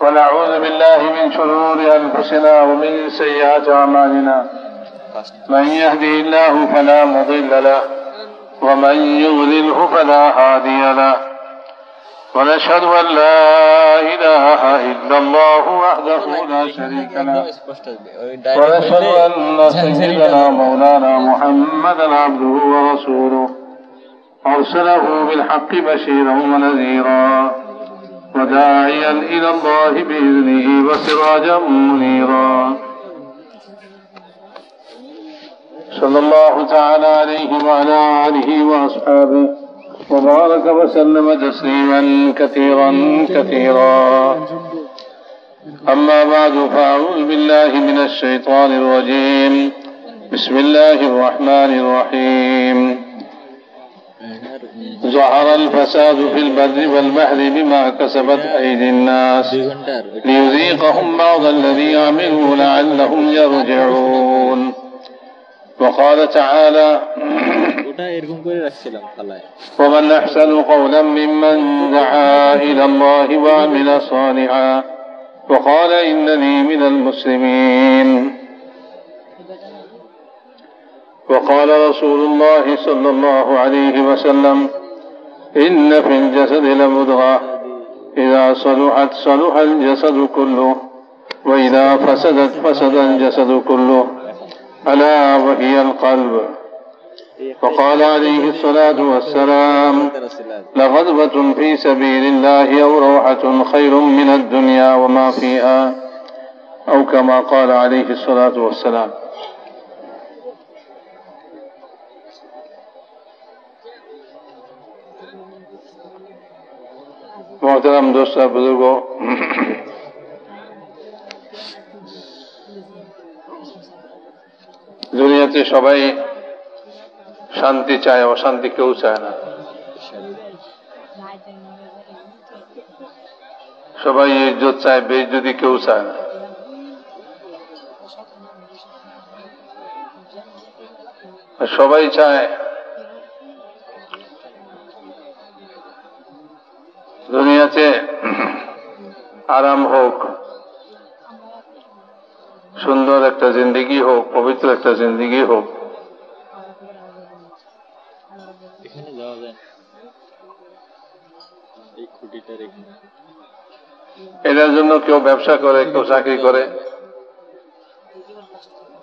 ونعوذ بالله من شرور أنفسنا ومن سيئات أعمالنا. من يهده الله فلا مضل له ومن يضلله فلا هادي له. ونشهد أن لا إله إلا الله وحده لا شريك له. ونشهد أن سيدنا مولانا محمدا عبده ورسوله. أرسله بالحق بشيرا ونذيرا. وداعيا إلى الله بإذنه وسراجا منيرا. صلى الله تعالى عليه وعلى آله وأصحابه وبارك وسلم تسليما كثيرا كثيرا. أما بعد فأعوذ بالله من الشيطان الرجيم. بسم الله الرحمن الرحيم. ظهر الفساد في البر والبحر بما كسبت أيدي الناس ليذيقهم بعض الذي عملوا لعلهم يرجعون. وقال تعالى ومن أحسن قولا ممن دعا إلى الله وعمل صالحا. وقال إنني من المسلمين. وقال رسول الله صلى الله عليه وسلم إن في الجسد لمضغة إذا صلحت صلح الجسد كله وإذا فسدت فسد الجسد كله ألا وهي القلب. وقال عليه الصلاة والسلام لغضبة في سبيل الله أو روحة خير من الدنيا وما فيها أو كما قال عليه الصلاة والسلام. मोहतरम दोस्त बुजुर्गो দুনিয়াতে সবাই শান্তি চায় অশান্তি কেউ চায় না সবাই ইজ্জত চায় বেইজ্জতি কেউ চায় না আর সবাই চায় দুনিয়াতে আরাম হোক সুন্দর একটা জিন্দিগি হোক পবিত্র একটা জিন্দিগি হোক এখানে যাওয়া যায় এই খুঁটিটা রেখে এটার জন্য কেউ ব্যবসা করে কেউ চাকরি করে।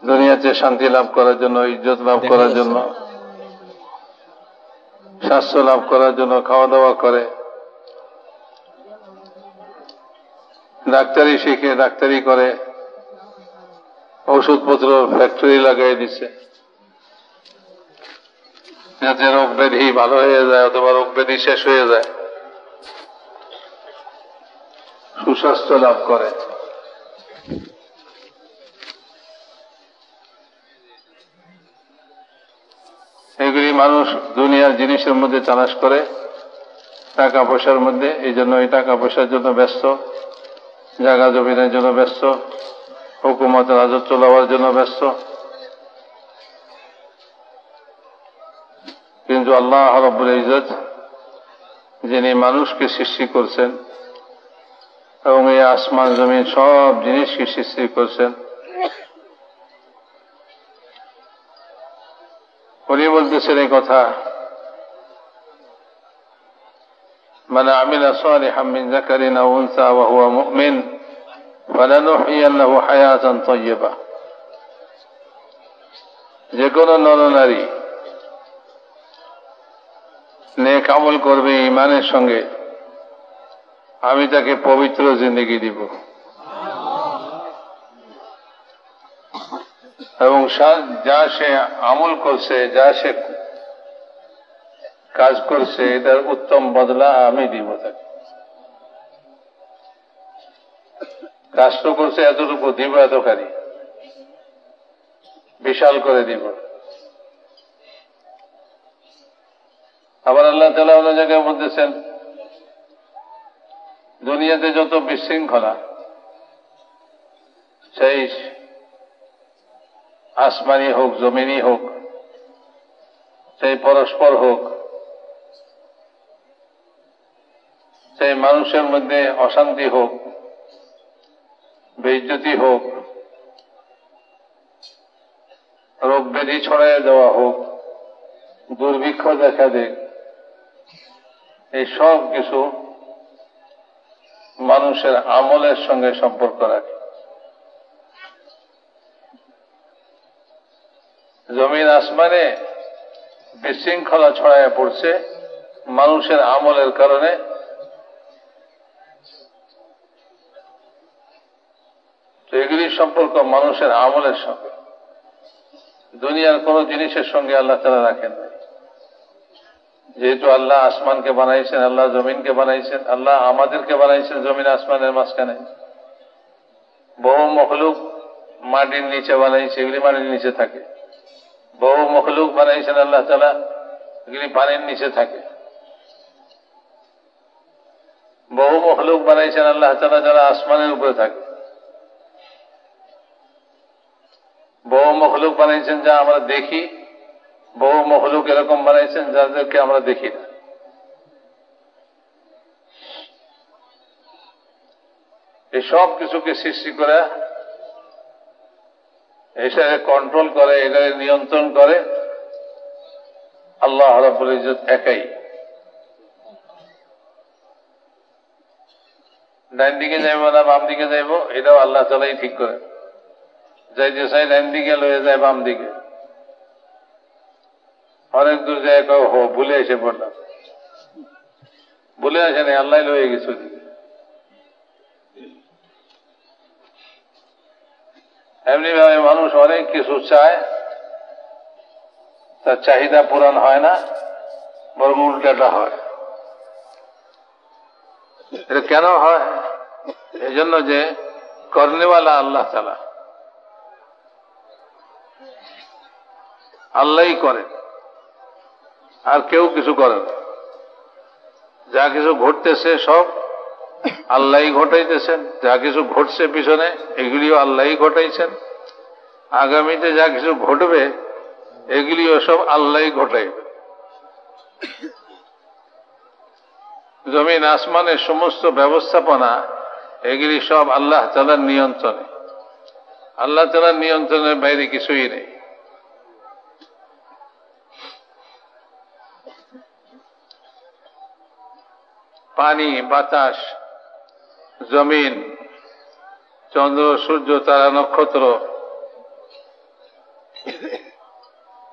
দুনিয়াতে শান্তি লাভ করার জন্য ইজ্জত লাভ করার জন্য স্বাস্থ্য লাভ করার জন্য খাওয়া দাওয়া করে। ডাক্তারি শিখে, ডাক্তারি করে। ওষুধপত্র ফ্যাক্টরি লাগাই দিচ্ছে যাতে রোগ ব্যাধি ভালো হয়ে যায় অথবা রোগ ব্যাধি শেষ হয়ে যায়। সুস্বাস্থ্য লাভ করে। এগুলি মানুষ দুনিয়ার জিনিসের মধ্যে তালাশ করে, টাকা পয়সার মধ্যে। এই জন্য এই টাকা পয়সার জন্য ব্যস্ত। জায়গা জমিনের জন্য ব্যস্ত, হুকুমত রাজত্ব লওয়ার জন্য ব্যস্ত। কিন্তু আল্লাহ রব্বুল ইজত যিনি মানুষকে সৃষ্টি করছেন এবং এই আসমান, জমিন সব জিনিসকে সৃষ্টি করছেন, উনি বলতেছেন এই কথা من عمل صالحا من ذكر أو أنثى وهو مؤمن فلنحيينه حياة طيبة যে কোনো নরনারী নেক আমল করবে ইমানের সঙ্গে আমি তাকে পবিত্র জিন্দগি দিব এবং সা- যা সে আমল করছে যা সে কাজ করছে, এটার উত্তম বদলা আমি দিব তাকে। তো করছে এতটুকু, দিব এতখানি। বিশাল করে দিব। আবার আল্লাহ তালা অন্য জায়গায় বলতেছেন, দুনিয়াতে যত বিশৃঙ্খলা, সেই আসমানি হোক, জমিনি হোক, সেই পরস্পর হোক সেই মানুষের মধ্যে অশান্তি হোক, বেইজ্জতি হোক, রোগ ব্যাধি ছড়াইয়া দেওয়া হোক, দুর্ভিক্ষ দেখা দেখ এই সব কিছু মানুষের আমলের সঙ্গে সম্পর্ক রাখে। জমিন আসমানে বিশৃঙ্খলা ছড়াইয়া পড়ছে মানুষের আমলের কারণে। তো এগুলির সম্পর্ক মানুষের আমলের সঙ্গে। দুনিয়ার কোন জিনিসের সঙ্গে আল্লাহ তারা রাখেন যেহেতু আল্লাহ আসমানকে বানাইছেন, আল্লাহ জমিনকে বানাইছেন, আল্লাহ আমাদেরকে বানাইছেন জমিন আসমানের মাঝখানে। বহু মখলুক মাটির নিচে বানাইছে, এগুলি মাটির নিচে থাকে। বহু মখলুক বানাইছেন আল্লাহ তালা এগুলি পানির নিচে থাকে। বহু মখলুক বানাইছেন আল্লাহ তালা যারা আসমানের উপরে থাকে। বহু মখলুক বানাইছেন যা আমরা দেখি, বহু মখলুক এরকম বানাইছেন যাদেরকে আমরা দেখি না। এই সব কিছুকে সৃষ্টি করে, এটাকে কন্ট্রোল করে, এটাকে নিয়ন্ত্রণ করে, আল্লাহ রাবুল ইজত একাই। ডাইন দিকে যাইব না বাম দিকে যাইব, এটাও আল্লাহ তালাই ঠিক করে। যাইতে চাই ডাইন দিকে লয়ে যায়, বাম দিকে। অনেক দূর যায় কয় হো, ভুলে এসে পড়লাম। ভুলে আসে নাই, আল্লাহ লয়ে গেছে এমনি ভাবে মানুষ অনেক কিছু চায়, তার চাহিদা পূরণ হয় না, বরং উল্টাটা হয়। এটা কেন হয়? এই জন্য যে কর্নেওয়ালা আল্লাহ তালা আল্লাহই করেন। আর কেউ কিছু করে না। যা কিছু ঘটতেছে সব আল্লাহ ঘটাইতেছেন। যা কিছু ঘটছে পিছনে, এগুলিও আল্লাহ ঘটাইছেন। আগামীতে যা কিছু ঘটবে, এগুলিও সব আল্লাহ ঘটাইবে। জমিন, আসমানের সমস্ত ব্যবস্থাপনা, এগুলি সব আল্লাহ তালার নিয়ন্ত্রণে। আল্লাহ তালার নিয়ন্ত্রণের বাইরে কিছুই নেই। পানি, বাতাস, জমিন, চন্দ্র, সূর্য, তারা নক্ষত্র,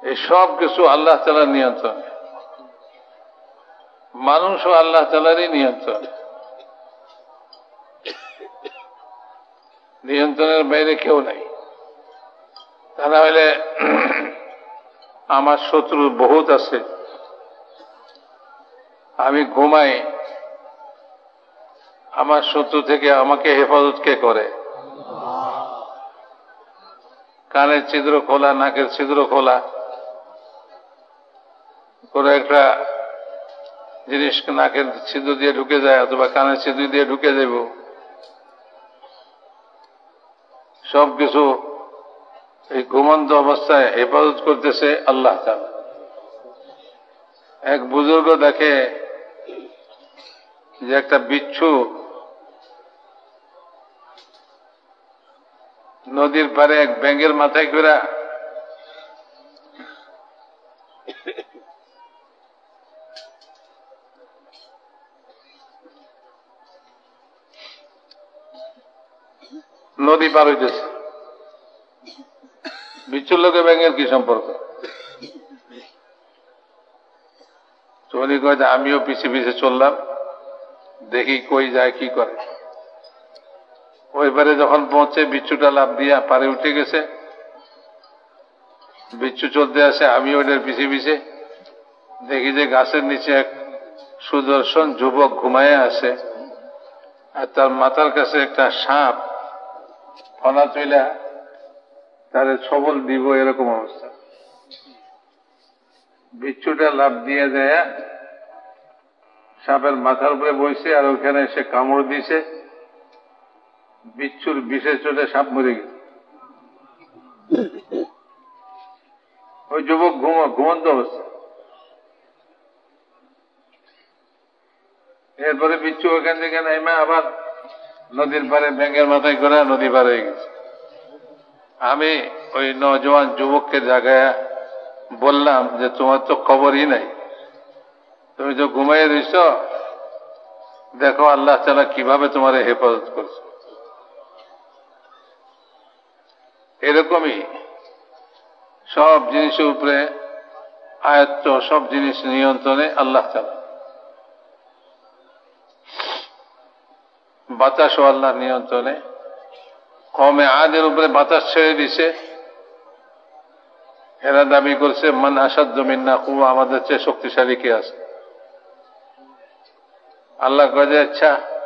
এই সব কিছু আল্লাহ তালার নিয়ন্ত্রণ। মানুষও আল্লাহ তালারই নিয়ন্ত্রণ। নিয়ন্ত্রণের বাইরে কেউ নাই। তা না হলে আমার শত্রু বহুত আছে। আমি ঘুমাই আমার শত্রু থেকে আমাকে হেফাজত কে করে? কানের ছিদ্র খোলা, নাকের ছিদ্র খোলা। কোন একটা জিনিস নাকের ছিদ্র দিয়ে ঢুকে যায় অথবা কানের ছিদ্র দিয়ে ঢুকে যাব সব কিছু এই ঘুমন্ত অবস্থায় হেফাজত করতেছে আল্লাহ তালা এক বুজুর্গ দেখে যে একটা বিচ্ছু নদীর পারে এক ব্যাঙের মাথায় করে নদী পার হইতেছে। বিচ্ছুর লোকে ব্যাঙের কি সম্পর্ক? চলি কয় আমিও পিছিয়ে পিছিয়ে চললাম, দেখি কই যায়, কি করে। ওইবারে যখন পৌঁছে বিচ্ছুটা লাভ দিয়া পারে উঠে গেছে, বিচ্ছু চলতে আসে, আমি ওইটার পিছিয়ে পিছিয়ে দেখি যে গাছের নিচে এক সুদর্শন যুবক ঘুমায় আসে আর তার মাথার কাছে একটা সাপ ফনা চইলা তারে সবল দিব এরকম অবস্থা। বিচ্ছুটা লাভ দিয়ে দেয়া সাপের মাথার উপরে বইছে আর ওখানে এসে কামড় দিছে। বিচ্ছুর বিশেষ চোটে সাপ মরে গেছে। ওই যুবক ঘুম, ঘুমন্ত অবস্থা এরপরে বিচ্ছু ওখান থেকে নেমে আবার নদীর পারে ব্যাঙের মাথায় করে নদী পার হয়ে গেছে। আমি ওই নজওয়ান যুবককে জায়গায় বললাম যে, তোমার তো খবরই নাই। তুমি তো ঘুমাই দিছ দেখো আল্লাহ তালা কীভাবে তোমার হেফাজত করছে। এরকমই সব জিনিসের উপরে আয়ত্ত, সব জিনিস নিয়ন্ত্রণে আল্লাহ তালা বাতাসও আল্লাহ নিয়ন্ত্রণে। কমে আদের উপরে বাতাস ছেড়ে দিছে। এরা দাবি করছে, মান আসাদ জমিন না কু আমাদের চেয়ে শক্তিশালী কে আছে? আল্লাহ কয়ে আচ্ছা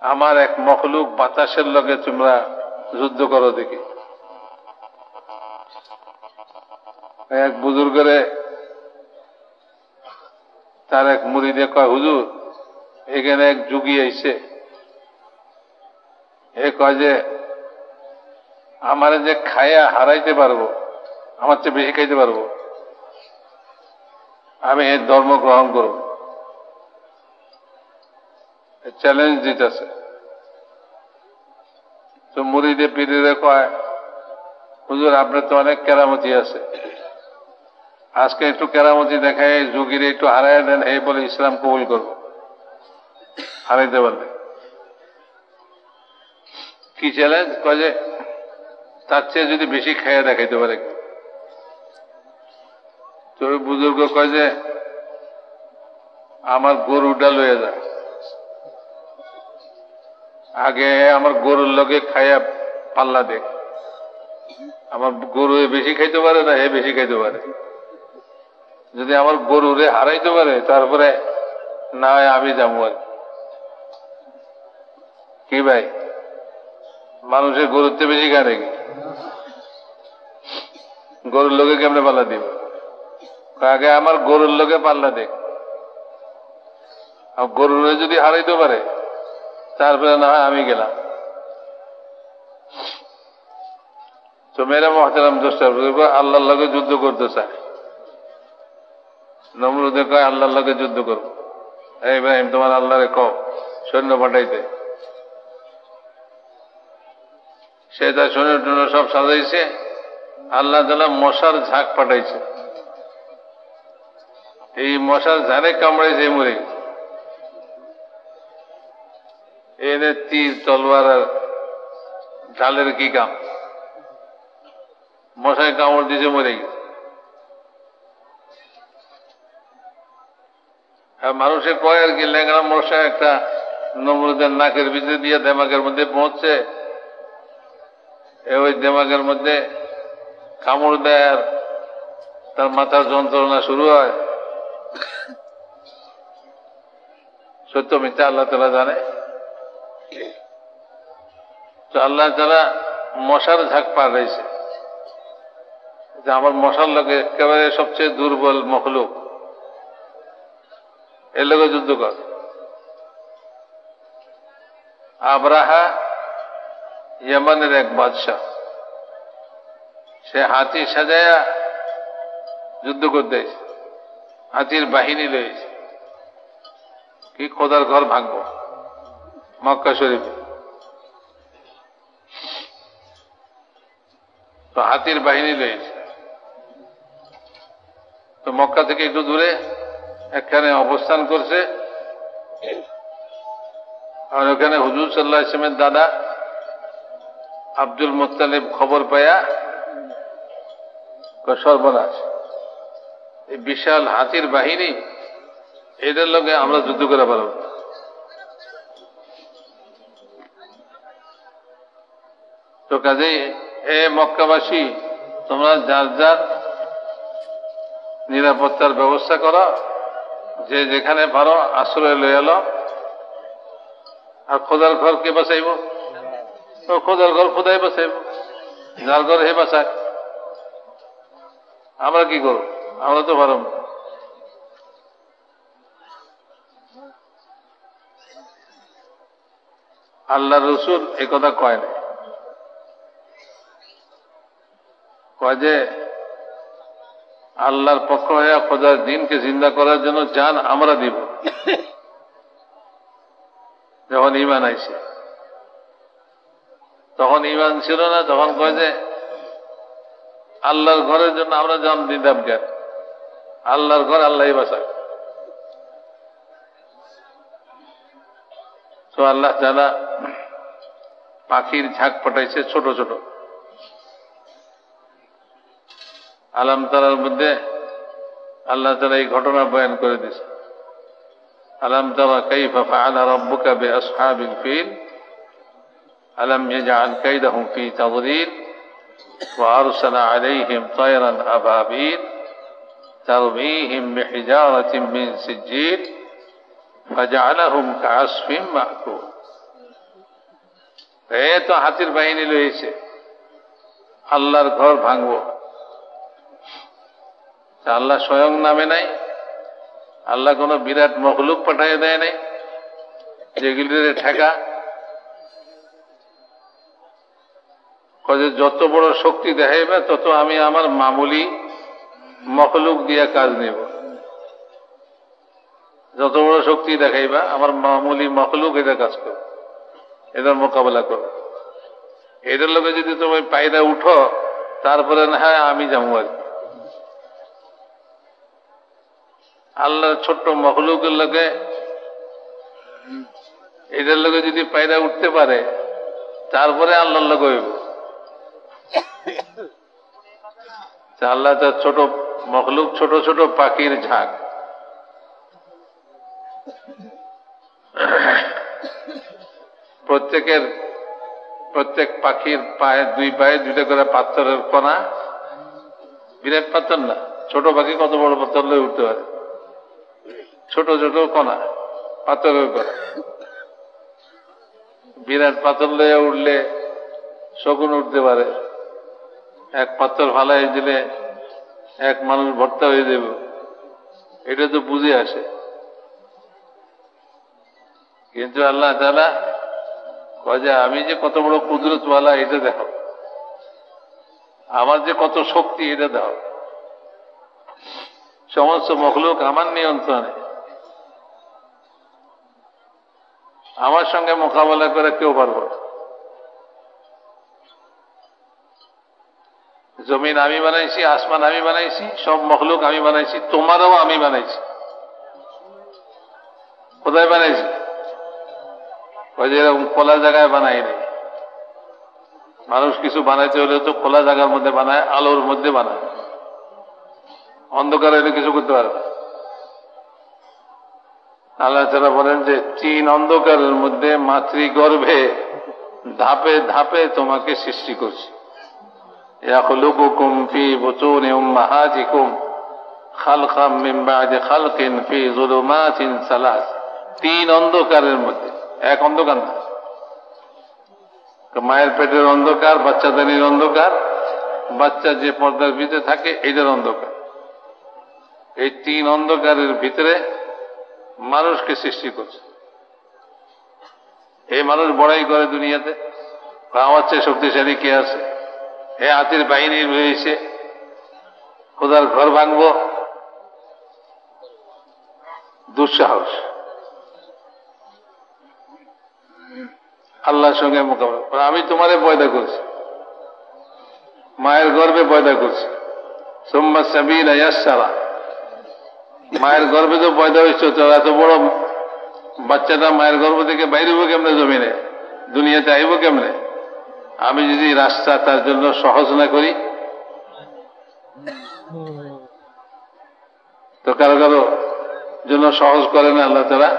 আমার এক মখলুক বাতাসের লগে তোমরা যুদ্ধ করো দেখি। এক বুজুর্গরে তার এক মুড়িদে কয়, হুজুর, এখানে এক যুগি আইছে। এ কয় যে, আমার যে খায়া হারাইতে পারব, আমার চেয়ে বেশি খাইতে পারব। আমি এর ধর্ম গ্রহণ করব। চ্যালেঞ্জ দিতেছে। তো মুড়িদে পিড়িরে কয়, হুজুর, আপনার তো অনেক কেরামতি আছে। আজকে একটু কেরামতি দেখায় যুগিরে একটু হারাই দেন, এই বলে ইসলাম কবুল করব। হারাইতে পারলে কি চ্যালেঞ্জ কয় যে, তার চেয়ে যদি বেশি খাইয়া দেখাইতে পারে তো বুজুর্গ কয় যে, আমার গরুটা লয়ে যায় আগে আমার গরুর লগে খাইয়া পাল্লা দেখ আমার গরু বেশি খাইতে পারে না, এ বেশি খাইতে পারে। যদি আমার গরুরে হারাইতে পারে, তারপরে না আমি যাব আর কি। ভাই? মানুষের চেয়ে বেশি খায় নাকি গরুর লোকে কেমনে পাল্লা দিব? আগে আমার গরুর লোকে পাল্লা দেখ গরুরে যদি হারাইতে পারে তারপরে না হয় আমি গেলাম। তো মেরা মহতারাম দোষটা আল্লাহর লগে যুদ্ধ করতে চায়? নমরুদে কয়, আল্লাহর লগে যুদ্ধ করব ইব্রাহিম, তোমার আল্লাহরে কও, সৈন্য পাঠাইতে। সে তার সৈন্য টৈন্য সব সাজাইছে, আল্লাহ তালা মশার ঝাঁক পাঠাইছে। এই মশার ঝাড়ে কামড়াইছে মরে এনে তীর তলোয়ার আর ঢালের কি কাম? মশায় কামড় দিছে মরে গেছে। আর মানুষে কয় আর কি, ল্যাংড়া মশা একটা নমরুদের নাকের ভিতরে দিয়ে দেমাগের মধ্যে পৌঁছছে। ওই দেমাগের মধ্যে কামড় দেয় আর তার মাথার যন্ত্রণা শুরু হয়। সত্য মিথ্যা আল্লাহ তালা জানে। তো আল্লাহ তালা মশার ঝাঁক পার রয়েছে যে আমার মশার লোকে একেবারে সবচেয়ে দুর্বল মখলুক। এর লোকে যুদ্ধ কর। আবরাহা ইয়েমানের এক বাদশাহ। সে হাতি সাজায়া যুদ্ধ করতে হাতির বাহিনী রয়েছে। কি খোদার ঘর ভাঙব? মক্কা শরীফে। তো হাতির বাহিনী রয়েছে। তো মক্কা থেকে একটু দূরে এখানে অবস্থান করছে। আর ওখানে হুজুর সাল্লাহ ইসলামের দাদা আব্দুল মোত্তালিব খবর পায়া সর্বনাশ। এই বিশাল হাতির বাহিনী, এদের লোকে আমরা যুদ্ধ করে পারব তো কাজেই, এ মক্কাবাসী, তোমরা যার যার নিরাপত্তার ব্যবস্থা করো, যে যেখানে পারো আশ্রয় লয়ে এলো। আর খোদার ঘর কে বাঁচাইব? খোদার ঘর খোদাই বাঁচাইব। যার ঘর হে বাঁচায়। আমরা কি করব? আমরা তো পারব আল্লাহ রসুল এ কথা কয় না কয় আল্লাহর পক্ষ হয়ে খোদার দিনকে জিন্দা করার জন্য জান আমরা দিব। যখন ইমান আইছে। তখন ইমান ছিল না, তখন কয় যে, আল্লাহর ঘরের জন্য আমরা জান দিতাম কেন? আল্লাহর ঘর আল্লাহ বাসাক তো আল্লাহ যারা পাখির ঝাঁক পাঠাইছে ছোট ছোট। আলাম তালার মধ্যে আল্লাহ তালা এই ঘটনা বয়ান করে দিছে আলাম তালা কাইফা ফাআলা রাব্বুকা বিআসহাবিল ফিল আলাম ইয়াজআল কাইদাহুম ফি তাদলিল وأرسل عليهم طيرا أبابيل ترميهم بحجارة من سجيل فجعلهم كعصف مأكول এ তো হাতির বাহিনী লইছে আল্লাহর ঘর ভাঙব আল্লাহ স্বয়ং নামে নাই। আল্লাহ কোন বিরাট মখলুক পাঠাই দেয় নাই। যেগুলির ঠেকা। যত বড় শক্তি দেখাইবে, তত আমি আমার মামুলি মখলুক দিয়া কাজ নেব। যত বড় শক্তি দেখাইবা, আমার মামুলি মখলুক এটা কাজ করবে। এটার মোকাবেলা করবে। এটার লোকে যদি তুমি পায়রা উঠো, তারপরে না হয় আমি যাব আর আল্লাহ ছোট্ট মখলুকের লোকে এটার লোকে যদি পায়রা উঠতে পারে, তারপরে আল্লাহর লোক হইব। আল্লাহ তার ছোট মখলুক, ছোট ছোট পাখির ঝাঁক। প্রত্যেকের, প্রত্যেক পাখির পায়ে, দুই পায়ে দুইটা করে পাথরের কণা। বিরাট পাথর না, ছোট পাখি কত বড় পাথর লয়ে উঠতে পারে? ছোট ছোট কণা, পাথরের কণা। বিরাট পাথর লয়ে উঠলে শকুন উঠতে পারে। এক পাথর ফালাই দিলে এক মানুষ ভর্তা হয়ে দেব এটা তো বুঝে আসে। কিন্তু আল্লাহ তালা যে, আমি যে কত বড় কুদরতওয়ালা, এটা দেখো। আমার যে কত শক্তি, এটা দেখো। সমস্ত মখলুক আমার নিয়ন্ত্রণে। আমার সঙ্গে মোকাবেলা করে কেউ পারব জমিন আমি বানাইছি, আসমান আমি বানাইছি, সব মখলুক আমি বানাইছি, তোমারও আমি বানাইছি। কোথায় বানাইছি? ওই যে খোলা জায়গায় বানাই নেই। মানুষ কিছু বানাইতে হলে তো খোলা জায়গার মধ্যে বানায়, আলোর মধ্যে বানায়। অন্ধকার হলে কিছু করতে পারবে না। আল্লাহ তারা বলেন যে, তিন অন্ধকারের মধ্যে মাতৃগর্ভে ধাপে ধাপে তোমাকে সৃষ্টি করছি। অন্ধকারের মধ্যে, এক অন্ধকার মায়ের পেটের অন্ধকার বাচ্চাদানির অন্ধকার, বাচ্চা যে পর্দার ভিতরে থাকে এটার অন্ধকার। এই তিন অন্ধকারের ভিতরে মানুষকে সৃষ্টি করছে। এই মানুষ বড়াই করে দুনিয়াতে। আমার চেয়ে শক্তিশালী কে আছে? হে হাতির বাহিনী রয়েছে। খোদার ঘর ভাঙব। দুঃসাহস। আল্লাহর সঙ্গে মোকাবিলা। আমি তোমারে পয়দা করছি। মায়ের গর্বে পয়দা করছি। সোম্মা সাবিল সারা মায়ের গর্বে তো পয়দা হয়েছে, তো এত বড় বাচ্চাটা মায়ের গর্ভ থেকে বাইরে হব কেমনে জমিনে? দুনিয়াতে আইব কেমনে? আমি যদি রাস্তা তার জন্য সহজ না করি, তো কারও কারও জন্য সহজ করে না আল্লাহ তারা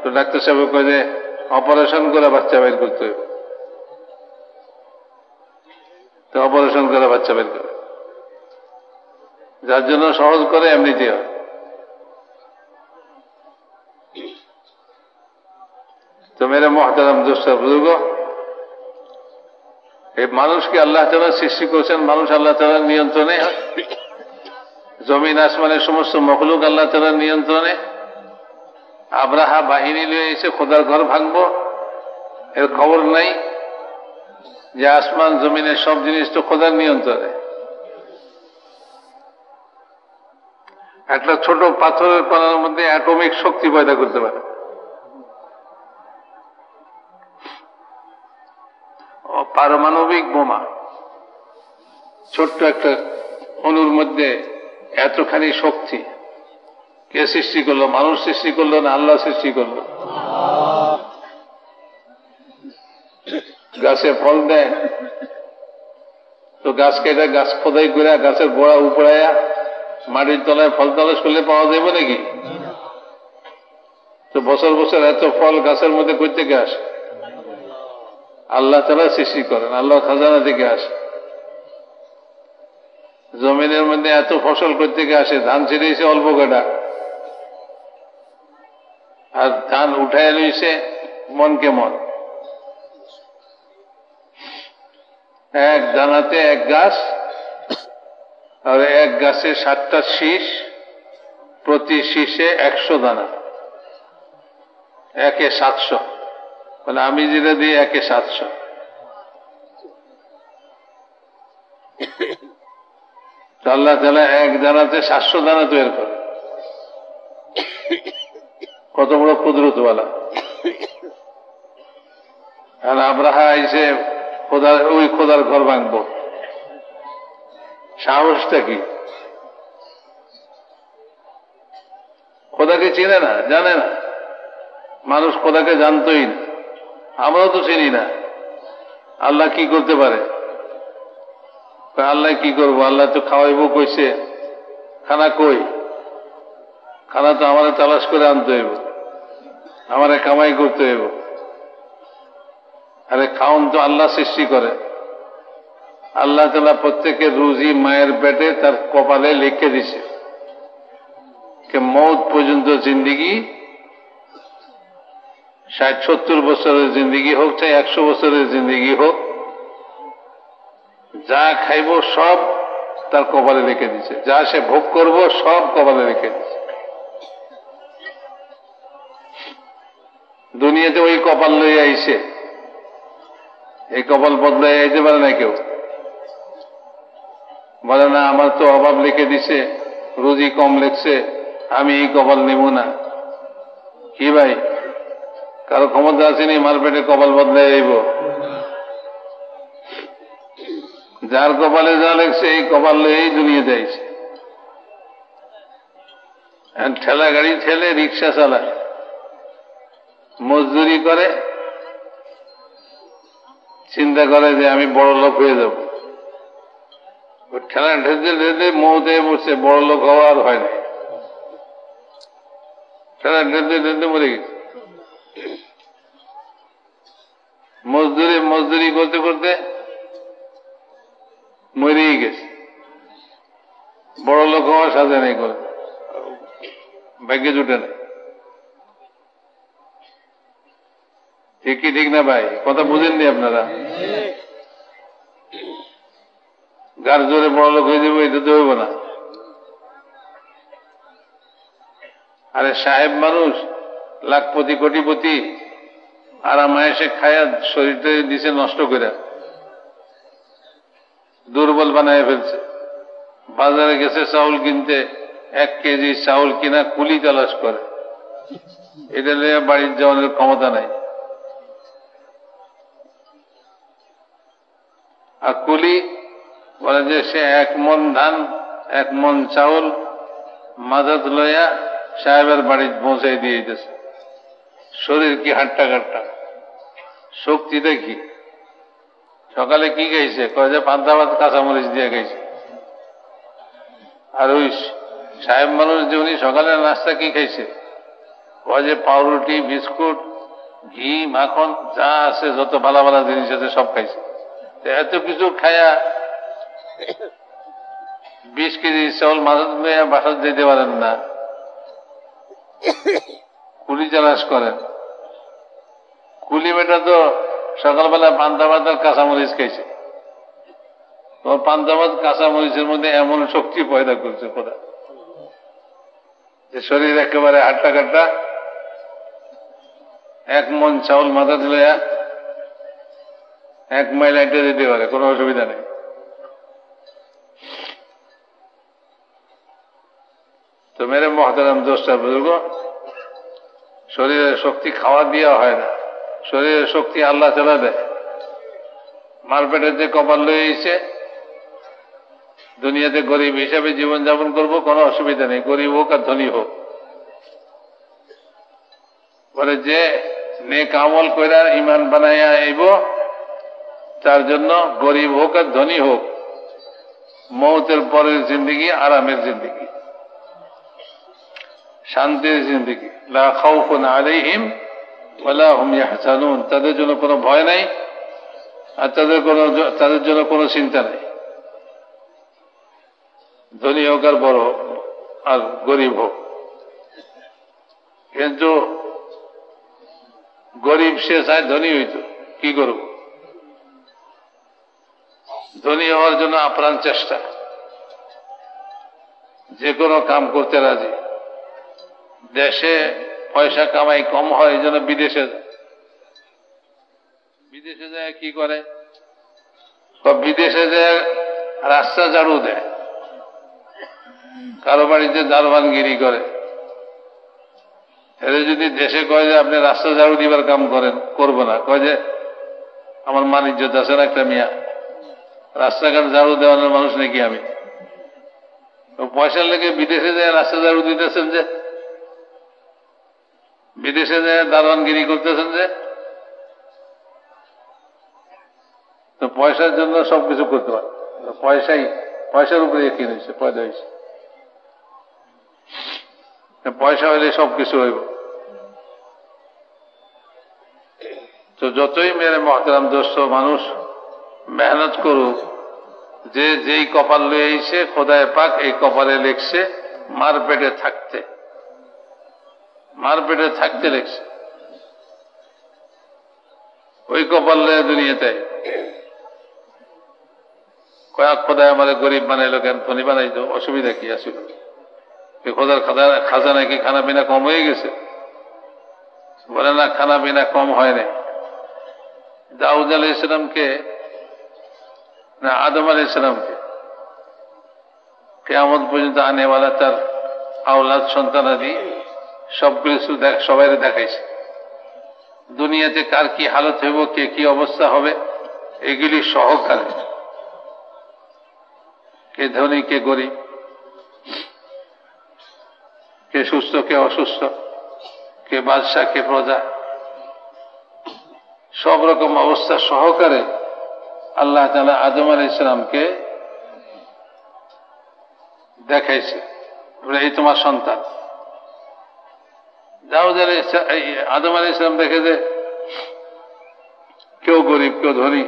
তো ডাক্তার সাহেব কয়ে যে, অপারেশন করে বাচ্চা বের করতে হবে। তো অপারেশন করে বাচ্চা বের করে যার জন্য সহজ করে এমনিতে হয় তো মেরে মহতারাম দোস্তার বুজুর্গ, এই মানুষকে আল্লাহ তালা সৃষ্টি করেছেন, মানুষ আল্লাহ তালার নিয়ন্ত্রণে। জমিন, আসমানের সমস্ত মখলুক আল্লাহ তালার নিয়ন্ত্রণে। আব্রাহা বাহিনী নিয়ে এসে খোদার ঘর ভাঙব, এর খবর নাই যে আসমান, জমিনের সব জিনিস তো খোদার নিয়ন্ত্রণে। একটা ছোট পাথরের কণার মধ্যে অ্যাটমিক শক্তি পয়দা করতে পারে। পারমাণবিক বোমা। ছোট্ট একটা অনুর মধ্যে এতখানি শক্তি। কে সৃষ্টি করল? মানুষ সৃষ্টি করল না আল্লাহ সৃষ্টি করল? গাছে ফল দেয়। তো গাছ কেটে গাছ খোদাই করে গাছের গোড়া উপড়াইয়া মাটির তলায় ফল তলাশ করলে পাওয়া যাবে নাকি? তো বছর বছর এত ফল গাছের মধ্যে করতে আসে? আল্লাহ তারা সৃষ্টি করেন, আল্লাহ খাজানা থেকে আসে। জমিনের মধ্যে এত ফসল থেকে আসে, ধান ছিঁড়েছে অল্প কাটা। আর ধান উঠায় লইছে মন। কেমন এক দানাতে এক গাছ, আর এক গাছে সাতটা শীষ, প্রতি শীষে একশো দানা। একে সাতশো। মানে আমি যেটা দিই, একে সাতশো। আল্লাহ তালা এক দানাতে সাতশো দানা তৈরি করে। কত বড় কুদরতওয়ালা। আর আব্রাহা এসে খোদার, ওই খোদার ঘর ভাঙব। সাহসটা কি? খোদাকে চিনে না, জানে না। মানুষ খোদাকে জানতই না। আমরাও তো চিনি না। আল্লাহ কি করতে পারে? আল্লাহ কি করব? আল্লাহ তো খাওয়াইবো কইছে। খানা কই? খানা তো আমাদের তালাশ করে আনতে হইব। আমারে কামাই করতে হইব। আরে খাওন তো আল্লাহ সৃষ্টি করে। আল্লাহ তালা প্রত্যেকের রুজি মায়ের পেটে তার কপালে লিখে দিছে। মৌত পর্যন্ত জিন্দিগি ষাট, সত্তর বছরের জিন্দিগি হোক চাই একশো বছরের জিন্দিগি হোক, যা খাইব সব তার কপালে রেখে দিছে। যা সে ভোগ করব সব কপালে রেখে দিছে। দুনিয়াতে ওই কপাল লইয়া আইছে। এই কপাল বদলাই আইতে পারে না কেউ। বলে, না, আমার তো অভাব লিখে দিছে, রুজি কম লেখছে, আমি এই কপাল নেব না। কি ভাই? কারও ক্ষমতা আসেনি মার পেটে কপাল বদলাই আইব যার কপালে যা লেগছে, এই কপাল লইয়েই দুনিয়া যাইছে। ঠেলা গাড়ি ঠেলে রিক্সা চালায়। মজদুরি করে, চিন্তা করে যে আমি বড় লোক হয়ে যাব। ঠেলা ঢেলতে ঢেলতে মৌতে বসছে বড় লোক হওয়া আর হয় না। ঠেলা ঢেলতে ঢেলতে মরে গেছে। মজদুরি মজদুরি করতে করতে মরেই গেছে। বড় লোক হওয়ার সাথে নেই ভাগ্যে জুটে নেই। ঠিক ঠিক না ভাই? কথা বুঝেননি আপনারা? গার জোরে বড় লোক হয়ে যাব, এটা তো হইব না। আরে সাহেব মানুষ, লাখপতি, কোটিপতি আরামায়েসে খায়া শরীরটা দিছে নষ্ট করে দুর্বল বানায় ফেলছে। বাজারে গেছে চাউল কিনতে, এক কেজি চাউল কিনা কুলি তালাশ করে। এটা নিয়ে বাড়ির যাওয়ার ক্ষমতা নাই। আর কুলি বলে যে সে এক মন ধান, এক মন চাউল, মাজাত লইয়া সাহেবের বাড়ি পৌঁছাই দিয়ে দিতেছে। শরীর কি হাট্টা কাট্টা শক্তিটা কি সকালে কি খাইছে? কয়ে যে পান্তা ভাত, কাঁচামরিচ দিয়ে খাইছে। আর ওই সাহেব মানুষ যে উনি সকালের নাস্তা কি খাইছে? কয় যে পাউরুটি, বিস্কুট, ঘি, মাখন, যা আছে, যত ভালো ভালো জিনিস আছে সব খাইছে। এত কিছু খায়া বিশ কেজি চাউল মাথার লইয়া বাসাত যেতে পারেন না। কুলি চালাস করেন। কুলি মেটা তো সকালবেলা পান্তা ভাত আর কাঁচামরিচ খাইছে। তোমার পান্তা ভাত, কাঁচামরিচের মধ্যে এমন শক্তি পয়দা করছে কোথা যে শরীর একেবারে আটটা কাটটা। এক মন চাউল মাথা দিলে এক মাইল হেঁটে যেতে পারে, কোনো অসুবিধা নেই। তো মেরে মহতারাম দোষটা বুঝব শরীরের শক্তি খাওয়া দেওয়া হয় না। শরীরের শক্তি আল্লাহ চালা দেয় মারপেটের যে কপাল লইছে দুনিয়াতে গরিব হিসাবে জীবনযাপন করব, কোনো অসুবিধা নেই, গরিব হোক আর ধনী হোক। বলে যে নেক আমল কইরা ইমান বানাইয়া আইব, তার জন্য গরিব হোক আর ধনী হোক, মৌতের পরের জিন্দগি, আরামের জিন্দগি, শান্তির জিন্দগি। লা খাউফুন আলাইহিম তাদের জন্য কোনো ভয় নাই আর তাদের কোনো তাদের জন্য কোনো চিন্তা নেই। ধনী হোক আর বড় আর গরিব হোক। কিন্তু গরিব সে চায় ধনী হইত, কি করব? ধনী হওয়ার জন্য আপ্রাণ চেষ্টা। যে কোনো কাম করতে রাজি। দেশে পয়সা কামাই কম হয়, এই জন্য বিদেশে বিদেশে যায় কি করে? বিদেশে যায়, রাস্তা ঝাড়ু দেয়। কারও বাড়িতে দারবানগিরি করে। এদের যদি দেশে কয় যে, আপনি রাস্তা ঝাড়ু দিবার কাম করেন, করব না। কয় যে, আমার মান ইজ্জত আছে না একটা মিয়া। রাস্তাঘাট ঝাড়ু দেওয়ানোর মানুষ নাকি আমি? পয়সার লেগে বিদেশে যায়, রাস্তা ঝাড়ু দিতেছেন যে বিদেশে যায় দারোয়ানগিরি করতেছেন যে? তো পয়সার জন্য সবকিছু করতে পারে। পয়সাই, পয়সার উপরে কি হয়েছে পয়দা হয়েছে। পয়সা হইলে সবকিছু হইব। তো যতই মেরে মহতারাম দোস্ত মানুষ মেহনত করুক, যে যেই কপাল লয়ে আইছে খোদায় পাক এই কপালে লেখছে, মার পেটে থাকতে। মার পেটে থাকতে লেখছে ওই কপাল দুনিয়াতে কয়েক খোদায় আমার গরিব বানাইলো কেন, ধনী বানাইতো অসুবিধা কি আসিল খোদার খাজানা কি খানা পিনা কম হয়ে গেছে? বলে, না খানা পিনা কম হয় নাই। দাউদ আলী ইসলামকে না, আদম আলী ইসলামকে কেমন পর্যন্ত আনেওয়ালা তার আওলাদ সন্তানাদি সব কিছু সবাই দেখাইছে। দুনিয়াতে কার কি হালত হইব, কে কি অবস্থা হবে, এগুলি সহকারে। কে ধনী, কে গরিব, কে সুস্থ, কে অসুস্থ, কে বাদশাহ কে প্রজা, সব রকম অবস্থা সহকারে আল্লাহ তালা আদম আল ইসলামকে দেখাইছে। এই তোমার সন্তান। দাউদ আদম আলী ইসলাম দেখে যে কেউ গরিব, কেউ ধনী।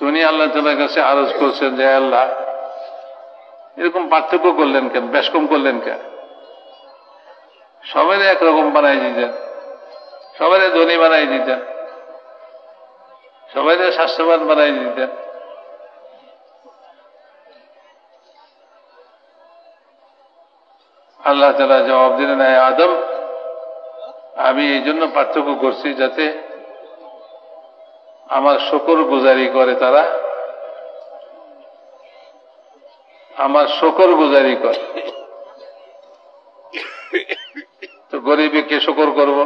উনি আল্লাহ তালার কাছে আরজ করছেন যে আল্লাহ, এরকম পার্থক্য করলেন কেন? বেশ কম করলেন কেন? সবাই একরকম বানাই দিতেন। সবাই ধনী বানাই দিতেন। সবাই স্বাস্থ্যবান বানাই দিতেন। আল্লাহ তালা জবাব দিলেন আদম, আমি এই জন্য পার্থক্য করছি যাতে আমার শকর গুজারি করে তারা। আমার শকর গুজারি করে। তো গরিবে কে শকর করব?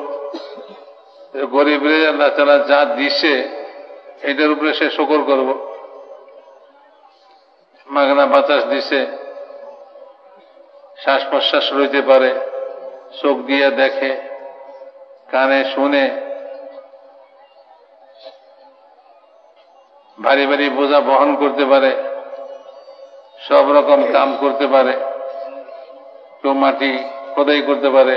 গরিবরে আল্লাহ তারা যা দিছে, এটার উপরে সে শকর করব। মাগনা বাতাস দিছে শ্বাস প্রশ্বাস রইতে পারে, চোখ দিয়ে দেখে, কানে শুনে। ভারী ভারী বোঝা বহন করতে পারে, সব রকম কাম করতে পারে, কেউ মাটি খোদাই করতে পারে,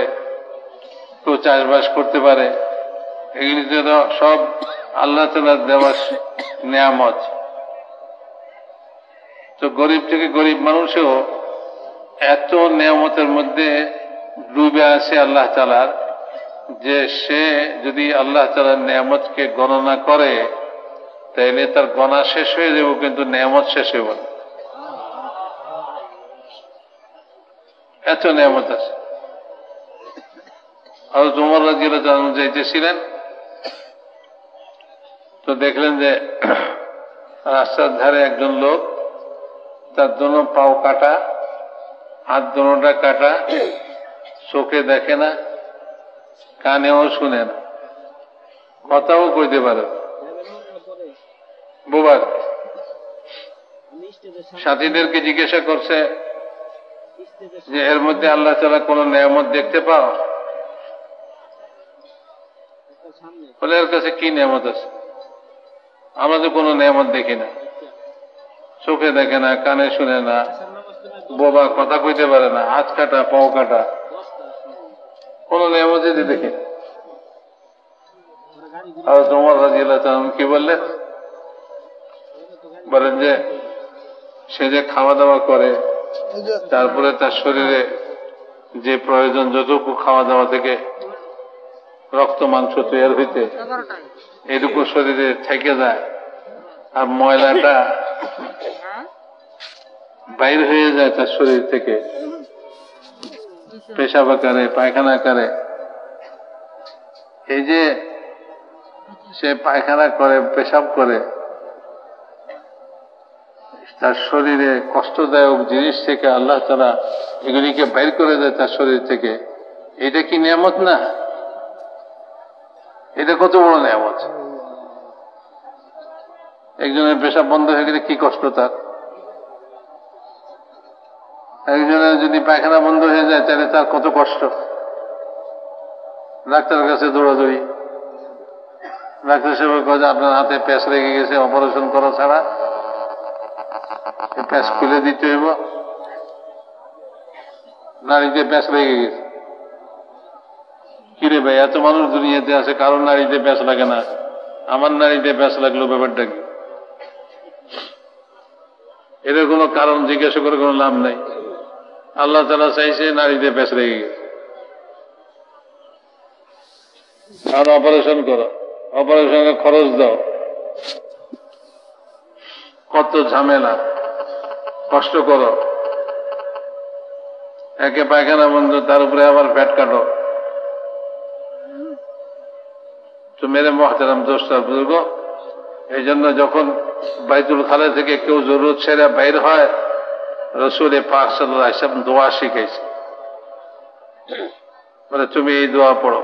কেউ চাষবাস করতে পারে। এগুলি তো সব আল্লাহ তালার দেওয়া নিয়ামত। তো গরিব থেকে গরিব মানুষও এত নিয়ামতের মধ্যে ডুবে আছে আল্লাহ তালার যে সে যদি আল্লাহ তালার নিয়ামতকে গণনা করে, তাইলে তার গণা শেষ হয়ে যাব, কিন্তু নিয়ামত শেষ হইব না। এত নিয়ামত আছে। আর তোমার রাজিরা জানানো যাইতেছিলেন, তো দেখলেন যে রাস্তার ধারে একজন লোক, তার দোনো পাও কাটা হাত দোনোটা কাটা, চোখে দেখে না, কানেও শুনে না। কথাও কইতে পারে। বোবার, সাথীদেরকে জিজ্ঞাসা করছে যে, এর মধ্যে আল্লাহ তালা কোন নিয়ামত দেখতে পাও? বলে, এর কাছে কি নিয়ামত আছে? আমরা তো কোনো নিয়ামত দেখি না। চোখে দেখে না, কানে শুনে না। বোবা কথা কইতে পারে না, হাত কাটা, পাও কাটা। কোন নিয়ামত যদি দেখি। আর তোমার রাজি কি বললেন বলেন যে, সে যে খাওয়া দাওয়া করে, তারপরে তার শরীরে যে প্রয়োজন যতটুকু খাওয়া দাওয়া থেকে রক্ত, মাংস তৈরি হইতে, এটুকু শরীরে থেকে যায়। আর ময়লাটা বাইর হয়ে যায় তার শরীর থেকে। পেশাব আকারে, পায়খানা আকারে। এই যে সে পায়খানা করে, পেশাব করে, তার শরীরে কষ্টদায়ক জিনিস থেকে আল্লাহ তারা এগুলিকে বাইর করে দেয় তার শরীর থেকে। এটা কি নিয়ামত না? এটা কত বড় নিয়ামত? একজনের পেশাব বন্ধ হয়ে গেলে কি কষ্ট তার? একজনের যদি পায়খানা বন্ধ হয়ে যায়, তাহলে তার কত কষ্ট? ডাক্তারের কাছে দৌড়াদৌড়ি। ডাক্তার সাহেব যে আপনার হাতে প্যাঁচ লেগে গেছে, অপারেশন করা ছাড়া। প্যাঁচ খুলে দিতে হইব। নারীতে প্যাঁচ লেগে গেছে। কিরে ভাই, এত মানুষ দুনিয়াতে আছে, কারোর নারীতে প্যাঁচ লাগে না। আমার নারীতে প্যাঁচ লাগল ব্যাপারটা কি? এদের কোনো কারণ জিজ্ঞাসা করে কোনো লাভ নাই। আল্লাহ তালা চাইছে নারীতে প্যাঁচ লেগে গেছে। আর অপারেশন করো, অপারেশনের খরচ দাও। কত ঝামেলা, কষ্ট করো। একে পায়খানা বন্ধ, তার উপরে আবার ফ্যাট কাটো। তো মেরে মহতারাম দোস্তার বুজুর্গ এই জন্য যখন বাইতুল খালে থেকে কেউ জরুর ছেড়ে বাইর হয় রসুল পাক সাল্লাহ ইসলাম দোয়া শিখেছে বলে, তুমি এই দোয়া পড়ো।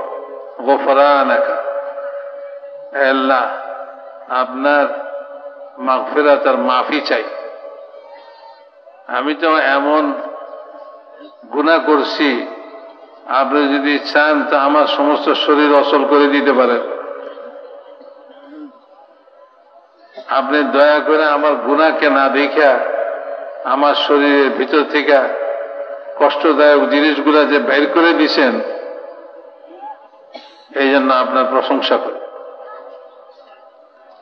গোফরান একা আপনার মাগফিরাত আর মাফি চাই। আমি তো এমন গুণা করছি, আপনি যদি চান তো আমার সমস্ত শরীর অচল করে দিতে পারেন। আপনি দয়া করে আমার গুণাকে না দেখা আমার শরীরের ভিতর থেকে কষ্টদায়ক জিনিসগুলা যে বের করে দিছেন এই জন্য আপনার প্রশংসা করি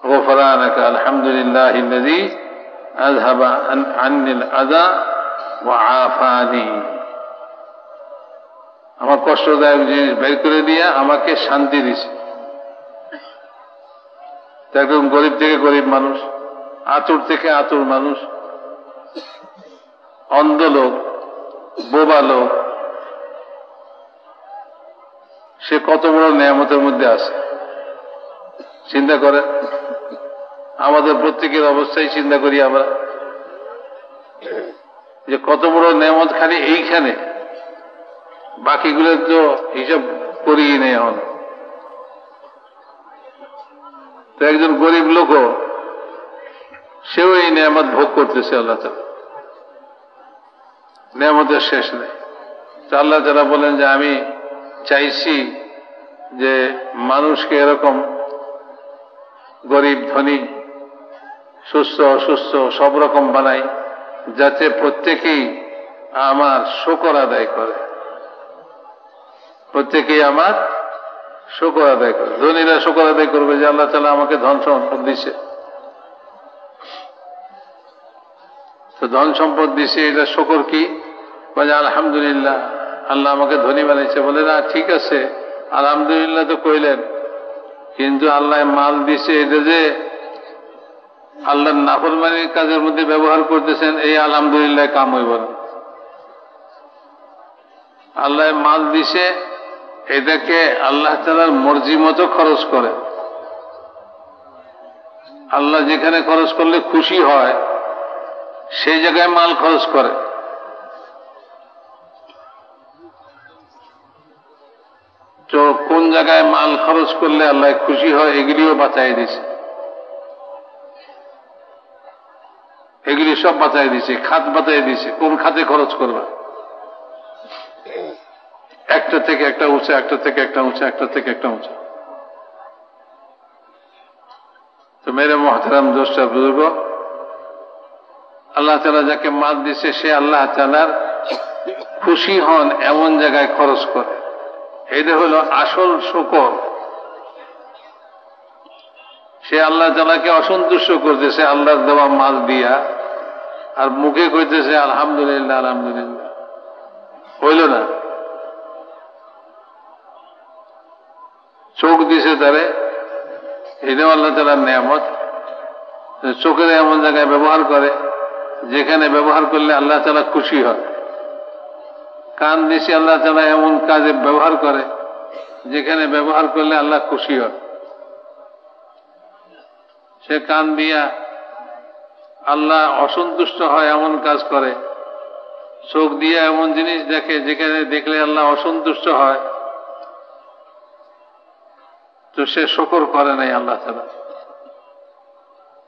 غفرانك الحمد لله الذي أذهب عني الأذى وعافاني আমার কষ্টদায়ক জিনিস বের করে দিয়ে আমাকে শান্তি দিছে একদম গরিব থেকে গরিব মানুষ আতুর থেকে আতুর মানুষ অন্ধ লোক, বোবা লোক, সে কত বড় নিয়ামতের মধ্যে আছে। চিন্তা করে। আমাদের প্রত্যেকের অবস্থায় চিন্তা করি আমরা। যে কত বড় নেমত খালি এইখানে। বাকিগুলো তো হিসাব করিয়ে নেই এখন। তো একজন গরিব লোকও, সেও এই নিয়ামত ভোগ করতেছে আল্লাহ তালা নিয়ামতের শেষ নেই। আল্লাহ তালা বলেন যে, আমি চাইছি যে মানুষকে এরকম গরিব, ধনী, সুস্থ, অসুস্থ সব রকম বানাই, যাতে প্রত্যেকেই আমার শকর আদায় করে। প্রত্যেকেই আমার শকর আদায় করে। ধনীরা শকর আদায় করবে যে, আল্লাহ তালা আমাকে ধন সম্পদ দিছে তো ধন সম্পদ দিছে, এটা শকর কি? বলে, আলহামদুলিল্লাহ, আল্লাহ আমাকে ধনী বানিয়েছে। বলে, না, ঠিক আছে। আলহামদুলিল্লাহ, তো কইলেন। কিন্তু আল্লাহ মাল দিছে এটা যে আল্লাহর নাফরমানির কাজের মধ্যে ব্যবহার করতেছেন, এই আলহামদুলিল্লাহ কাম হইব আল্লাহ মাল দিছে, এটাকে আল্লাহ তালার মর্জি মতো খরচ করে। আল্লাহ যেখানে খরচ করলে খুশি হয় সেই জায়গায় মাল খরচ করে। তো কোন জায়গায় মাল খরচ করলে আল্লাহ খুশি হয়, এগুলিও বাঁচাই দিছে। এগুলি সব বাঁচাই দিছে, খাত বাঁচাই দিছে, কোন খাতে খরচ করবে? একটা থেকে একটা উঁচু, একটা থেকে একটা উঁচু, একটা থেকে একটা উঁচু। তো মেরে মহাতারাম দোষটা বুঝব আল্লাহ তালা যাকে মাত দিছে সে আল্লাহ তালার খুশি হন, এমন জায়গায় খরচ করে। এটা হলো আসল শকর। সে আল্লাহ তালাকে অসন্তুষ্ট করতেছে, আল্লাহর দেওয়া মাল দিয়া, আর মুখে কইতেছে, আলহামদুলিল্লাহ আলহামদুলিল্লাহ। হইল না। চোখ দিছে তারে, এটাও আল্লাহ তালার নিয়ামত। চোখের এমন জায়গায় ব্যবহার করে যেখানে ব্যবহার করলে আল্লাহ তালা খুশি হয়। কান দিছে আল্লাহ তালা এমন কাজে ব্যবহার করে, যেখানে ব্যবহার করলে আল্লাহ খুশি হয়। সে কান দিয়া আল্লাহ অসন্তুষ্ট হয় এমন কাজ করে, চোখ দিয়ে এমন জিনিস দেখে যেখানে দেখলে আল্লাহ অসন্তুষ্ট হয়, তো সে শকর করে নাই আল্লাহ তালা।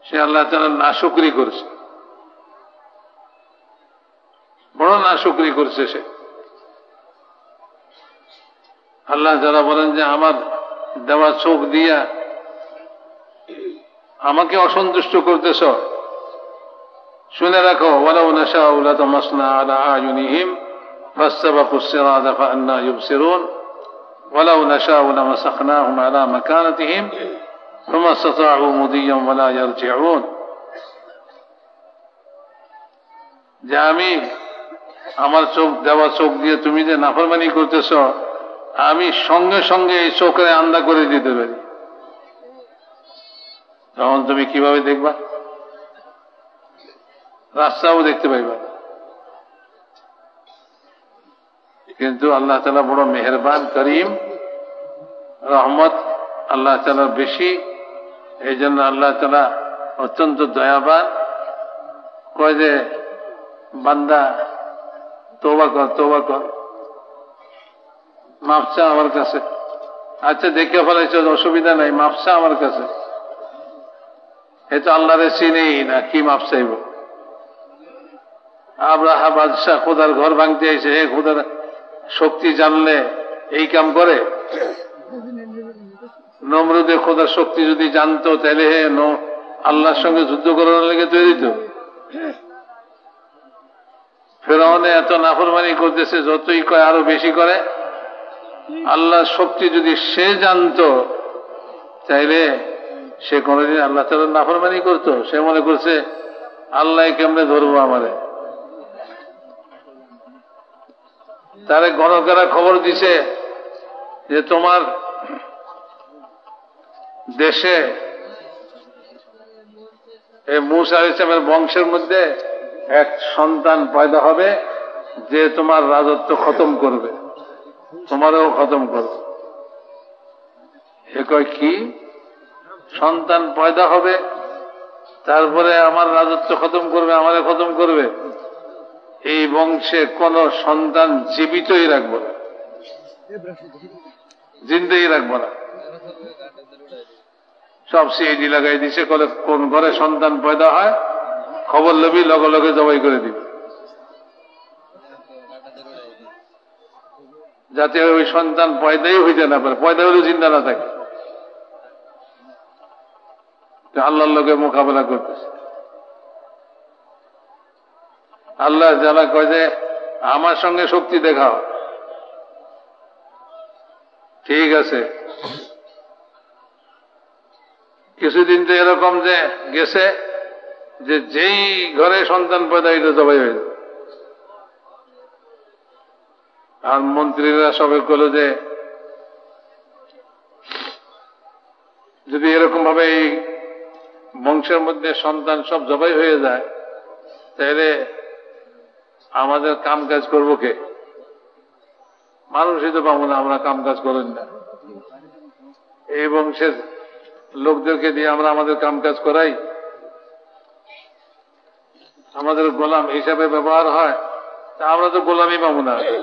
সে আল্লাহ তালা নাশুকরি করছে। বড় নাশুকরি করছে সে আল্লাহ যারা বলেন যে আমার দেওয়া চোখ দিয়া আমাকে অসন্তুষ্ট করতেছ শুনে রাখো ওয়ালাউ নাশাউ লাতামাসনা আলা আয়ুনিহিম فاستبقوا الصراط فأنا يبصرون ولو نشاء لمسخناهم على مكانتهم فما استطاعوا مضيا ولا يرجعون যে আমি আমার চোখ, দেওয়া চোখ দিয়ে তুমি যে নাফরমানি করতেছ, আমি সঙ্গে সঙ্গে এই চোখে আন্দা করে দিতে পারি। তখন তুমি কীভাবে দেখবা? রাস্তাও দেখতে পাইবা। কিন্তু আল্লাহ তালা বড় মেহরবান, করিম, রহমত আল্লাহ তালার বেশি। এই জন্য আল্লাহ তালা অত্যন্ত দয়াবান। কয় যে, বান্দা তোবা কর তোবা কর। মাপসা আমার কাছে। আচ্ছা দেখে ফেলাইছ অসুবিধা নাই মাপসা আমার কাছে। এ তো আল্লাহরে চিনেই না, কি মাপ চাইব? আব্রাহা বাদশাহ খোদার ঘর ভাঙতে আইছে। হে খোদার, শক্তি জানলে এই কাম করে? নমরুদে খোদার শক্তি যদি জানতো, তাহলে হে আল্লাহর সঙ্গে যুদ্ধ করার লেগে তৈরি তো। ফেরাউনে এত নাফরমানি করতেছে, যতই কয় আরও বেশি করে। আল্লাহর শক্তি যদি সে জানতো, তাইলে সে কোনদিন আল্লাহ তালা নাফরমানি করতো। সে মনে করছে, আল্লাহ কেমনে ধরবো আমারে? তারে গণকেরা খবর দিছে যে তোমার দেশে এই মুসা ইসলামের বংশের মধ্যে এক সন্তান পয়দা হবে যে তোমার রাজত্ব খতম করবে। তোমারও খতম করবে। এ কয় কি? সন্তান পয়দা হবে, তারপরে আমার রাজত্ব খতম করবে, আমারে খতম করবে। এই বংশে কোন সন্তান জীবিতই রাখব না। জিন্দেই রাখব না। সব সিআইডি লাগাই দিছে কোন ঘরে সন্তান পয়দা হয়? খবর লবি, লগে লগে জবাই করে দিবে। যাতে ওই সন্তান পয়দাই হইতে না পারে, পয়দা হলেও চিন্তা না থাকে। আল্লাহর লোকে মোকাবেলা করতেছে। আল্লাহ যারা কয় যে, আমার সঙ্গে শক্তি দেখাও। ঠিক আছে। কিছুদিন তো এরকম যে গেছে যে যেই ঘরে সন্তান পয়দা এটা জবাই হয়ে আর মন্ত্রীরা সবে করল যে, যদি এরকম ভাবে এই বংশের মধ্যে সন্তান সব জবাই হয়ে যায়, তাহলে আমাদের কাম কাজ করব কে? মানুষই তো পাবো না, আমরা কাম কাজ করেন না। এই বংশের লোকদেরকে দিয়ে আমরা আমাদের কাম কাজ করাই। আমাদের গোলাম হিসাবে ব্যবহার হয়, তা আমরা তো গোলামই পাবো না তো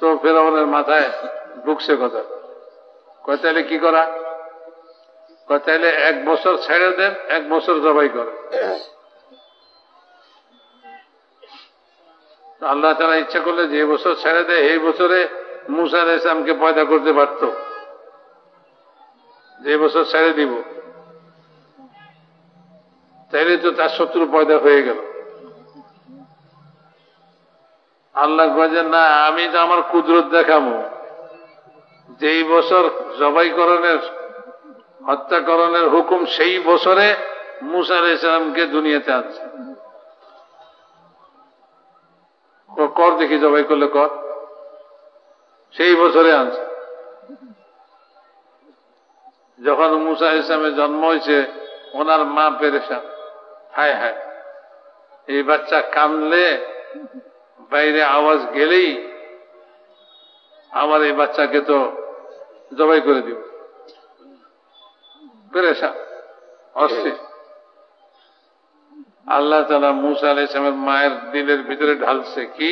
তো ফেরাউনের মাথায় ঢুকছে কথা। কয় তাহলে কি করা? কয় তাহলে এক বছর ছেড়ে দেন, এক বছর জবাই করে আল্লাহ তারা ইচ্ছা করলে যে বছর ছেড়ে দেয়, এই বছরে মুসা ইসলামকে পয়দা করতে পারত। যে বছর ছেড়ে দিব। তাইলে তো তার শত্রু পয়দা হয়ে গেল। আল্লাহ বলেন না, আমি তো আমার কুদরত দেখাবো। যেই বছর জবাইকরণের, হত্যাকরণের হুকুম, সেই বছরে মুসা আলাহ ইসলামকে দুনিয়াতে আনছে। কর দেখি, জবাই করলে কর। সেই বছরে আনছে। যখন মুসা ইসলামের জন্ম হয়েছে, ওনার মা পেরেশান। হায় হায়। এই বাচ্চা কামলে বাইরে আওয়াজ গেলেই আমার এই বাচ্চাকে তো জবাই করে দিব। আল্লাহ তালা মুসা আলাই ইসলামের মায়ের দিলের ভিতরে ঢালছে কি?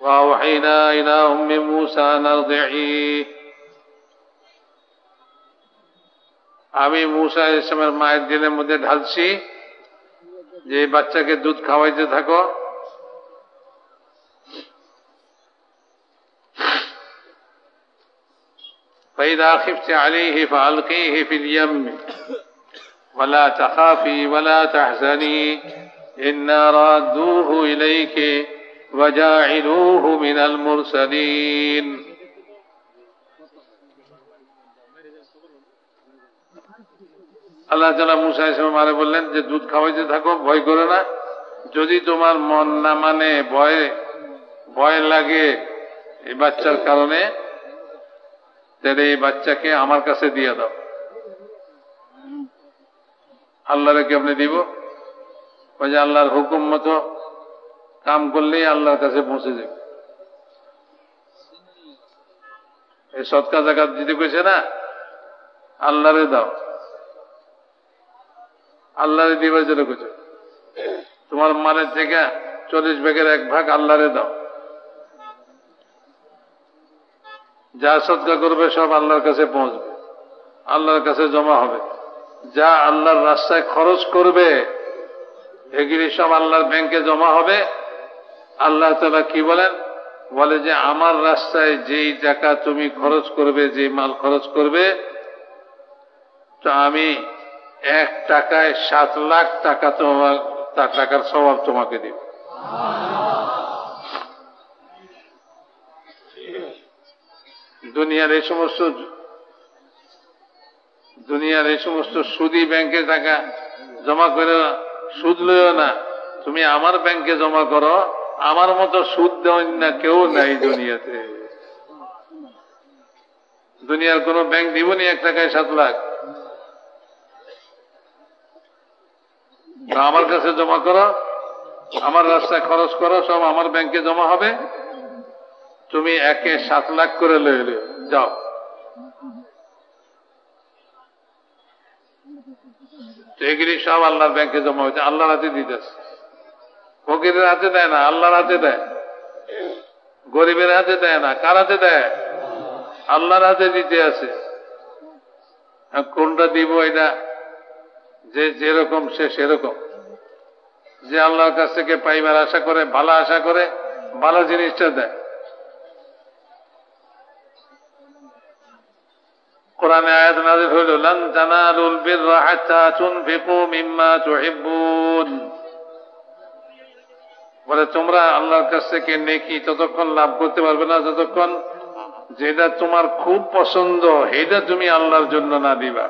ওয়া ওয়াহিনা ইলা উম্মি মুসা নারদিহি আমি মুসা আলাইহিস ইসলামের মায়ের দিলের মধ্যে ঢালছি যে এই বাচ্চাকে দুধ খাওয়াইতে থাকো فإذا خفت عليه فألقيه في اليم ولا تخافي ولا تحزني إنا رادوه إليك وجاعلوه من المرسلين আল্লাহ তালা মুসা ইসলাম মারে বললেন যে, দুধ খাওয়াইতে থাকো, ভয় করো না। যদি তোমার মন না মানে ভয় ভয় লাগে এই বাচ্চার কারণে, তাহলে এই বাচ্চাকে আমার কাছে দিয়ে দাও। আল্লাহরে কেমনে দিব? ওই যে আল্লাহর হুকুম মতো কাম করলেই আল্লাহর কাছে পৌঁছে যাবে। এই সৎকা জাকাত দিতে কইছে না, আল্লাহরে দাও। আল্লাহরে দিবার জন্য কইছে তোমার মালের থেকে চল্লিশ ভাগের এক ভাগ আল্লাহরে দাও। যা সৎকা করবে সব আল্লাহর কাছে পৌঁছবে। আল্লাহর কাছে জমা হবে। যা আল্লাহর রাস্তায় খরচ করবে, এগুলি সব আল্লাহর ব্যাংকে জমা হবে। আল্লাহ তালা কি বলেন? বলে যে, আমার রাস্তায় যেই টাকা তুমি খরচ করবে যে মাল খরচ করবে, তো আমি এক টাকায় সাত লাখ টাকা তোমার, তার টাকার স্বভাব তোমাকে দিব। দুনিয়ার এই সমস্ত দুনিয়ার এই সমস্ত সুদি ব্যাংকে টাকা জমা করে সুদ লইও না। তুমি আমার ব্যাংকে জমা করো, আমার মতো সুদ দেওয়া না কেউ নাই দুনিয়াতে। দুনিয়ার কোন ব্যাংক দিবনি এক টাকায় সাত লাখ। আমার কাছে জমা করো, আমার রাস্তায় খরচ করো, সব আমার ব্যাংকে জমা হবে। তুমি একে সাত লাখ করে লয়ে যাও। এগুলি সব আল্লাহর ব্যাংকে জমা হয়েছে, আল্লাহর হাতে দিতেছে। ফকিরের হাতে দেয় না, আল্লাহর হাতে দেয়। গরিবের হাতে দেয় না, কার হাতে দেয়? আল্লাহর হাতে দিতে আছে। কোনটা দিব এটা যে যেরকম সে সেরকম। যে আল্লাহর কাছ থেকে পাইবার আশা করে, ভালো আশা করে, ভালো জিনিসটা দেয়। কোরআনে আয়াত নাযিল হইল, লান তানালুল মিম্মা বলে, তোমরা আল্লাহর কাছ থেকে নেকি ততক্ষণ লাভ করতে পারবে না, যতক্ষণ যেটা তোমার খুব পছন্দ সেটা তুমি আল্লাহর জন্য না দিবা।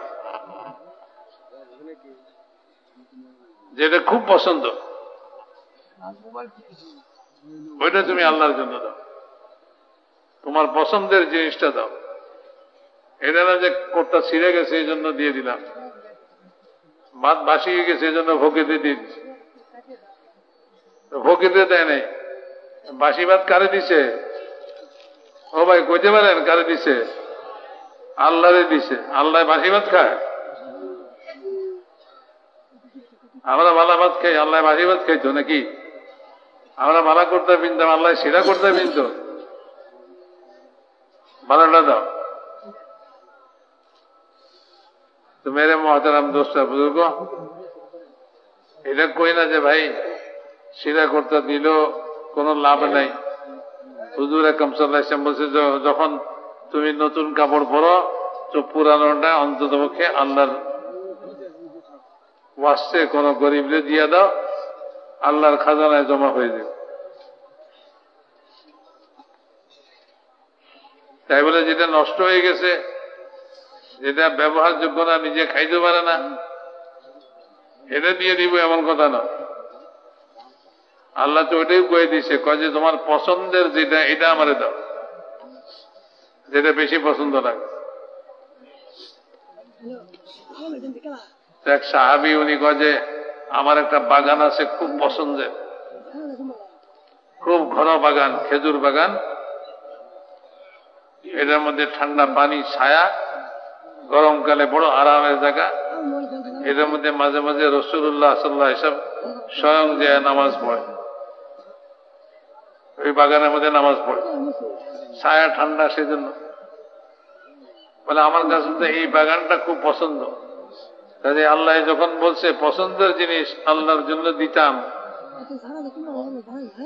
যেটা খুব পছন্দ। ওইটা তুমি আল্লাহর জন্য দাও। তোমার পছন্দের জিনিসটা দাও। এটা না যে কোটটা ছিঁড়ে গেছে, এই জন্য দিয়ে দিলাম। ভাত ভাসিয়ে গেছে, এই জন্য ভোগেতে দিয়ে দিচ্ছি। ভোগেতে দেয় নাই। বাসি ভাত কারে দিছে? ও ভাই, কইতে পারেন কারে দিছে? আল্লাহরে দিছে। আল্লাহ বাসি ভাত খায়? আমরা মালা ভাত খাই, আল্লাহ বাসি ভাত খাইতো নাকি? আমরা মালা করতে পিনতাম, আল্লাহ সিরা করতে পিনত। ভালোটা দাও। তো মেরে মহতারাম দোষটা বুঝুক এটা কই না যে ভাই, সিরা করতে দিল কোনো লাভ নাই। হুজুর একম সাল্লাহ বলছে যখন তুমি নতুন কাপড় পরো, তো পুরানোটা অন্তত পক্ষে আল্লাহর ওয়াসে কোন গরিবরে দিয়ে দাও আল্লাহর খাজানায় জমা হয়ে যাবে তাই বলে যেটা নষ্ট হয়ে গেছে যেটা ব্যবহারযোগ্য না নিজে খাইতে পারে না এটা দিয়ে দিব এমন কথা না আল্লাহ তো ওইটাই কয়ে দিছে কয় যে তোমার পছন্দের যেটা এটা আমারে দাও যেটা বেশি পছন্দ লাগে এক সাহাবি উনি যে, আমার একটা বাগান আছে, খুব পছন্দের। খুব ঘন বাগান, খেজুর বাগান। এটার মধ্যে ঠান্ডা পানি, ছায়া, গরমকালে বড় আরামের জায়গা। এটার মধ্যে মাঝে মাঝে রসুল্লাহ সাল্লাহ এসব স্বয়ং যে নামাজ পড়ে। ওই বাগানের মধ্যে নামাজ পড়ে। ছায়া, ঠান্ডা, সেজন্য। বলে, আমার কাছে এই বাগানটা খুব পছন্দ। কাজে আল্লাহ যখন বলছে, পছন্দের জিনিস আল্লাহর জন্য দিতাম।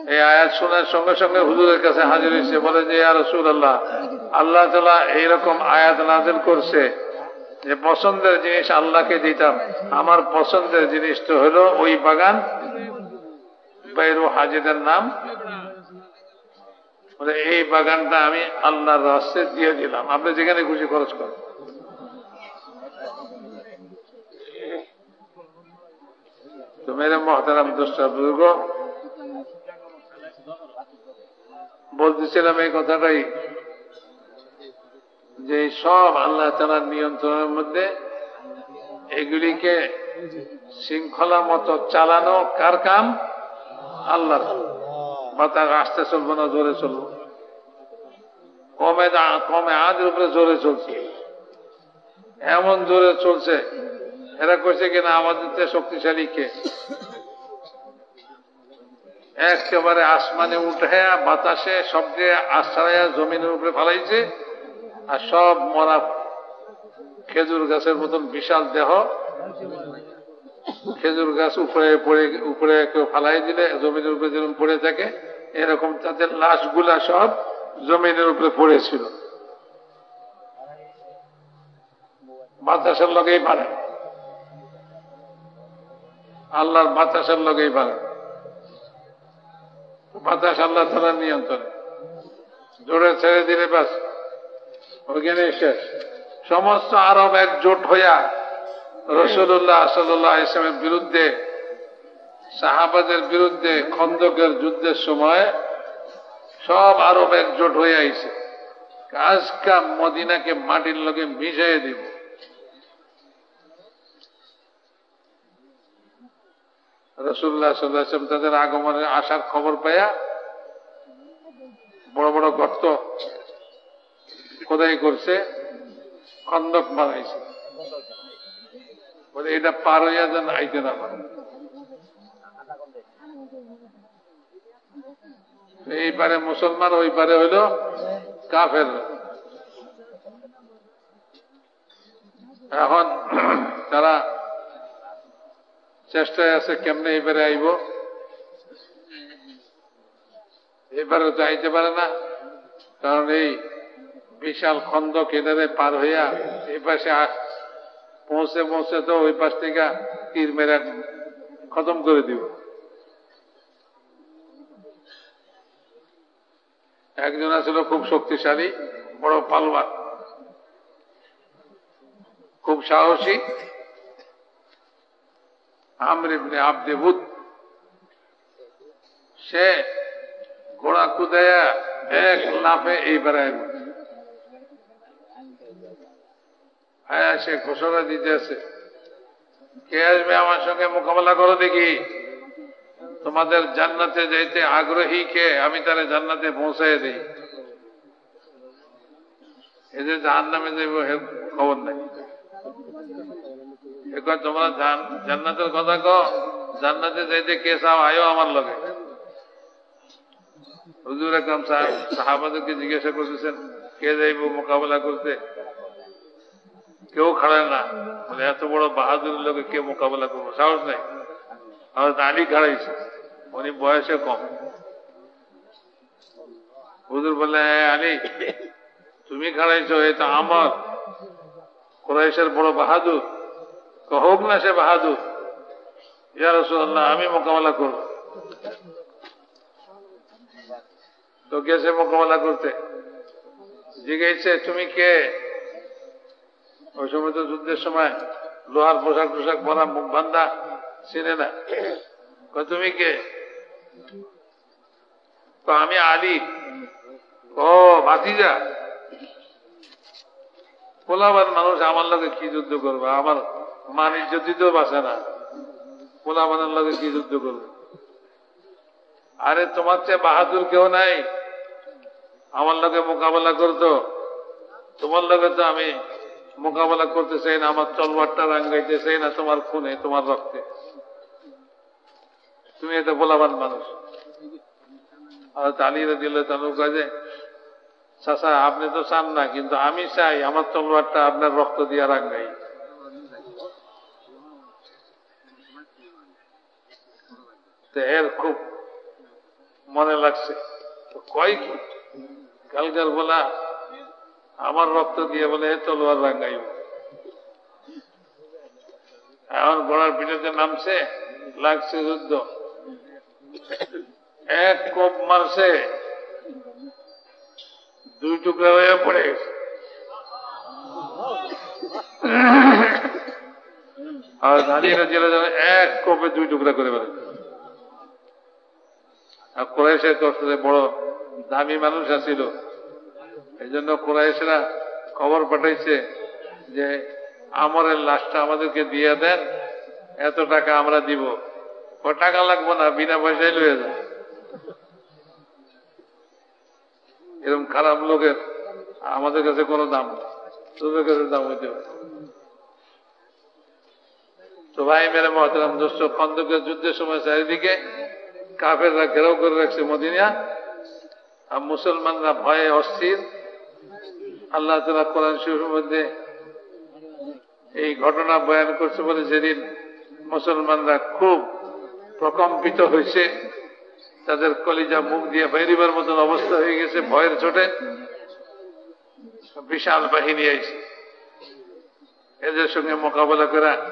এই আয়াত শোনার সঙ্গে সঙ্গে হুজুরের কাছে হাজির হয়েছে, বলে যে আর রসুল আল্লাহ আল্লাহ তালা এইরকম আয়াত নাজেল করছে যে, পছন্দের জিনিস আল্লাহকে দিতাম। আমার পছন্দের জিনিস তো হলো ওই বাগান। বাইরু হাজিদের নাম। এই বাগানটা আমি আল্লাহর রাস্তে দিয়ে দিলাম। আপনি যেখানে খুশি খরচ করেন। তো মেরে মহতারাম দোষটা বুজুর্গ। বলতেছিলাম এই কথাটাই যে সব আল্লাহ তালার নিয়ন্ত্রণের মধ্যে এগুলিকে শৃঙ্খলা মতো চালানো কার কাম? আল্লাহর বা তার আস্তে চলবো না, জোরে চলবো। কমে কমে আজের উপরে জোরে চলছে। এমন জোরে চলছে এরা কইছে কিনা আমাদের চেয়ে শক্তিশালী কে? একেবারে আসমানে উঠে বাতাসে শব্দে আশ্রয়া জমিনের উপরে ফালাইছে আর সব মরা খেজুর গাছের মতন বিশাল দেহ খেজুর গাছ উপরে পড়ে, উপরে কেউ ফালাই দিলে জমিনের উপরে যেরকম পড়ে থাকে, এরকম তাদের লাশগুলা সব জমিনের উপরে পড়েছিল। বাতাসের লগেই পারে। আল্লাহর বাতাসের লগেই পারে বাতাস আল্লাহ তালার নিয়ন্ত্রণে। জোরে ছেড়ে দিলে বাস ওইখানে শেষ। সমস্ত আরব একজোট হইয়া রসুল্লাহ সাল্লাহ ইসলামের বিরুদ্ধে, সাহাবাদের বিরুদ্ধে খন্দকের যুদ্ধের সময় সব আরব একজোট হয়ে আইছে। আজকা মদিনাকে মাটির লোকে মিশাই দিব। রসুল্লাহ সাল্লাহ ইসলাম তাদের আগমনের আসার খবর পাইয়া বড় বড় গর্ত খোদাই করছে, খন্দক বানাইছে। বলে, এটা পার হইয়া যেন আইতে না পারে। এই পারে মুসলমান, ওই পারে হইল কাফের। এখন তারা চেষ্টায় আছে, কেমনে এবারে আইব? এবারে তো আইতে পারে না, কারণ এই বিশাল খন্দ এদারে পার হইয়া এই পাশে পৌঁছে পৌঁছে তো ওই পাশ থেকে তীর মেরে খতম করে দিব। একজন আসলে খুব শক্তিশালী, বড় পালওয়ান, খুব সাহসী আব্দে বুধ সে ঘোড়া কুদায়া এক লাফে এই বেড়ায় হ্যাঁ সে ঘোষণা দিতে আছে, কে আসবে আমার সঙ্গে মোকাবেলা করো দেখি। তোমাদের জান্নাতে যাইতে আগ্রহী কে? আমি তারা জান্নাতে পৌঁছাই দিই। যে জাহান নামে যাইব খবর নাই। তোমরা জান- জান্নাতের কথা কও জান্নাতে যাইতে কে চাও আয়ো আমার লগে। হুজুর একদম সাহাবাদেরকে জিজ্ঞাসা করতেছেন কে যাইব মোকাবেলা করতে? কেউ খাড়ায় না। বলে এত বড় বাহাদুর লোকে কে মোকাবেলা করব? সাহস নাই। আর দাঁড়ি খাড়াইছে। উনি বয়সে কম। হুজুর বলে "হ্যাঁ, আলী তুমি খাড়াইছো এটা আমার। কোরাইশের বড় বাহাদুর। তো হোক না সে বাহাদুর। ইয়া রসুল্লাহ আমি মোকাবেলা করব। তো গেছে মোকাবেলা করতে? জিজ্ঞেসে, তুমি কে? ওই সময় তো যুদ্ধের সময় লোহার পোশাক টোশাক পরা মুখ বান্ধা চিনে না। তুমি কে? তো আমি আলী। ও, ভাতিজা। পোলাবার মানুষ আমার লগে কি যুদ্ধ করবে? আমার মান ইজ্জতিতেও বাঁচে না। পোলাবানের লগে কি যুদ্ধ করবে? আরে তোমার চেয়ে বাহাদুর কেউ নাই। আমার লগে মোকাবেলা করতো। তোমার লগে তো আমি মোকাবেলা করতে চাই না, আমার তলবারটা রাঙ্গাইতে চাই না, তোমার খুনে, তোমার রক্তে। তুমি এটা বলাবান মানুষ। আর তালিয়ে দিল তালু কাজে চাষা আপনি তো চান না, কিন্তু আমি চাই আমার তলোয়ারটা আপনার রক্ত দিয়ে রাঙ্গাই। তো এর খুব মনে লাগছে। তো কয় কি? কালকার বলা, আমার রক্ত দিয়ে বলে, এ তলোয়ার রাঙ্গাইব এখন ঘোড়ার পিঠেতে নামছে, লাগছে যুদ্ধ। এক কোপ মারছে, দুই টুকরা হয়ে পড়ে গেছে। আর দাঁড়িয়ে এক কোপে দুই টুকরা করে ফেলে আর কোরাইশের কষ্টে বড় দামি মানুষ আসিল এই জন্য কোরাইশরা খবর পাঠাইছে যে, আমরের লাশটা আমাদেরকে দিয়ে দেন, এত টাকা আমরা দিব। ও টাকা লাগবো না, বিনা পয়সায় লয়ে যায় এরকম খারাপ লোকের আমাদের কাছে কোনো দাম তোদের কাছে দাম হইতে পারে। তো ভাই, মেরে মহতরাম, দোস্ত, খন্দকের যুদ্ধের সময় চারিদিকে কাফেররা ঘেরাও করে রাখছে মদিনা। আর মুসলমানরা ভয়ে অস্থির। আল্লাহ তালা কোরআন শরীফের মধ্যে এই ঘটনা বয়ান করছে বলে যেদিন মুসলমানরা খুব প্রকম্পিত হয়েছে, তাদের কলিজা মুখ দিয়ে বেরিবার মতন অবস্থা হয়ে গেছে, ভয়ের ছোটে। বিশাল বাহিনী আইছে। এদের সঙ্গে মোকাবেলা করা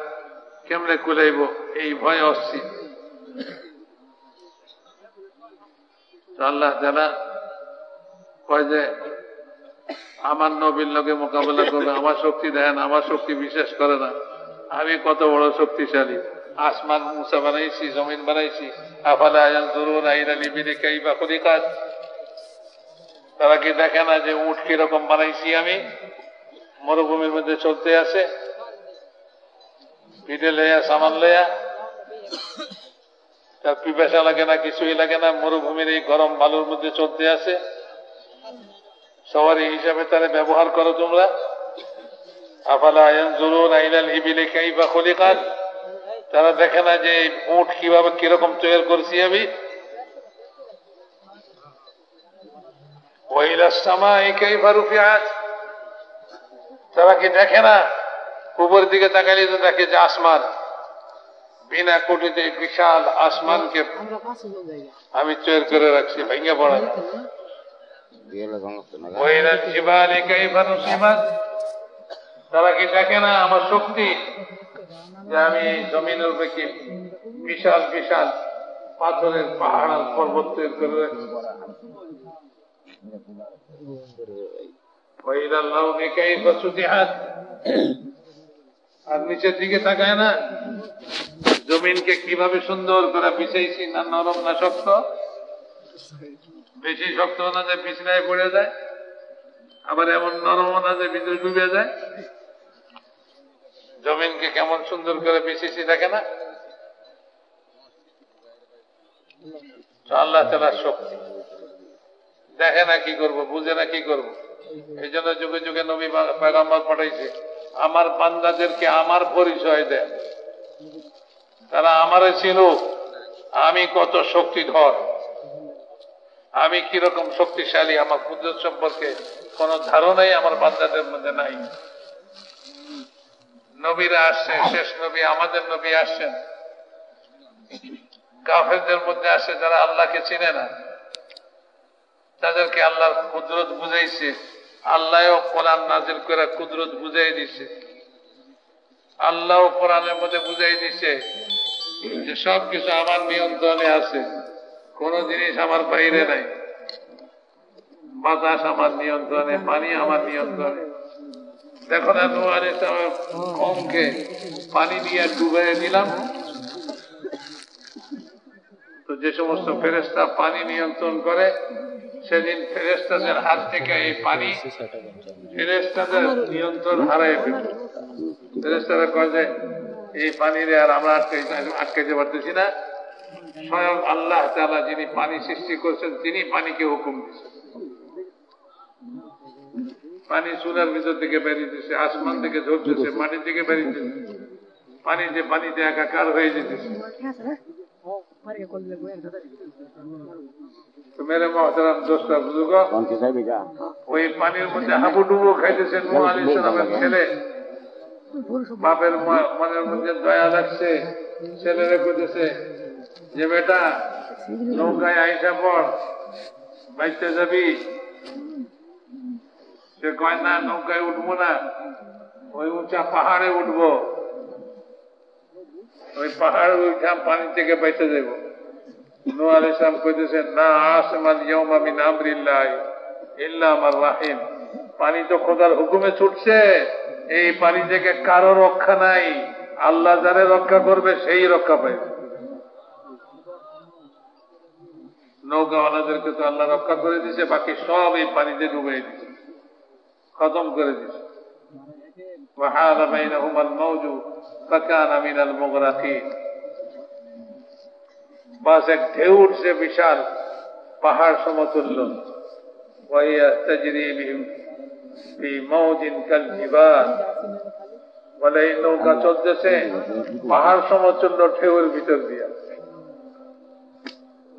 কেমনে কুলাইব? এই ভয় অস্থির। আল্লাহ যারা কয় যে, আমার নবীর লোকে মোকাবেলা করবে, আমার শক্তি দেয় না, আমার শক্তি বিশ্বাস করে না। আমি কত বড় শক্তিশালী। আসমান মুসা বানাইছি, জমিন বানাইছি। আফালা আয়ান জরুর আইরা লিবিনে কাই বা কাজ তারা কি দেখে না যে উঠ কীরকম বানাইছি আমি? মরুভূমির মধ্যে চলতে আছে। পিঠে লেয়া, সামান লেয়া। তার পিপাসা লাগে না, কিছুই লাগে না, মরুভূমির এই গরম বালুর মধ্যে চলতে আছে। সবারই হিসাবে তারা ব্যবহার করো তোমরা। তারা দেখে না যে উঠ কীভাবে কীরকম তৈরি করছি আমি। তারা কি দেখে না? উপর দিকে তাকালে তো দেখে যে আসমান। বিনা কোটিতে বিশাল আসমানকে আমি তৈরি করে রাখছি, ভেঙে পড়া। তারা কি দেখে না আমার শক্তি? যে আমি জমিনের উপরে বিশাল বিশাল পাথরের পাহাড় পর্বত তৈরি করে রাখছি। আর নিচের দিকে তাকায় না। জমিনকে কীভাবে সুন্দর করে বিছাইছি না নরম না শক্ত? বেশি শক্ত না যায় বিছনায় পড়ে যায়, আবার এমন নরম না যে ভিতরে ডুবে যায়। জমিনকে কেমন সুন্দর করে পিছিয়েছি দেখে না? আল্লাহ তালার শক্তি। দেখে না কি করব, বুঝে না কি করব। এই জন্য যুগে যুগে নবী পেগাম্বর পাঠাইছে আমার বান্দাদেরকে আমার পরিচয় দেন। তারা আমারে ছিল আমি কত শক্তিধর। আমি কীরকম শক্তিশালী আমার কুদরত সম্পর্কে কোন ধারণাই আমার বান্দাদের মধ্যে নাই। নবীরা আসছে, শেষ নবী আমাদের নবী আসছেন। কাফেরদের মধ্যে আসে যারা আল্লাহকে চিনে না। তাদেরকে আল্লাহর কুদরত বুঝাইছে। আল্লাহও কোরআন নাজিল করে কুদরত বুঝাই দিছে। আল্লাহ কোরআনের মধ্যে বুঝাই দিছে যে সব কিছু আমার নিয়ন্ত্রণে আছে, কোন জিনিস আমার বাইরে নাই। বাতাস আমার নিয়ন্ত্রণে, পানি আমার নিয়ন্ত্রণে। দেখো না নোয়ার কমকে পানি দিয়ে ডুবে দিলাম। তো যে সমস্ত ফেরেস্তা পানি নিয়ন্ত্রণ করে সেদিন ফেরেস্তাদের হাত থেকে এই পানি ফেরেস্তাদের নিয়ন্ত্রণ হারাই ফেলবে ফেরেস্তারা কয় যে, এই পানিরে আর আমরা আটকে আটকাইতে পারতেছি না। স্বয়ং আল্লাহ তালা যিনি পানি সৃষ্টি করছেন তিনি পানিকে হুকুম দিচ্ছেন পানি চুলার ভিতর থেকে বেরিয়ে বেরিয়েছে আসমান থেকে ঝরতেছে, মাটি থেকে বেরিয়ে বেরিয়েছে পানিতে পানিতে একাকার হয়ে যেতেছে। ওই পানির মধ্যে হাবুডুবু আলী সালামের ছেলে। বাপের মনের মধ্যে দয়া লাগছে ছেলেরে কইতেছে যে বেটা নৌকায় আইসা পর বাইতে যাবি? সে কয় না নৌকায় উঠবো না ওই উঁচা পাহাড়ে উঠবো। ওই পাহাড়ে উঠা পানি থেকে বাইতে যাব নূহ আলাইহিস সালাম কইতেছেন না আসমান ইয়াউমা মিন আমরিল্লাহ ইল্লা আমার রাহিম পানি তো খোদার হুকুমে ছুটছে এই পানি থেকে কারো রক্ষা নাই আল্লাহ যারে রক্ষা করবে সেই রক্ষা পাইবে নৌকাওয়ালাদেরকে তো আল্লাহ রক্ষা করে দিছে বাকি সব এই পানিতে ডুবে দিছে খতম করে দিছে وحال بينهما الموج فكان من المغرقين বাস ঢেউর ঢেউ বিশাল পাহাড় সমতুল্য বলে এই নৌকা চলতেছে পাহাড় সমতুল্য ঢেউর ভিতর দিয়া।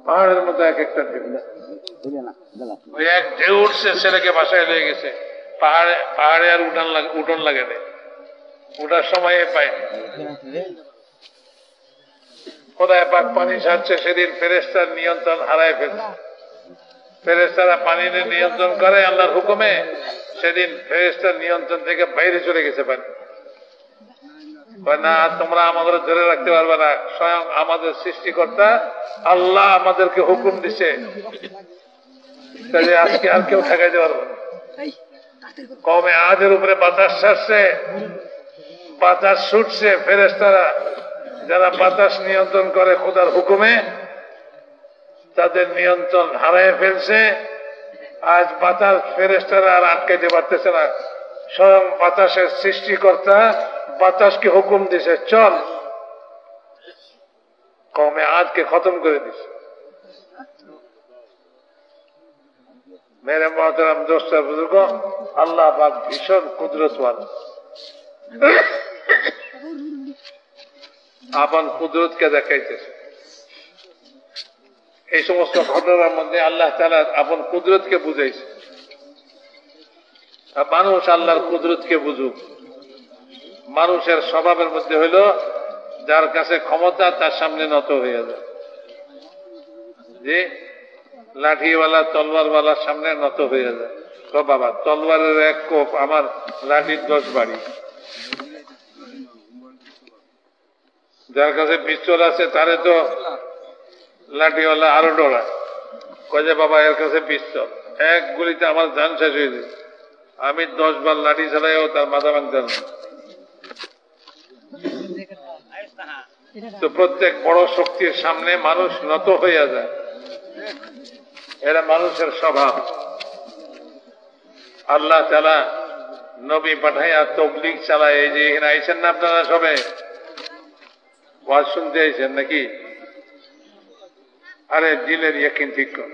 পাহাড়ের মতো এক একটা ঢেউ। ওই এক ঢেউ উঠছে ছেলেকে বাসায় লেগে গেছে। পাহাড়ে পাহাড়ে আর উঠান লাগে লাগে না। ওটার সময় পায়নি কোথায় পাক পানি ছাড়ছে সেদিন ফেরেস্তার নিয়ন্ত্রণ হারায় ফেলছে। ফেরেস্তারা পানির নিয়ন্ত্রণ করে আল্লাহর হুকুমে সেদিন ফেরেস্তার নিয়ন্ত্রণ থেকে বাইরে চলে গেছে পানি। না তোমরা আমাদের ধরে রাখতে পারবে না। স্বয়ং আমাদের সৃষ্টিকর্তা আল্লাহ আমাদেরকে হুকুম দিছে। আজকে আর কেউ ঠেকাইতে পারবে না। কমে আজের উপরে বাতাস ছাড়ছে বাতাস ছুটছে ফেরেস্তারা যারা বাতাস নিয়ন্ত্রণ করে খোদার হুকুমে, তাদের নিয়ন্ত্রণ হারায় ফেলছে। আজ বাতাস ফেরেস্তারা আর আটকাইতে পারতেছে না। স্বয়ং বাতাসের সৃষ্টিকর্তা বাতাসকে হুকুম দিছে, চল কমে আজকে খতম করে দিছে মেরে মহতরাম দোস্তা বুজুর্গ, আল্লাহ ভীষণ কুদরতওয়ান আপন কুদরতকে দেখাইতেছে। এই সমস্ত ঘটনার মধ্যে আল্লাহ তালা আপন কুদরতকে বুঝাইছে। মানুষ আল্লাহর কুদরতকে বুঝুক। মানুষের স্বভাবের মধ্যে হইল, যার কাছে ক্ষমতা তার সামনে নত হয়ে যায়। যে লাঠিওয়ালা তলবারওয়ালার সামনে নত হয়ে যায়। বাবা তলবারের এক কোপ আমার লাঠির দশ বাড়ি। যার কাছে পিস্তল আছে, তারে তো লাঠিওয়ালা আরও ডরায়। কয় বাবা, এর কাছে পিস্তল। এক গুলিতে আমার ধান শেষ হয়ে যায় আমি দশ বার লাঠি চালাইও তার মাথা ভাঙতে না। তো প্রত্যেক বড় শক্তির সামনে মানুষ নত হইয়া যায়। এরা মানুষের স্বভাব। আল্লাহ তালা নবী পাঠাইয়া তবলিক চালায়। এই যে এখানে আইছেন না আপনারা সবে ওয়াজ শুনতে আইছেন নাকি আরে দিলের ইয়কিন ঠিক কর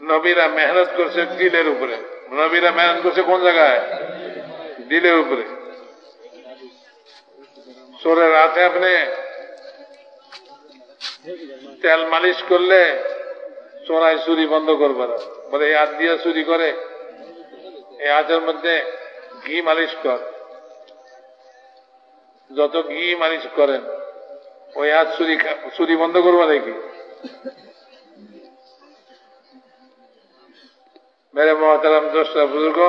নবীরা মেহনত করছে দিলের উপরে নবীরা মেহনত করছে কোন জায়গায় দিলের উপরে সোরের রাতে আপনি তেল মালিশ করলে চোরাই চুরি বন্ধ করবে না বলে এই হাত দিয়ে চুরি করে এই হাতের মধ্যে ঘি মালিশ কর যত ঘি মালিশ করেন, ওই হাত চুরি চুরি বন্ধ করব নাকি মেরে মহাতারাম দোষরা বুজুর্গ,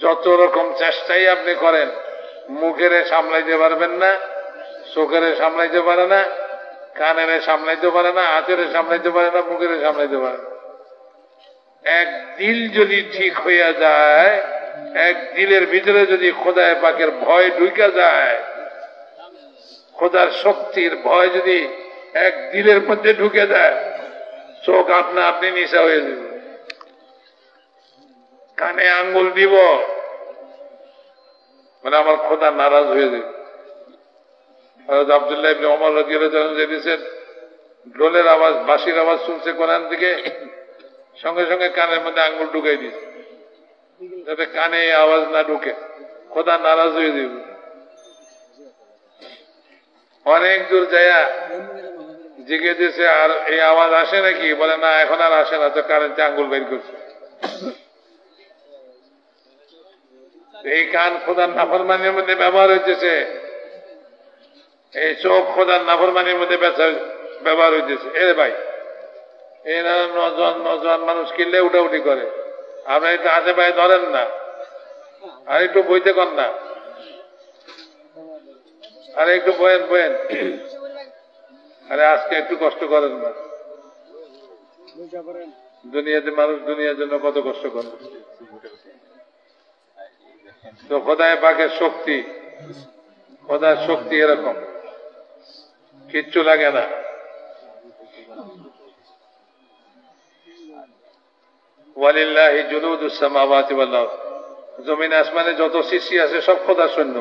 যত রকম চেষ্টাই আপনি করেন, মুখেরে সামলাইতে পারবেন না, চোখের সামলাইতে পারে না, কানেরে সামলাইতে পারে না, হাতের সামলাইতে পারে না, মুখের সামলাইতে পারে না। এক দিল যদি ঠিক হইয়া যায় এক দিলের ভিতরে যদি খোদায় পাকের ভয় ঢুকা যায়, খোদার শক্তির ভয় যদি এক দিলের মধ্যে ঢুকে যায়, চোখ আপনা আপনি নিশা হয়ে যাবে। কানে আঙ্গুল দিব মানে আমার খোদা নারাজ হয়ে যাবে। আব্দুল্লাহ ইবনে ওমর তাআলা দিয়েছেন, ঢোলের আওয়াজ, বাঁশির আওয়াজ শুনছে কোরআন থেকে, সঙ্গে সঙ্গে কানের মধ্যে আঙ্গুল ঢুকাই দিয়েছে। যাতে কানে আওয়াজ না ঢুকে। খোদা নারাজ হয়ে যাবে অনেক দূর যায়া জিগে দিয়েছে আর এই আওয়াজ আসে নাকি? বলে, না, এখন আর আসে না, তো কারেন্টে আঙ্গুল বের করছে। এই কান খোদার নাফরমানির মধ্যে ব্যবহার হইতেছে। এই চোখ খোদার নাফরমানির মধ্যে ব্যবহার হইতেছে। এ ভাই এই নজন নজন মানুষ কিনলে উঠাউঠি করে। আপনার একটু পায়ে ধরেন না। আর একটু বইতে কর না। আরে একটু বয়েন বয়েন। আরে আজকে একটু কষ্ট করেন না। দুনিয়াতে মানুষ দুনিয়ার জন্য কত কষ্ট করে। তো খোদায় পাকের শক্তি, খোদার শক্তি এরকম। কিচ্ছু লাগে না। ওয়ালিল্লাহি জুনুদুস সামাওয়াতি ওয়াল আরদ। জমিন আসমানে যত সৃষ্টি আছে, সব খোদার সৈন্য।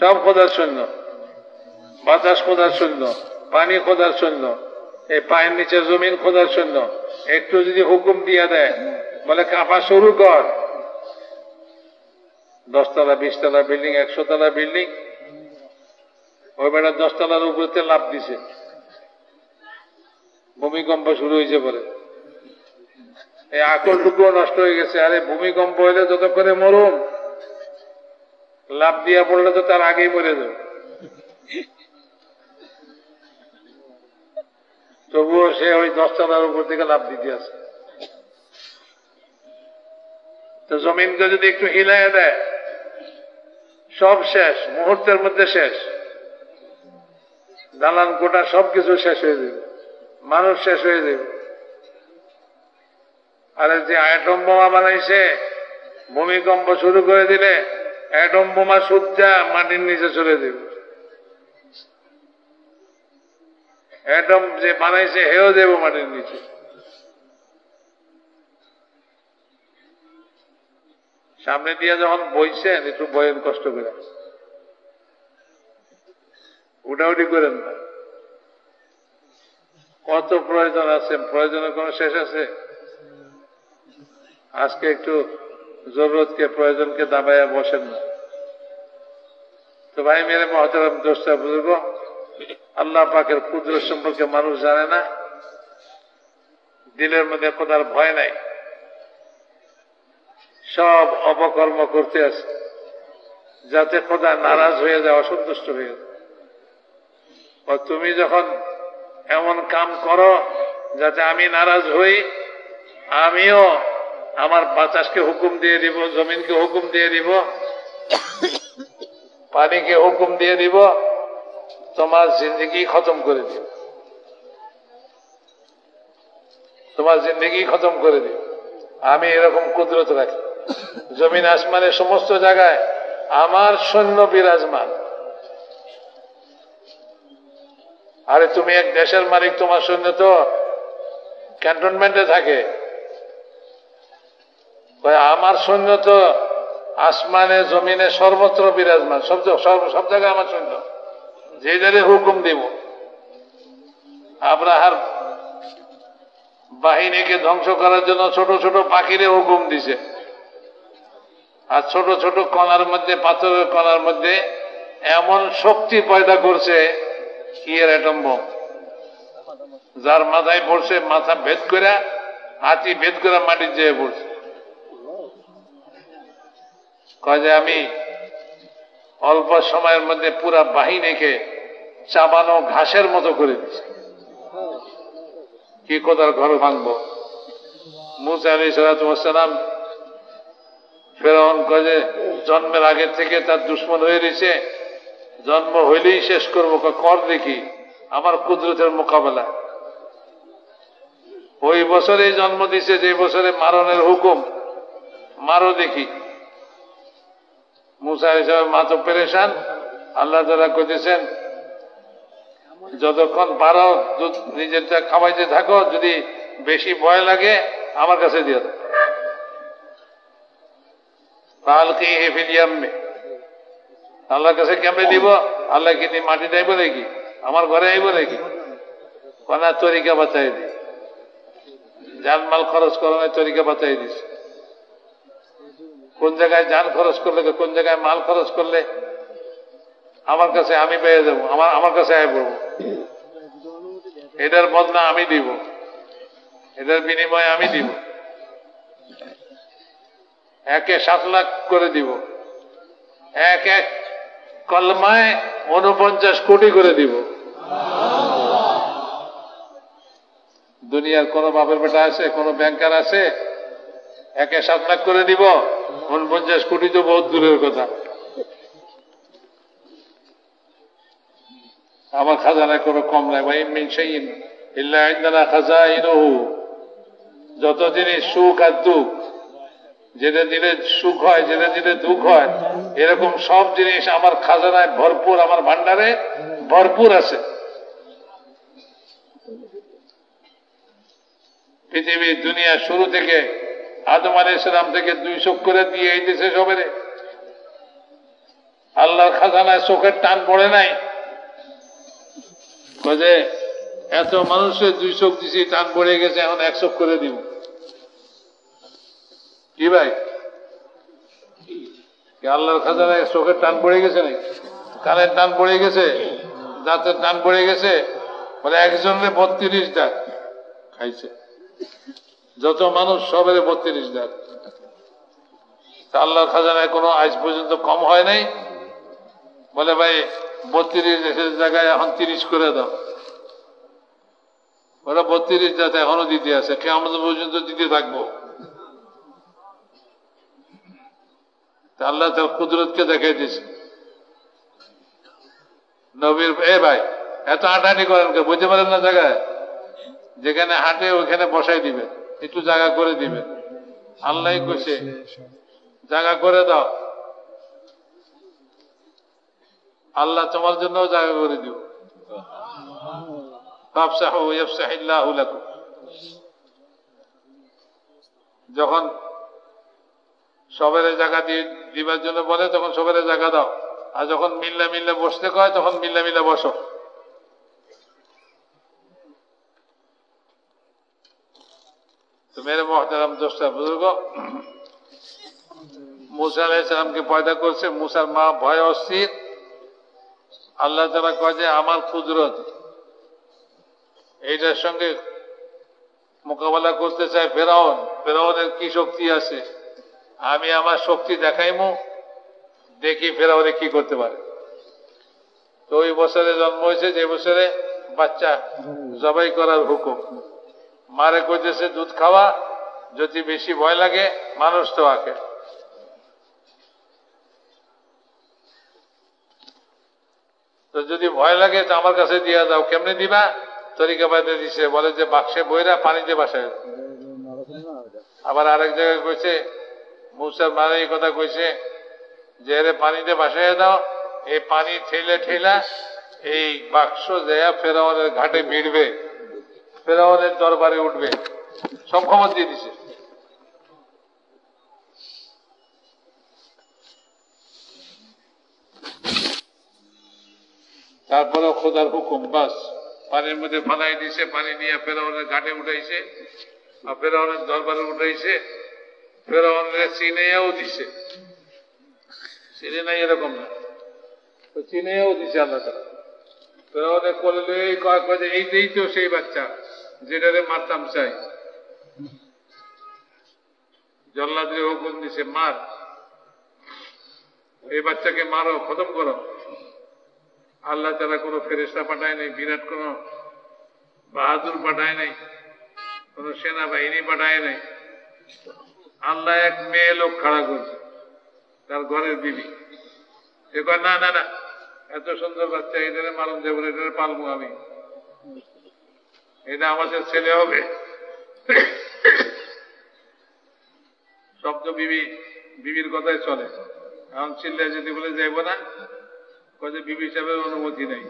সব খোদার সৈন্য। বাতাস খোদার সৈন্য, পানি খোদার সৈন্য, এই পায়ের নিচে জমিন খোদার সৈন্য। একটু যদি হুকুম দিয়ে দেয়, বলে কাঁপা শুরু কর। দশতলা, বিশতলা বিল্ডিং একশো তলা বিল্ডিং। ওই বেটা দশতলার উপরে লাভ দিছে। ভূমিকম্প শুরু হয়েছে পরে এই আকলটুকুও নষ্ট হয়ে গেছে। আরে ভূমিকম্প হইলে যত করে মরুম লাভ দিয়া পড়লে তো তার আগেই মরে যাবে। তবুও সে ওই দশতলার উপর থেকে লাভ দিতে আছে। তো জমিনকে যদি একটু হিলাই দেয়, সব শেষ, মুহূর্তের মধ্যে শেষ। দালান কোটা সবকিছু শেষ হয়ে যাবে। মানুষ শেষ হয়ে যাবে। আর যে অ্যাটম বোমা বানাইছে, ভূমিকম্প শুরু করে দিলে অ্যাটম বোমা সজ্জা মাটির নিচে চলে দেবে অ্যাটম যে বানাইছে, হেও দেব মাটির নিচে। সামনে দিয়ে যখন বইছেন, একটু বয়েন কষ্ট করে। উঠাউটি করেন না। কত প্রয়োজন আছে? প্রয়োজনের কোন শেষ আছে? আজকে একটু জরুরতকে, প্রয়োজনকে দাবাইয়া বসেন না। তো ভাই মেরে মহতারাম দোষটা বুঝব আল্লাহ পাকের কুদরত সম্পর্কে মানুষ জানে না। দিলের মধ্যে কোথার ভয় নাই। সব অপকর্ম করতে আছে। যাতে খোদা নারাজ হয়ে যায়, অসন্তুষ্ট হয়ে যায়। তুমি যখন এমন কাম করো, যাতে আমি নারাজ হই, আমিও আমার বাতাসকে হুকুম দিয়ে দিব, জমিনকে হুকুম দিয়ে দিব, পানিকে হুকুম দিয়ে দিব, তোমার জিন্দগি খতম করে দিব। তোমার জিন্দগি খতম করে দিব। আমি এরকম কুদরত রাখি। জমিন আসমানের সমস্ত জায়গায় আমার সৈন্য বিরাজমান। আরে তুমি এক দেশের মালিক, তোমার সৈন্য তো ক্যান্টনমেন্টে থাকে। আমার সৈন্য তো আসমানে, জমিনে সর্বত্র বিরাজমান। সব সব- জায়গায় আমার সৈন্য। যে যাদের হুকুম দিব, আব্রাহার বাহিনীকে ধ্বংস করার জন্য ছোট ছোট পাখিরে হুকুম দিছে। আর ছোট ছোট কণার মধ্যে, পাথরের কণার মধ্যে এমন শক্তি পয়দা করছে, কি এর অ্যাটম বোম? যার মাথায় পড়ছে, মাথা ভেদ করে হাতি ভেদ করে মাটির যেয়ে পড়ছে। কয় যে আমি অল্প সময়ের মধ্যে পুরা বাহিনীকে চাবানো ঘাসের মতো করে দিচ্ছে কি কোথার ঘর ভাঙবো? মুসা আলী সালাম ফেরাউন জন্মের আগের থেকে তার দুশ্মন হয়ে রয়েছে, জন্ম হইলেই শেষ করব। কর দেখি, আমার কুদরতের মোকাবেলা। ওই বছরেই জন্ম দিছে যে বছরে মারণের হুকুম, মারো দেখি। মুসা হিসাবে মা তো পেরেশান, আল্লাহ তালা কইতেছেন, যতক্ষণ পারো নিজেরটা খাওয়াইতে থাকো, যদি বেশি ভয় লাগে, আমার কাছে দিয়ে দাও। পালকি হেফিলিয়ামে আল্লাহর কাছে কেমনে দিব? আল্লাহ কি মাটি দেব নাকি? আমার ঘরে আইব নাকি? কোনা তরিকা বাঁচাই দি জানমাল খরচ করানোর তরিকা বাঁচাই দিস কোন জায়গায় যান খরচ করলে কোন জায়গায় মাল খরচ করলে আমার কাছে আমি পেয়ে দেবো আমার আমার কাছে আয় পড়ব এটার বদনা আমি দিব, এটার বিনিময়ে আমি দিব। একে সাত লাখ করে দিব, এক এক কলমায় উনপঞ্চাশ কোটি করে দিব। দুনিয়ার কোন বাপের বেটা আছে, কোন ব্যাংকার আছে, একে সাত লাখ করে দিব। উনপঞ্চাশ কোটি তো বহুত দূরের কথা। আমার খাজানায় কোনো কম নাই। ভাই মিনসাইন ইল্লা ইন্দানা খাজা ইনহু যত জিনিস সুখ আর দুঃখ, যেটা দিলে সুখ হয়, যেটা দিলে দুঃখ হয়, এরকম সব জিনিস আমার খাজানায় ভরপুর, আমার ভান্ডারে ভরপুর আছে। পৃথিবীর দুনিয়া শুরু থেকে আদম আলী ইসলাম থেকে দুই চোখ করে দিয়ে দেশে সবেরে। আল্লাহর খাজানায় চোখের টান পড়ে নাই। যে, এত মানুষের দুই চোখ দিছি, টান পড়ে গেছে, এখন এক চোখ করে দিব। কি ভাই? আল্লাহর খাজানায় চোখের টান পড়ে গেছে নাকি? কানের টান পড়ে গেছে, দাঁতের টান পড়ে গেছে, বলে একজনের বত্রিশ ডাক খাইছে। যত মানুষ সবের বত্রিশ তা আল্লাহর খাজানায় কোনো আজ পর্যন্ত কম হয় নাই? বলে, ভাই, বত্রিশ জায়গায় এখন তিরিশ করে দাও। ওরা বত্রিশ যাতে এখনও দিতে আছে। কে আমাদের পর্যন্ত দিতে থাকব। আল্লাহ তার কুদরতকে দেখাই দিয়েছে। নবীর, এ ভাই, এত হাঁটাহাঁটি করেন বুঝতে পারেন না জায়গায়? যেখানে হাঁটে ওইখানে বসাই দিবেন। একটু জায়গা করে দিবেন আল্লাহ কইছে, জায়গা করে দাও। আল্লাহ তোমার জন্য জায়গা করে দিব যখন সবের জায়গা দিয়ে দিবার জন্য বলে, তখন সবের জায়গা দাও। আর যখন মিল্লা মিল্লা বসতে কয়, তখন মিল্লা মিল্লা বসো। তো মেরে মহতারাম দোষটা বুজুর্গ। মুসা আলাইসালামকে পয়দা করছে। মুসার মা ভয় অস্থির। আল্লাহ তারা কয় যে, আমার কুদরত। এইটার সঙ্গে মোকাবেলা করতে চায় ফেরাউন। ফেরাউনের কি শক্তি আছে? আমি আমার শক্তি দেখাইমু। দেখি ফেরাউনে কি করতে পারে। তো ওই বছরে জন্ম হয়েছে, যে বছরে বাচ্চা জবাই করার হুকুম। মারে কইতেছে দুধ খাওয়া, যদি বেশি ভয় লাগে, মানুষ তো আঁকে। তো যদি ভয় লাগে, তো আমার কাছে দিয়ে দাও। কেমনে দিবা? তরিকা বাইদে দিছে, বলে যে বাক্সে বইরা পানিতে বাসায় আবার আরেক জায়গায় কইছে মুসার মারে এই কথা কইছে, যে এরে পানিতে বাসায় দাও, এই পানি ঠেলে ঠেলা এই বাক্স দেয়া ফেরাওয়ানের ঘাটে ভিড়বে। ফেরাওয়ানের দরবারে উঠবে। সব খবর দিয়ে দিছে। তারপরে খোদার হুকুম, বাস, পানির মধ্যে ফালাই দিছে, পানি নিয়ে ফেরাউনের ঘাটে উঠাইছে, আর ফেরাউনের দরবারে উঠাইছে। ফেরাউনের চিনেও দিছে। চিনে নাই এরকম না। চিনেও দিছে আল্লাহ তারা ফেরাউনে করলে কয়েক বাজে এইটাই তো সেই বাচ্চা। যেটারে মারতাম চাই। জল্লাদের হুকুম দিছে মার। এই বাচ্চাকে মারো খতম করো। আল্লাহ তারা কোনো ফেরিস্তা পাঠায় নাই বিরাট কোন বাহাদুর পাঠায় নাই কোন সেনাবাহিনী পাঠায় নাই। আল্লাহ এক মেয়ে লোক খাড়া করছে তার ঘরের বিবি। সে না না না এত সুন্দর বাচ্চা এটারে মারণ দেবো না, এটারে পালবো আমি। এটা আমাদের ছেলে হবে। শব্দ বিবি, বিবির কথাই চলে। এখন চিল্লা যদি বলে যাইব না। কয়ে বিবি হিসাবের অনুমতি নেই।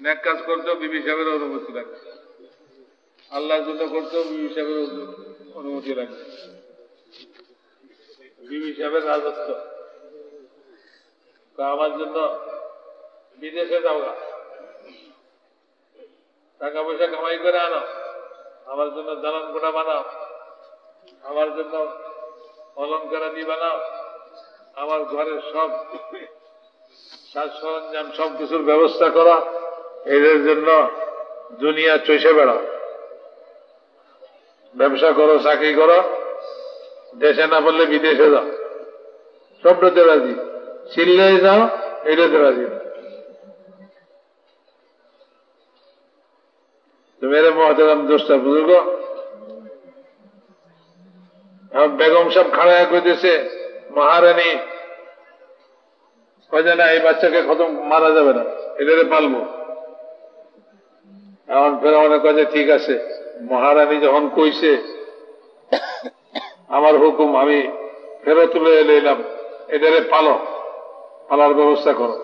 ন্যাক কাজ করতেও বিবি সাহেবের অনুমতি লাগবে আল্লাহর জন্য করতেও বিবি সাহেবের অনুমতি লাগবে বিবি সাহেবের রাজত্ব। আমার জন্য বিদেশে যাও না। টাকা পয়সা কামাই করে আনো। আমার জন্য দালান কোটা বানাও। আমার জন্য অলঙ্কারাদি বানাও। আমার ঘরের সব সাজ সরঞ্জাম সব কিছুর ব্যবস্থা করা। এদের জন্য দুনিয়া চষে বেড়াও। ব্যবসা করো, চাকরি করো। দেশে না বললে বিদেশে যাও। সবটাতে রাজি চিল্লাই যাও এটাতে রাজি না। তো মেরে মহাতারাম দোষটা বুঝুক বেগম সব খাড়া করতেছে মহারানী কয়ে না, এই বাচ্চাকে খতম, মারা যাবে না, এটারে পালবো। এখন ফের কয় যে ঠিক আছে, মহারানী যখন কইছে, আমার হুকুম, আমি ফেরত তুলে এলে এলাম এটারে পালো। পালার ব্যবস্থা করো।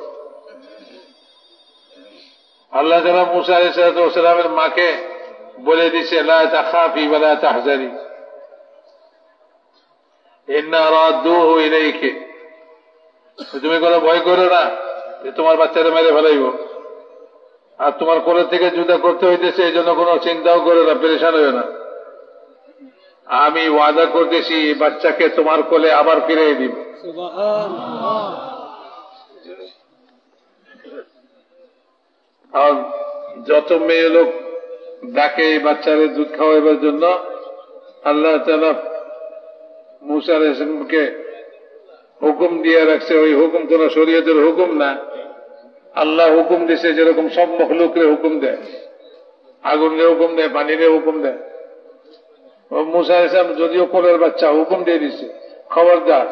আল্লাহ তালা মুসা আলাইসালামের মাকে বলে দিছে লা তাখাফি ওয়ালা তাহজানি। ইন্না রাদ্দুহু ইলাইকে। তুমি কোনো ভয় করো না যে তোমার বাচ্চারা মেরে ফেলাইব। আর তোমার কোলের থেকে জুদা করতে হইতেছে, এই জন্য কোনো চিন্তাও করে না, পেরেশান হয়ে না। আমি ওয়াদা করতেছি বাচ্চাকে তোমার কোলে আবার ফিরিয়ে দিব। আর যত মেয়ে লোক ডাকে এই বাচ্চারে দুধ খাওয়াইবার জন্য, আল্লাহ তালা মুসার ইসলামকে হুকুম দিয়ে রাখছে। ওই হুকুম কোন শরীয়তের হুকুম না। আল্লাহ হুকুম দিছে যেরকম সব মখলুকরে হুকুম দেয়। আগুনের হুকুম দেয়, পানিরে হুকুম দেয়। ও মুসা ইসলাম যদিও কোলের বাচ্চা, হুকুম দিয়ে দিছে, খবরদার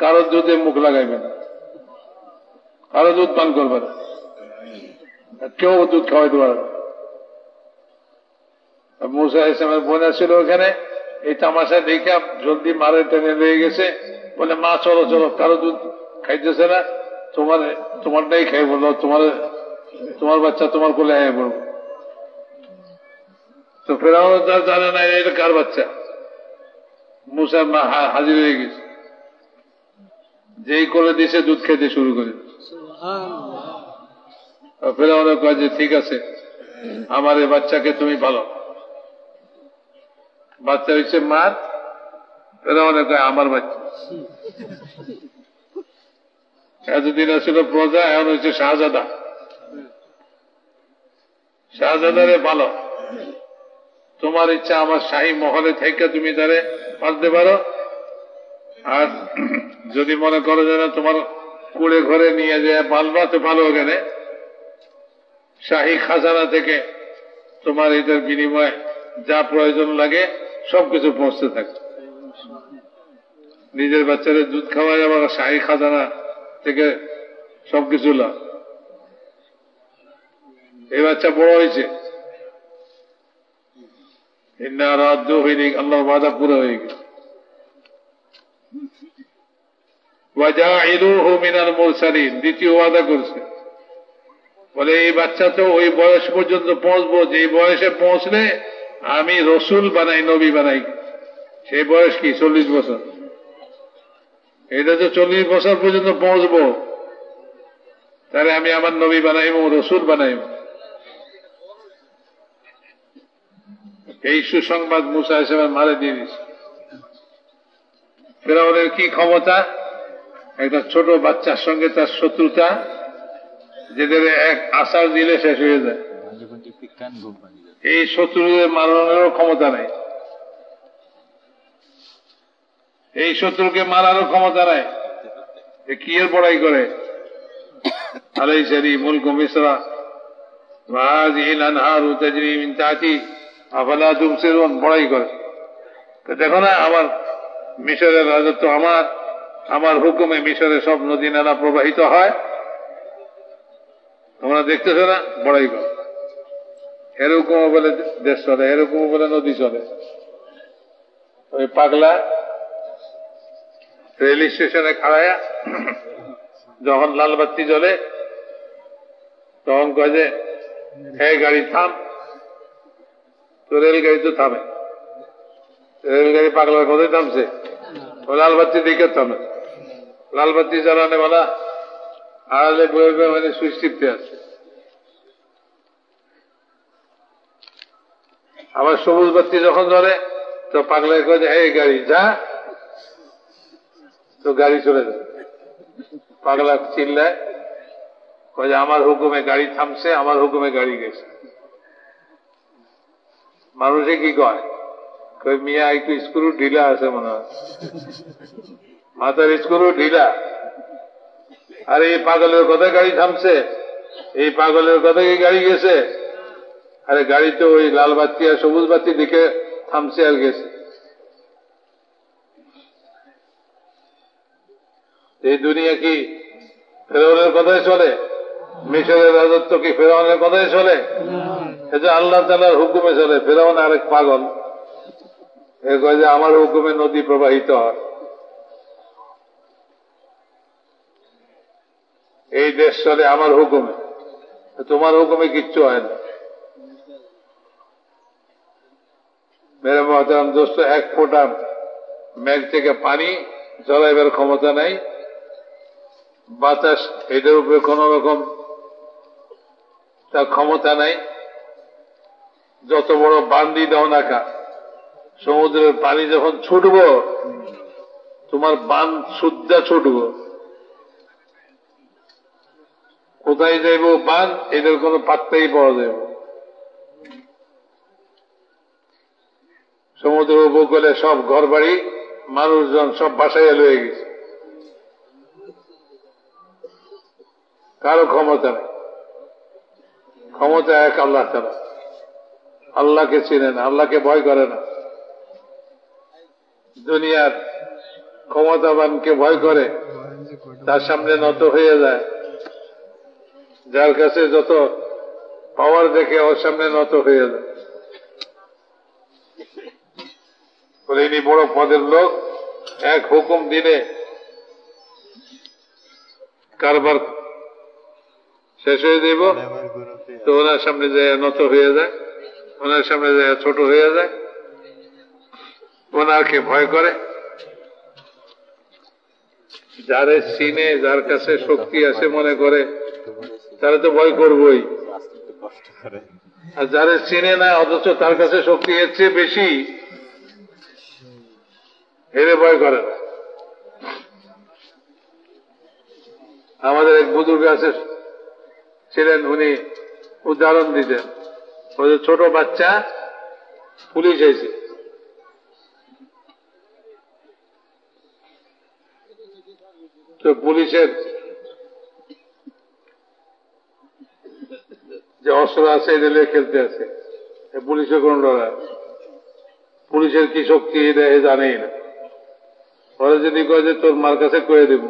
কারও দুধে মুখ লাগাইবে না কারও দুধ পান করবে না। কেউ দুধ খাওয়াইতে পারে মুসা ইসলামের বোন ছিল ওখানে, এই তামাশা দেখে জলদি মারে টেনে লেগে গেছে। বলে, মা, চলো চলো, কারও দুধ খাইতেছে না। তোমার, তোমারটাই খাই বলল তোমার তোমার বাচ্চা তোমার কোলে আয় বলব তো ফেরাও তার জানে না এটা কার বাচ্চা। মুসার মা হাজির হয়ে গেছে। যেই কোলে দিছে, দুধ খেতে শুরু করে ফেরাউনে কয় যে, ঠিক আছে, আমার এই বাচ্চাকে তুমি ভালো। বাচ্চা হচ্ছে মার, ফেরাউনে কয়, আমার বাচ্চা। এতদিন ছিল প্রজা, এখন হচ্ছে শাহজাদা। শাহজাদারে ভালো। তোমার ইচ্ছা আমার শাহী মহলে থেকে তুমি তারে পালতে পারো। আর যদি মনে করো যে না, তোমার কুড়ে ঘরে নিয়ে যায় পালবা তো ভালো ওখানে। শাহী খাজানা থেকে তোমার এটার বিনিময়ে যা প্রয়োজন লাগে সবকিছু পৌঁছতে থাকে নিজের বাচ্চাদের দুধ খাওয়া আবার শাহী খাজানা থেকে সবকিছু লাভ। এই বাচ্চা বড় হয়েছে। রাজ্য হয়নি, আল্লাহর বাধা পুরো হয়ে মিনাল দ্বিতীয় ওয়াদা করছে। বলে, এই বাচ্চা তো ওই বয়স পর্যন্ত পৌঁছবো। যে বয়সে পৌঁছলে আমি রসুল বানাই, নবী বানাই। সেই বয়স কি? চল্লিশ বছর। এটা তো চল্লিশ বছর পর্যন্ত পৌঁছবো। তাহলে আমি আমার নবী বানাইব, রসুল বানাইব। এই সুসংবাদ মুসা হিসেবে মারে দিয়ে দিচ্ছে ফেরাউনের কি ক্ষমতা? একটা ছোট বাচ্চার সঙ্গে তার শত্রুতা। যেদের এক আচার দিলে শেষ হয়ে যায়। এই শত্রুদের মারানোরও ক্ষমতা নাই। এই শত্রুকে মারারও ক্ষমতা নাই। কি এর বড়াই করে? আলাই সারি মুলক মিশ্রা আফালা তুমসের বড়াই করে। দেখো না, আমার মিশরের রাজত্ব আমার। আমার হুকুমে মিশরে সব নদী নানা প্রবাহিত হয়। তোমরা দেখতেছো না? বড়াই করে এরকম বলে দেশ চলে এরকম বলে নদী চলে। ওই পাগলা রেল স্টেশনে খাড়ায়া যখন লাল বাতি জ্বলে, তখন কয় যে, হে গাড়ি, থাম। তো রেলগাড়ি তো থামে। রেলগাড়ি পাগলার কোথায় থামছে। ও লাল বাতি দিকে থামে। লাল বাতি জ্বালানে বলা আড়ালে বয়ে বয়ে মানে টিপতে আছে। আবার সবুজ বাতি যখন ধরে, তো পাগলায় কয়ে যে এই গাড়ি, যা। তো গাড়ি চলে যায়। পাগলা চিল্লায়, কয়ে যে, আমার হুকুমে গাড়ি থামছে, আমার হুকুমে গাড়ি গেছে। মানুষে কি কয়? কই মিয়া, একটু স্ক্রু ঢিলা আছে মনে হয়। মাথার স্ক্রু ঢিলা। আর এই পাগলের কথায় গাড়ি থামছে। এই পাগলের কথায় কি গাড়ি গেছে? আরে গাড়ি তো ওই লাল বাতি আর সবুজ বাতি দিকে থামছে আর গেছে। এই দুনিয়া কি ফেরাউনের কথাই চলে? মিশরের রাজত্ব কি ফেরাউনের কথাই চলে? এটা আল্লাহ তালার হুকুমে চলে, ফেরাউন আরেক পাগল। এ কয় যে, আমার হুকুমে নদী প্রবাহিত হয়। এই দেশ চলে আমার হুকুমে। তোমার হুকুমে কিচ্ছু হয় না। মেরে মহতারাম দোস্ত, এক ফোঁটা মেঘ থেকে পানি জলাইবার ক্ষমতা নাই। বাতাস এদের উপরে কোন রকম তার ক্ষমতা নাই। যত বড় বান্দি দাও না কা, সমুদ্রের পানি যখন ছুটব, তোমার বান সুদ্ধা ছুটব। কোথায় যাইব পান এদের কোনো পাত্তাই পাওয়া না। সমুদ্র উপকূলে সব ঘর বাড়ি মানুষজন সব বাসায় লয়ে গেছে। কারও ক্ষমতা নেই। ক্ষমতা এক আল্লাহ তারা আল্লাহকে চিনে না, আল্লাহকে ভয় করে না। দুনিয়ার ক্ষমতাবানকে ভয় করে, তার সামনে নত হয়ে যায়। যার কাছে যত পাওয়ার দেখে ওর সামনে নত হয়ে বলে, ইনি বড় পদের লোক। এক হুকুম দিলে কারবার শেষ হয়ে দিব তো ওনার সামনে যায় নত হয়ে যায়, ওনার সামনে যায় ছোট হয়ে যায়। ওনাকে ভয় করে। যারে চিনে, যার কাছে শক্তি আছে মনে করে তারা তো ভয় করবই। আর যারে চিনে না অথচ তার কাছে শক্তি এর চেয়ে বেশি এরে ভয় করে না। আমাদের এক বুজুর্গ আছে ছিলেন উনি উদাহরণ দিতেন। ওই ছোট বাচ্চা পুলিশ হয়েছে। তো পুলিশের যে অস্ত্র আছে এটা নিয়ে খেলতে আছে। পুলিশের কোন ডরা পুলিশের কি শক্তি এটা জানেই না। ওরা যদি কয় যে তোর মার কাছে কয়ে দেব।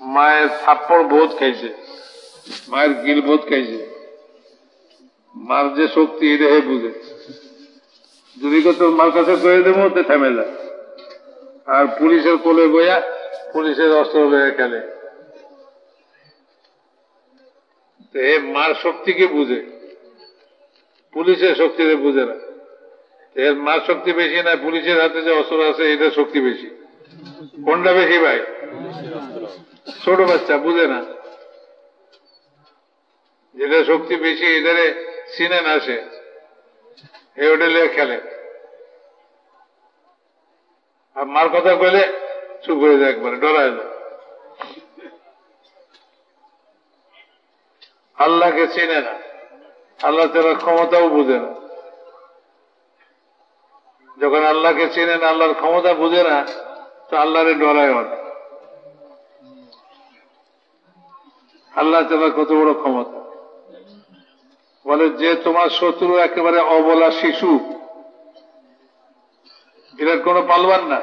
মায়ের থাপ্পড় বোধ খাইছে। মায়ের গিল বোধ খাইছে। মার যে শক্তি এটা হে বুঝে। যদি তোর মার কাছে কয়ে দেবো থেমে যায় আর পুলিশের কোলে বইয়া পুলিশের অস্ত্র লয়ে খেলে। তো এ মার শক্তিকে বুঝে? পুলিশের শক্তিকে বুঝে না। এর মার শক্তি বেশি না, পুলিশের হাতে যে অস্ত্র আছে, এটা শক্তি বেশি। কোনটা বেশি ভাই? ছোট বাচ্চা, বুঝে না। যেটা শক্তি বেশি, এটারে চিনে না সে। ওটা লিয়ে খেলে। আর মার কথা কইলে চুপ হয়ে যায় একবারে, ডরায় যায় আল্লাহকে চেনে না। আল্লাহ তার ক্ষমতাও বুঝে না। যখন আল্লাহকে চেনে না, আল্লাহর ক্ষমতা বুঝে না, তো আল্লাহরে ডরায় অনেক। আল্লাহ তালা কত বড় ক্ষমতা। বলে যে তোমার শত্রু একেবারে অবলা শিশু বিরাট কোনো পালবান না।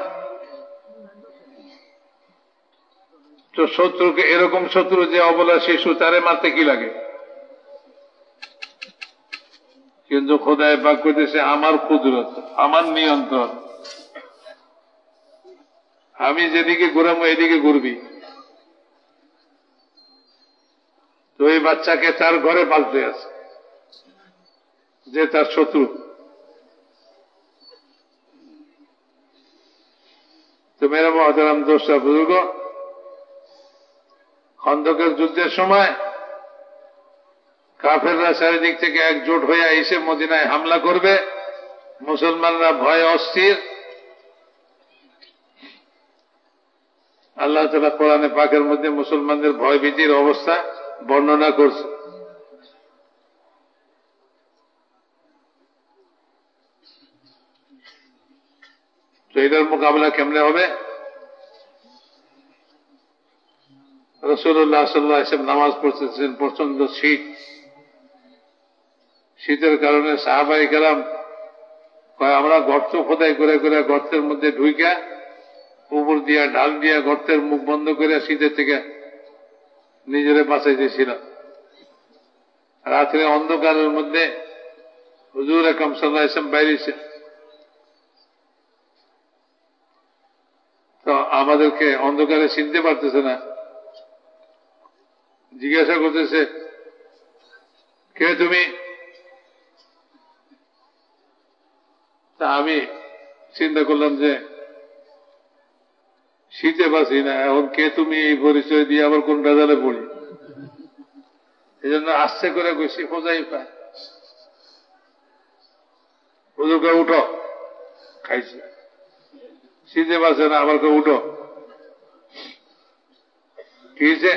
তো শত্রুকে এরকম শত্রু যে অবলা শিশু, তারে মারতে কি লাগে? কিন্তু খোদায় পাক করতেছে আমার কুদরত, আমার নিয়ন্ত্রণ। আমি যেদিকে ঘুরাবো এদিকে ঘুরবি। তো এই বাচ্চাকে তার ঘরে পালতে আছে, যে তার শত্রু। তো মেরা মহাতারাম দোষটা বুজুর্গ, খন্দকের যুদ্ধের সময় কাফেররা চারিদিক থেকে একজোট হয়ে এসে মদিনায় হামলা করবে। মুসলমানরা ভয় অস্থির। আল্লাহ তালা কোরআনে পাকের মধ্যে মুসলমানদের ভয় ভীতির অবস্থা বর্ণনা করছে। তো এটার মোকাবেলা কেমনে হবে? রসুল্লাহ সাল্লাহ নামাজ পড়তেছেন প্রচণ্ড শীত। শীতের কারণে সাহাবাই গেলাম আমরা গর্ত খোদাই করে করে গর্তের মধ্যে ঢুইকা, উপর দিয়া ঢাল দিয়া গর্তের মুখ বন্ধ করে শীতের থেকে নিজেরে বাঁচাইতেছিলাম। রাত্রে অন্ধকারের মধ্যে হুজুর একম সাল্লাহ বাইরেছে তো আমাদেরকে অন্ধকারে চিনতে পারতেছে না। জিজ্ঞাসা করতেছে, কে তুমি? তা আমি চিন্তা করলাম যে, শীতে বাসি না, এখন কে তুমি এই পরিচয় দিয়ে আবার কোন বেজালে পড়ি? এই জন্য আস্তে করে গেছি খোঁজাই পায়। হুজুরকে উঠো। খাইছে। শীতে বাসে না, আবার কে উঠো। কি হয়েছে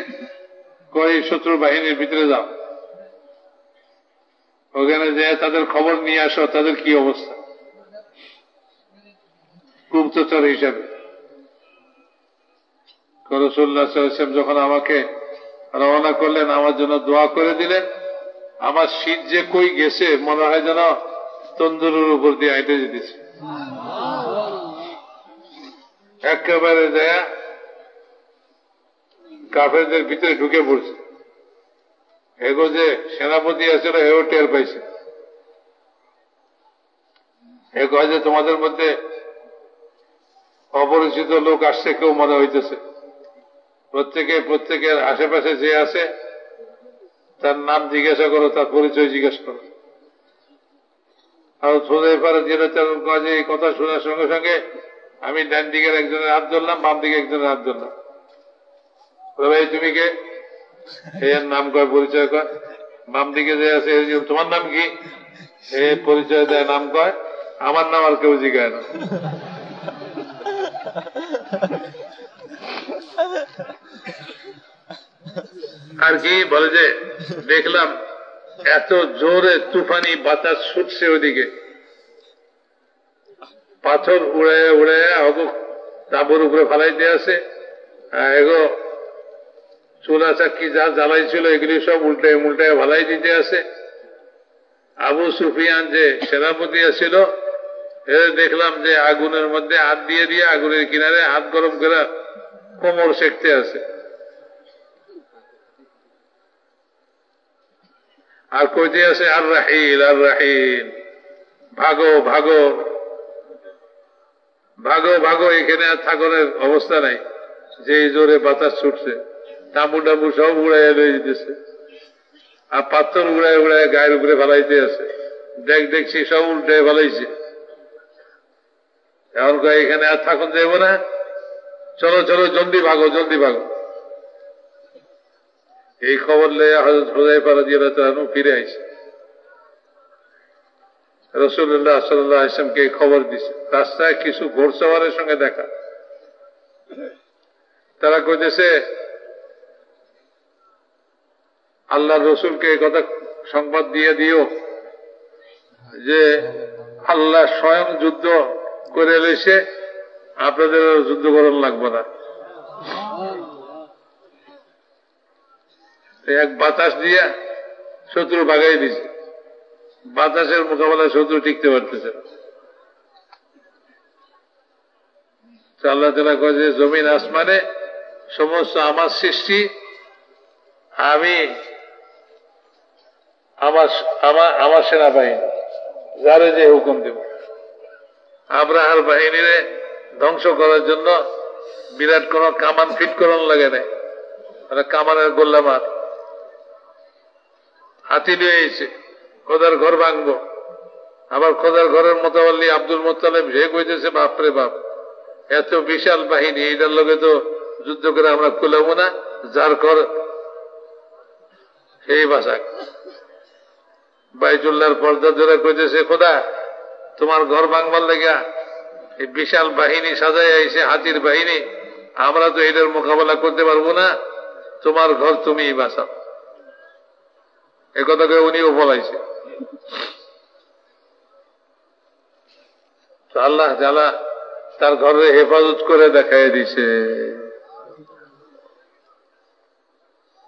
কয় শত্রু বাহিনীর ভিতরে যাও। ওখানে যে তাদের খবর নিয়ে আসো, তাদের কি অবস্থা? গুপ্তচর হিসাবে। রসুল্লাহাম যখন আমাকে রওনা করলেন, আমার জন্য দোয়া করে দিলেন, আমার শীত যে কই গেছে, মনে হয় যেন তন্দুরের উপর দিয়ে আইটে যেতেছে। একেবারে দেয়া কাফেরদের ভিতরে ঢুকে পড়ছে। এগো যে সেনাপতি আছে হেও টের পাইছে। এ কয় যে তোমাদের মধ্যে অপরিচিত লোক আসছে, কেউ মনে হইতেছে। প্রত্যেকে, প্রত্যেকের আশেপাশে যে আছে, তার নাম জিজ্ঞাসা করো, তার পরিচয় জিজ্ঞাসা করো। আর সোজাই পারে যেটা কাজে এই কথা শোনার সঙ্গে সঙ্গে আমি ডান দিকের একজনের হাত ধরলাম, বাম দিকে একজনের হাত ধরলাম। ভাই, তুমি কে? এর নাম কয়, পরিচয় কয়। বাম দিকে যে আছে তোমার নাম কি? এ পরিচয় দেয়, নাম কয়। আমার নাম আর কেউ জিগায় না। আর কি বলে যে, দেখলাম এত জোরে তুফানি বাতাস ছুটছে ওদিকে। পাথর উড়ে উড়ে অগো তাবুর উপরে ফালাইতে আছে। এগো চুলা চাকি যা জ্বালাইছিল এগুলি সব উল্টে উল্টে ভালাই দিতে আছে। আবু সুফিয়ান যে সেনাপতি আছিল দেখলাম যে আগুনের মধ্যে হাত দিয়ে দিয়ে আগুনের কিনারে হাত গরম করে কোমর শেখতে আছে। আর কইতে আছে, আর রাহিল আর রাহিল, ভাগো ভাগো ভাগো ভাগো, এখানে আর থাকনের অবস্থা নাই যে জোরে বাতাস ছুটছে তাঁবু টাবু সব উড়াইয়া লয়ে যেতেছে আর পাথর উড়ায় উড়ায় গায়ের উপরে ফেলাইতে আছে। দেখ, দেখছি সব উল্টে ফেলাইছে। এখন এখানে আর থাকুন যাইব না। চলো চলো, জলদি ভাগো জলদি ভাগো। এই খবর লেয়া হজরত ফিরে ইসলামকে এই খবর দিছে। রাস্তায় কিছু ঘোড়সওয়ারের সঙ্গে দেখা। তারা কইতেছে আল্লাহ রসুলকে এই কথা সংবাদ দিয়ে দিও যে আল্লাহ স্বয়ং যুদ্ধ করে এলেছে আপনাদের যুদ্ধ করণ লাগবে না। এক বাতাস দিয়া শত্রু বাগাই দিছে। বাতাসের মোকাবেলায় শত্রু টিকতে পারতেছে আল্লাহ তালা কয় যে, জমিন আসমানে সমস্ত আমার সৃষ্টি, আমি আমার আমার সেনাবাহিনী, যারে যে হুকুম দেব। আব্রাহার বাহিনীরে ধ্বংস করার জন্য বিরাট কোন কামান ফিট করার লাগে নাই। মানে কামানের গোল্লা মার হাতি নিয়ে এসে খোদার ঘর ভাঙবো। আবার খোদার ঘরের মোতাবল্লি আব্দুল মোত্তালেব সে কইতেছে বাপরে বাপ, এত বিশাল বাহিনী, এইটার লগে তো যুদ্ধ করে আমরা কুলাবো না, যার ঘর সেই বাসাক বাইজুল্লাহর পর্দা ধরে কইতেছে, খোদা তোমার ঘর ভাঙবার লেগা বিশাল বাহিনী সাজাই আইছে, হাতির বাহিনী। আমরা তো এটার মোকাবেলা করতে পারব না। তোমার ঘর তুমি বাঁচাও। এ কথাকে উনিও বলাইছে। আল্লাহ জালা তার ঘরে হেফাজত করে দেখাই দিছে।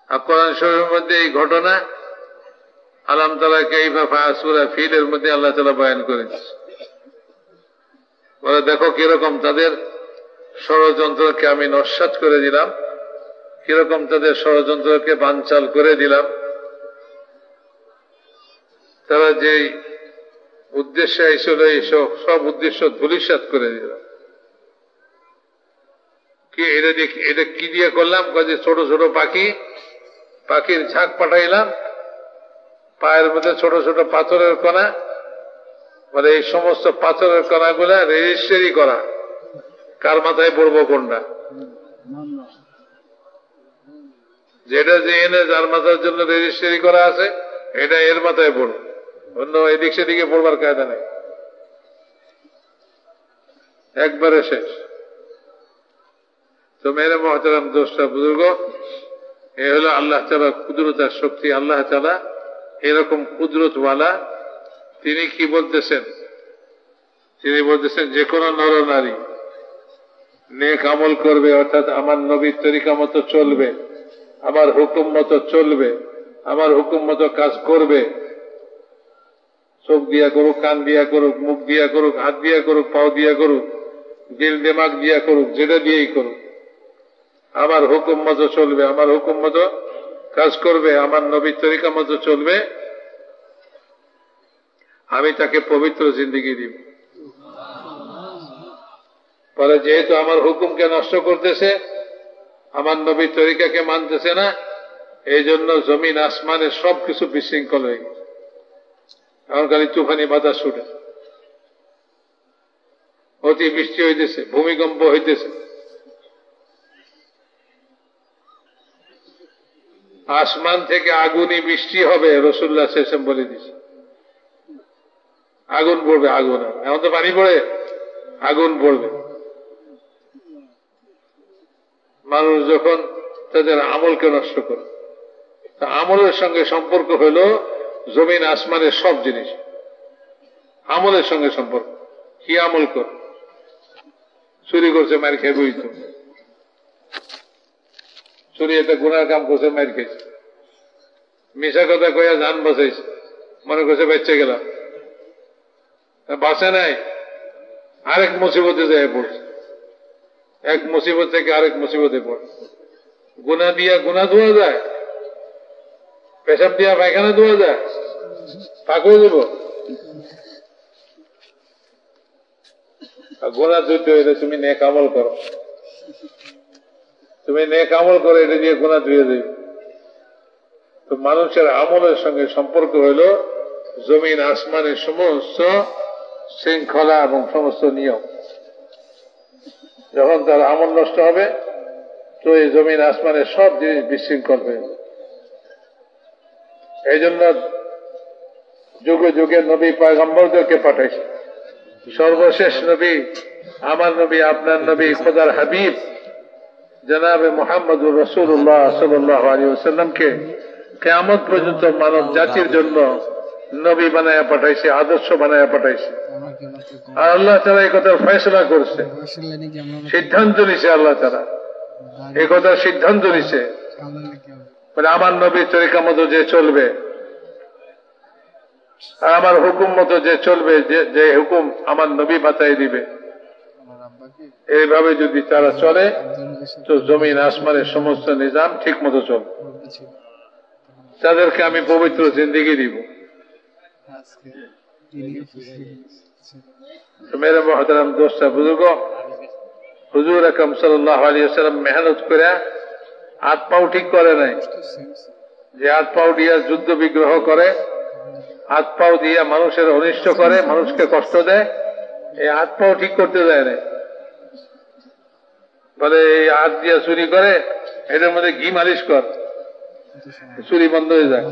আর শরীরের মধ্যে এই ঘটনা আলাম এইভাবে আসুরা ফিলের মধ্যে আল্লাহ তালা বয়ান করেছে। বলে, দেখো কীরকম তাদের ষড়যন্ত্রকে আমি নস্বাত করে দিলাম, কীরকম তাদের ষড়যন্ত্রকে বানচাল করে দিলাম। তারা যে উদ্দেশ্যে এসেছিল এইসব সব উদ্দেশ্য ধুলিসাত করে দিলাম কি, এটা দিয়ে এটা কি দিয়ে করলাম? যে ছোট ছোট পাখি, পাখির ঝাঁক পাঠাইলাম, পায়ের মধ্যে ছোট ছোট পাথরের কণা মানে এই সমস্ত পাথরের কণাগুলা রেজিস্ট্রি করা। কার মাথায় পড়ব কোনটা? যেটা যে এনে যার মাথার জন্য রেজিস্ট্রি করা আছে, এটা এর মাথায় পড়বে। অন্য এদিক সেদিকে পড়বার কায়দা নেই। একবারে শেষ। তো মেরে মহতারাম দোষটা বুজুর্গ, এ হলো আল্লাহ তালা কুদরতার শক্তি। আল্লাহ তালা এরকম কুদরতওয়ালা তিনি কি বলতেছেন? তিনি বলতেছেন, যে কোনো নর নারী নেক আমল করবে, অর্থাৎ আমার নবীর তরিকা মতো চলবে, আমার হুকুম মতো চলবে, আমার হুকুম মতো কাজ করবে। চোখ দিয়া করুক, কান দিয়া করুক, মুখ দিয়া করুক, হাত দিয়া করুক, পাও দিয়া করুক, দিল দেমাগ দিয়া করুক, যেটা দিয়েই করুক। আমার হুকুম মতো চলবে, আমার হুকুম মতো কাজ করবে, আমার নবীর তরিকা মতো চলবে। আমি তাকে পবিত্র জিন্দিগি দিব। পরে যেহেতু আমার হুকুমকে নষ্ট করতেছে, আমার নবীর তরিকাকে মানতেছে না এই জন্য জমিন আসমানের সবকিছু বিশৃঙ্খল হয়ে গেছে। এখন খালি তুফানি বাতাস ছুটে অতি বৃষ্টি হইতেছে, ভূমিকম্প হইতেছে। আসমান থেকে আগুনই বৃষ্টি হবে রসুল্লাহ শেষম বলে দিছে আগুন পড়বে, আগুন এখন তো পানি পড়ে, আগুন পড়বে। মানুষ যখন তাদের আমলকে নষ্ট করে, তা আমলের সঙ্গে সম্পর্ক হইল জমিন আসমানের সব জিনিস। আমলের সঙ্গে সম্পর্ক। কি আমল কর? চুরি করছে, মার খেয়ে বই তো চুরি একটা গুণার কাম করছে, মার খেয়েছে। মিশা কথা কইয়া ধান বাঁচাইছে। মনে করছে বেঁচে গেলাম। বাঁচে নাই, আরেক মুসিবতে যায় পড়ছে। এক মুসিবত থেকে আরেক মুসিবতে পড়ে গুণা দিয়া গুণা ধোয়া যায়, পেশাব দিয়া পায়খানা ধোয়া যায় পাকড়ে দেব। গোনা ধুইতে হইলে তুমি নে কামল করো। তুমি নেক আমল করো এটা দিয়ে গোনা ধুয়ে দেবে। তো মানুষের আমলের সঙ্গে সম্পর্ক হইল জমিন, আসমানের সমস্ত শৃঙ্খলা এবং সমস্ত নিয়ম। যখন তার আমল নষ্ট হবে, তো এই জমিন, আসমানের সব জিনিস বিশৃঙ্খল হয়ে এই জন্য যুগে যুগে নবী পয়গম্বরদেরকে পাঠাইছে। সর্বশেষ নবী, আমার নবী, আপনার নবী, খোদার হাবিব, জনাবে মোহাম্মদুর রসুল্লাহ সাল্লাহ আলী ওসাল্লামকে কেমন পর্যন্ত মানব জাতির জন্য নবী বানায়া পাঠাইছে আদর্শ বানায়া পাঠাইছে। আর আল্লাহ তারা এই কথার ফয়সলা করছে। সিদ্ধান্ত নিছে আল্লাহ তারা এই কথার সিদ্ধান্ত নিছে। মানে আমার নবীর তরিকা মতো যে চলবে আর আমার হুকুম মতো যে চলবে যে- হুকুম আমার নবী বাতাই দিবে এইভাবে যদি তারা চলে তো জমিন আসমানের সমস্ত নিজাম ঠিক মতো চলবে তাদেরকে আমি পবিত্র জিন্দিগি দিব। মেরে মহতারাম বুজুর্গ হুজুর আকম সাল্লাহ আলী সাল্লাম মেহনত করে হাত পাও ঠিক করে নাই। যে হাত পাও দিয়া যুদ্ধ বিগ্রহ করে হাত পাও দিয়া মানুষের অনিষ্ট করে মানুষকে কষ্ট দেয় এই হাত পাও ঠিক করতে দেয় না বলে এই হাত দিয়া চুরি করে এটার মধ্যে ঘি মালিশ কর চুরি বন্ধ হয়ে যায়।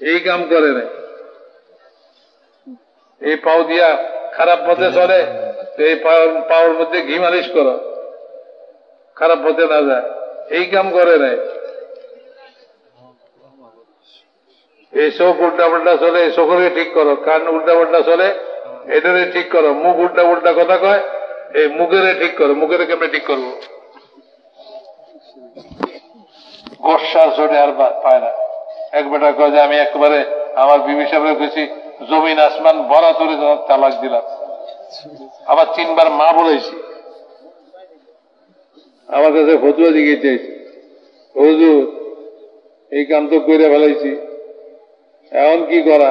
এই কাম করে না এই পাও দিয়া খারাপ পথে চলে, এই পাও- পাওয়ার মধ্যে ঘি মালিশ করো। খারাপ পথে না যায়। এই কাম করে নাই। এই চোখ উল্টা পাল্টা চলে, এই চোখকে ঠিক করো। কান উল্টা পাল্টা চলে এটারে ঠিক করো। মুখ উল্টা উল্টা কথা কয়, এই মুখেরে ঠিক করো। মুখের কেমনে ঠিক করব? গোসা চড়ে আর পায় না। এক বেটা কয় যে, আমি একবারে আমার বিবি সাহেবের খুশি। জমিন আসমান ভরা তুলে তালাক দিলাম। আবার তিনবার মা বলেছি। আমার কাছে ফতুয়া দিকে চাইছি হুজুর, এই কাম তো করে ফেলাইছি। এখন কি করা?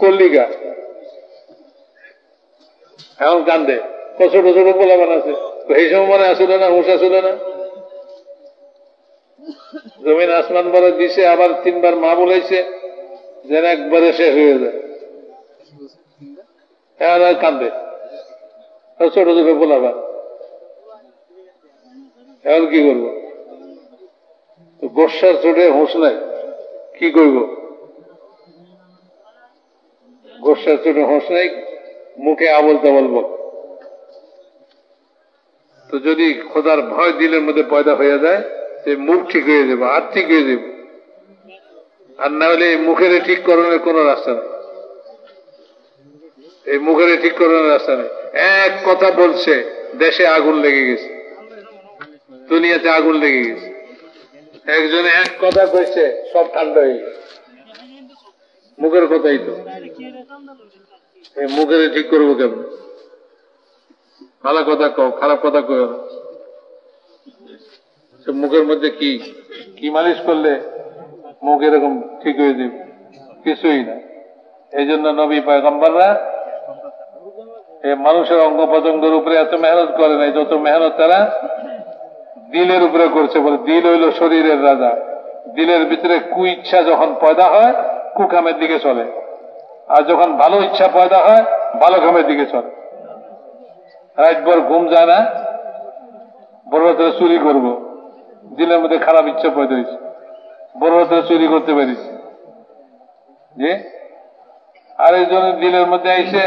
কল্লিকা। এখন কান্দে। ছোট ছোট পোলাবান আছে। এই সময় মনে আসলে না, হুঁশ আসলে না? জমিন আসমান বলে দিছে, আবার তিনবার মা বলেছে। যেন একবারে শেষ হয়ে যায়। এখন আর কান্দে। ছোট ছোট পোলাবান এখন কি করব? গোসার চোটে হুঁশ নাই। কি করব? গোসার চোটে হুঁশ নাই, মুখে আবল তাবল বল। তো যদি খোদার ভয় দিলের মধ্যে পয়দা হয়ে যায়, সে মুখ ঠিক হয়ে যাবে, হাত ঠিক হয়ে যাবে। আর না হলে এই মুখের ঠিক করণের কোন রাস্তা নেই। এই মুখের ঠিক করণের রাস্তা নেই। এক কথা বলছে, দেশে আগুন লেগে গেছে। দুনিয়াতে আগুন লেগে গেছে। একজনে এক কথা কইছে, সব ঠান্ডা হয়ে গেছে। মুখের কথাই তো। এই মুখের ঠিক করব কেমন? ভালো কথা কও, খারাপ কথা কও মুখের মধ্যে কি কি মালিশ করলে মুখ এরকম ঠিক হয়ে যাবে। কিছুই না। এই জন্য নবী পয়গম্বররা মানুষের অঙ্গ প্রত্যঙ্গের উপরে এত মেহনত করে নাই, যত মেহনত তারা দিলের উপরে করছে বলে। দিল হইল শরীরের রাজা। দিলের ভিতরে কু ইচ্ছা যখন পয়দা হয়, কুকামের দিকে চলে। আর যখন ভালো ইচ্ছা পয়দা হয়, ভালো কামের দিকে চলে। রাতভর ঘুম যায় না বড় চুরি করব। দিলের মধ্যে খারাপ ইচ্ছা পয়দা হয়েছে। বড় রাত্রে চুরি করতে পারিস। যে আর এই জন্য দিলের মধ্যে এসে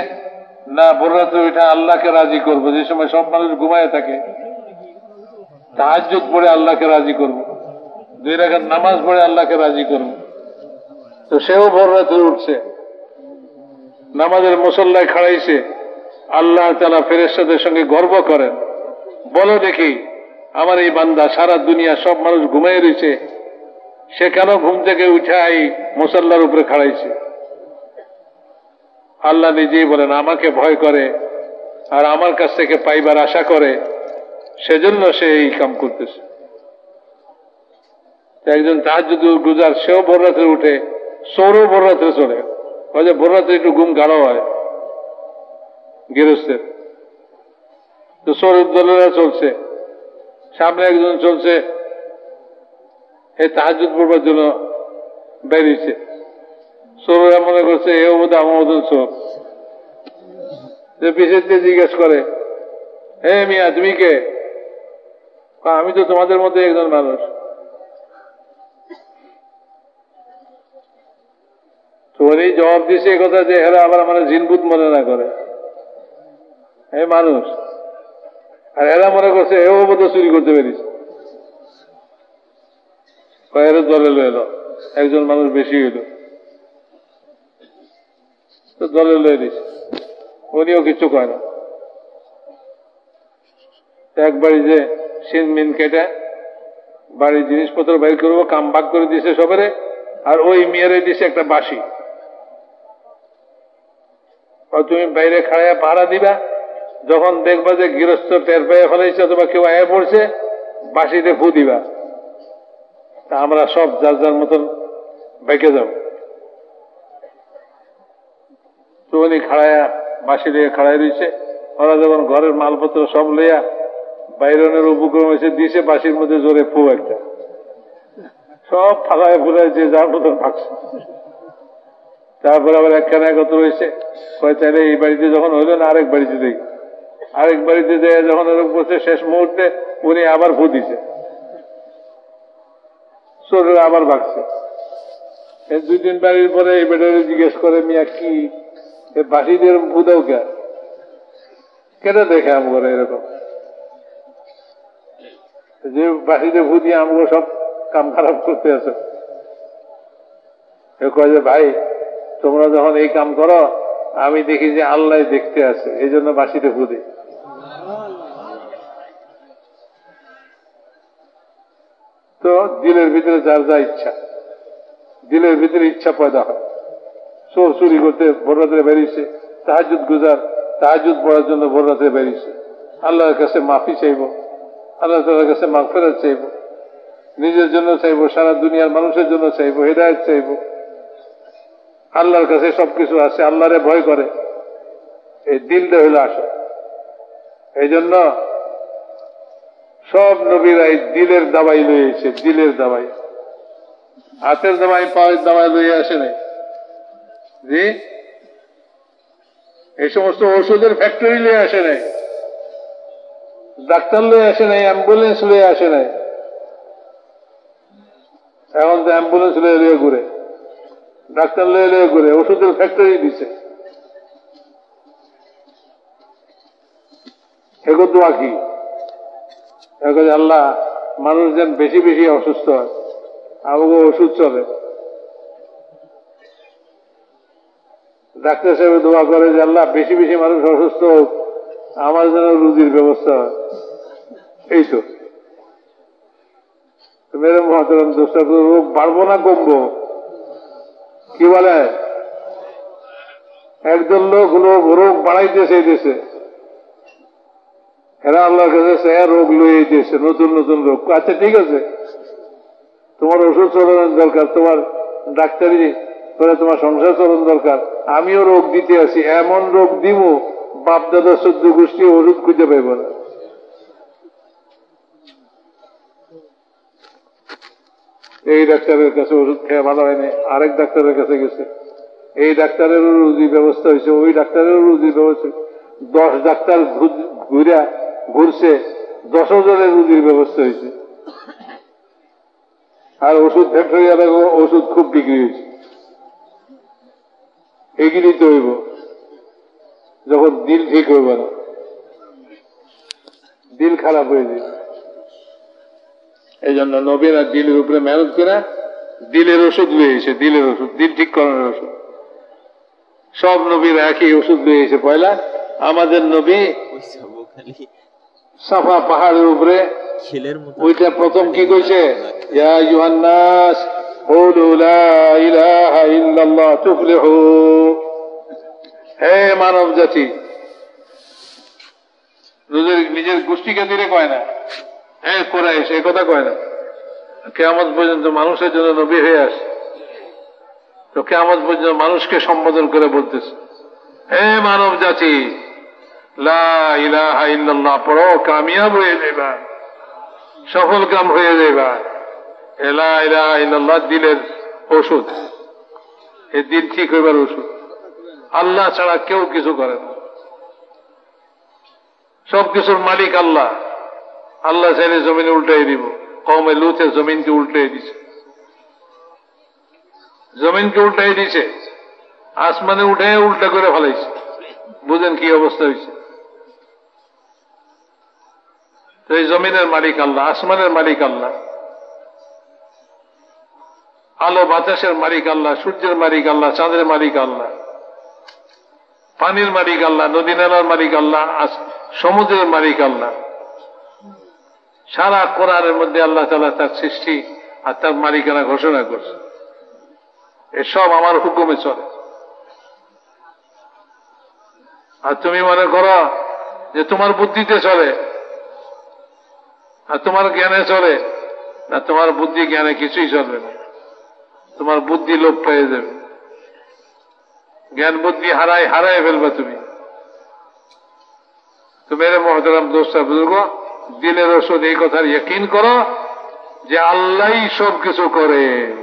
না, বড় রাত্রে ওইটা আল্লাহকে রাজি করব। যে সময় সব মানুষ ঘুমায় থাকে, তাহাজ্জুদ পড়ে আল্লাহকে রাজি করব। দুই রাখার নামাজ পড়ে আল্লাহকে রাজি করব। তো সেও ভোর রাতে উঠছে। নামাজের মুসল্লায় খাড়াইছে। আল্লাহ তালা ফেরেস্তাদের সঙ্গে গর্ব করেন। বলো দেখি, আমার এই বান্দা সারা দুনিয়া সব মানুষ ঘুমিয়ে রয়েছে সে কেন ঘুম থেকে উঠে এই মুসল্লার উপরে খাড়াইছে? আল্লাহ নিজেই বলেন, আমাকে ভয় করে আর আমার কাছ থেকে পাইবার আশা করে, সেজন্য সে এই কাম করতেছে। একজন তাহার যদি গুজার, সেও ভোর রাত্রে উঠে সৌরও ভোর রাত্রে চলে। যে ভোর রাত্রে একটু ঘুম গাঢ় হয়, গৃহস্থের। তো সৌরভ দলেরা চলছে, সামনে একজন চলছে এই তাহাজুদ পড়বার জন্য বেরিয়েছে। সৌররা মনে করছে এও বোধ আমার মতন যে পিছের দিয়ে জিজ্ঞেস করে, হে মিয়া, তুমি কে? আমি তো তোমাদের মধ্যে একজন মানুষ। উনি জবাব দিছে এ কথা যে এরা আবার আমার জিনপুত মনে না করে। এই মানুষ। আর এরা মনে করছে এও বোধ চুরি করতে পেরিস এর দলে লইল, একজন মানুষ বেশি হইল। দলে দিস উনিও কিছু কয় না। এক বাড়ি যে সিন মিন কেটে বাড়ির জিনিসপত্র বাইর করব, কাম বাক করে দিছে সবারে, আর ওই মেয়েরে দিছে একটা বাসি তুমি বাইরে খাড়াইয়া পাহারা দিবা, যখন দেখবা যে গৃহস্থ টের পেয়ে ফেলাইছে অথবা কেউ আয়া পড়ছে বাসিতে ফু দিবা। আমরা সব যার যার মতন বেঁকে যাব তো উনি খাড়াইয়া বাসি দিয়ে খাড়াই দিয়েছে ওরা যখন ঘরের মালপত্র সব লইয়া বাইরনের উপক্রম এসে দিছে বাসির মধ্যে জোরে ফু একটা। সব ফালায় ফুলায় যে যার মতন ভাগছে। তারপরে আবার একখানে একত্র হয়েছে কয় এই বাড়িতে যখন হইল না আরেক বাড়িতে দেখি? আরেক বাড়িতে যে যখন এরকম করছে, শেষ মুহূর্তে উনি আবার ফু দিছে। চোরেরা আবার ভাগছে। দুই দিন বাড়ির পরে এই বেটারে জিজ্ঞেস করে, মিয়া, কি? বাসি দিয়ে দাও কে? কেন দেখে আম এরকম? যে বাসিতে ফু দিয়ে আমগুলো সব কাম খারাপ করতে আছে। কয় যে, ভাই, তোমরা যখন এই কাম করো, আমি দেখি যে আল্লাহ দেখতে আছে। এই জন্য বাসিতে ফু তো দিলের ভিতরে যার যা ইচ্ছা। দিলের ভিতরে ইচ্ছা পয়দা হয়। চোর চুরি করতে ভোর বেরিয়েছে তাহাজুদ গুজার তাহাজুদ পড়ার জন্য ভোর বেরিয়েছে। আল্লাহর কাছে মাফি চাইব, আল্লাহ তালার কাছে মাফেরাত চাইব, নিজের জন্য চাইব, সারা দুনিয়ার মানুষের জন্য চাইব, হৃদায়ত চাইব। আল্লাহর কাছে সবকিছু আছে, আল্লাহরে ভয় করে। এই দিলটা হইল আসা এই জন্য সব নবীরা এই দিলের দাবাই লইয়েছে দিলের দাবাই। হাতের দাবাই, পায়ের দাবাই লইয়ে আসে নাই। জি? এই সমস্ত ওষুধের ফ্যাক্টরি লয়ে আসে নাই। ডাক্তার লয়ে আসে নাই অ্যাম্বুলেন্স লয়ে আসে নাই। এখন তো অ্যাম্বুলেন্স লয়ে লয়ে ঘুরে। ডাক্তার লয়ে লয়ে ঘুরে, ওষুধের ফ্যাক্টরি দিছে। এগো দোয়া কি? আল্লাহ মানুষ যেন বেশি বেশি অসুস্থ হয় আমাকে ওষুধ চলে। ডাক্তার সাহেব দোয়া করে যে, আল্লাহ, বেশি বেশি মানুষ অসুস্থ হোক, আমার যেন রুজির ব্যবস্থা হয়। এই তো। মেরে মহাতরম, দোষটা রোগ বাড়বো না কমবো? কি বলে? একজন লোক লোক রোগ বাড়াইতেছে এই দেশে এরা আল্লাহর কাছে সে রোগ লইয়ে দিয়েছে নতুন নতুন রোগ। আচ্ছা ঠিক আছে। তোমার ওষুধ চলানোর দরকার, তোমার ডাক্তারি করে তোমার সংসার চলন দরকার। আমিও রোগ দিতে আছি, এমন রোগ দিব বাপ দাদা সদ্য গোষ্ঠী ওষুধ খুঁজে পাইব না। এই ডাক্তারের কাছে ওষুধ খেয়ে ভালো হয়নি, আরেক ডাক্তারের কাছে গেছে। এই ডাক্তারেরও রুজি ব্যবস্থা হয়েছে, ওই ডাক্তারেরও রুজি ব্যবস্থা দশ ডাক্তার ঘুরা ঘুরছে দশ জনের রুজির ব্যবস্থা হয়েছে। আর ওষুধ ফ্যাক্টরি ওষুধ খুব বিক্রি হয়েছে। এগিয়ে তো হইব। যখন দিল ঠিক হইব না দিল খারাপ হয়ে যাবে। এই জন্য নবীরা দিলের উপরে মেহনত করে দিলের ওষুধ লইয়েছে দিলের ওষুধ দিল ঠিক করানোর ওষুধ। সব নবীরা একই ওষুধ লইয়েছে পয়লা আমাদের নবী সাফা পাহাড়ের উপরে। ছেলের ওইটা প্রথম কি কইছে? ইউহান্নাস হে মানব জাতি নিজের গোষ্ঠীকে দিলে কয় না? হে কোরআ সে কথা কয় না। কেয়ামত পর্যন্ত মানুষের জন্য নবী হয়ে আসে। তো কেয়ামত পর্যন্ত মানুষকে সম্বোধন করে বলতেছে। হে মানব জাতি লা ইলাহা ইল্লাল্লাহ পড়ো কামিয়াব হয়ে যাইবা, সফল কাম হয়ে এলা দিলের ওষুধ এই দিল ঠিক হইবার ওষুধ। আল্লাহ ছাড়া কেউ কিছু করে না। সব কিছুর মালিক আল্লাহ। আল্লাহ চাইলে জমিন উল্টাই দিব কমে লুথে জমিনকে উল্টাই দিছে। জমিনকে উল্টাই দিছে, আসমানে উঠে উল্টা করে ফেলাইছে। বুঝেন কি অবস্থা হয়েছে তো এই জমিনের মালিক আল্লাহ, আসমানের মালিক আল্লাহ। আলো বাতাসের মালিক আল্লাহ, সূর্যের মালিক আল্লাহ, চাঁদের মালিক আল্লাহ। পানির মালিক আল্লাহ, নদী নালার মালিক আল্লাহ সমুদ্রের মালিক আল্লাহ। সারা কোরআনের মধ্যে আল্লাহ তালা তার সৃষ্টি আর তার মালিকানা ঘোষণা করছে। এসব আমার হুকুমে চলে। আর তুমি মনে করো যে তোমার বুদ্ধিতে চলে। আর তোমার জ্ঞানে চলে, না তোমার বুদ্ধি জ্ঞানে কিছুই চলবে না। তোমার বুদ্ধি লোপ পেয়ে যাবে। জ্ঞান বুদ্ধি হারাই হারাই ফেলবে তুমি। তো মেরে মহতরাম দোস্তা বুজুর্গ দিনের ওষুধ এই কথার ইয়কিন করো যে আল্লাহ সব কিছু করে।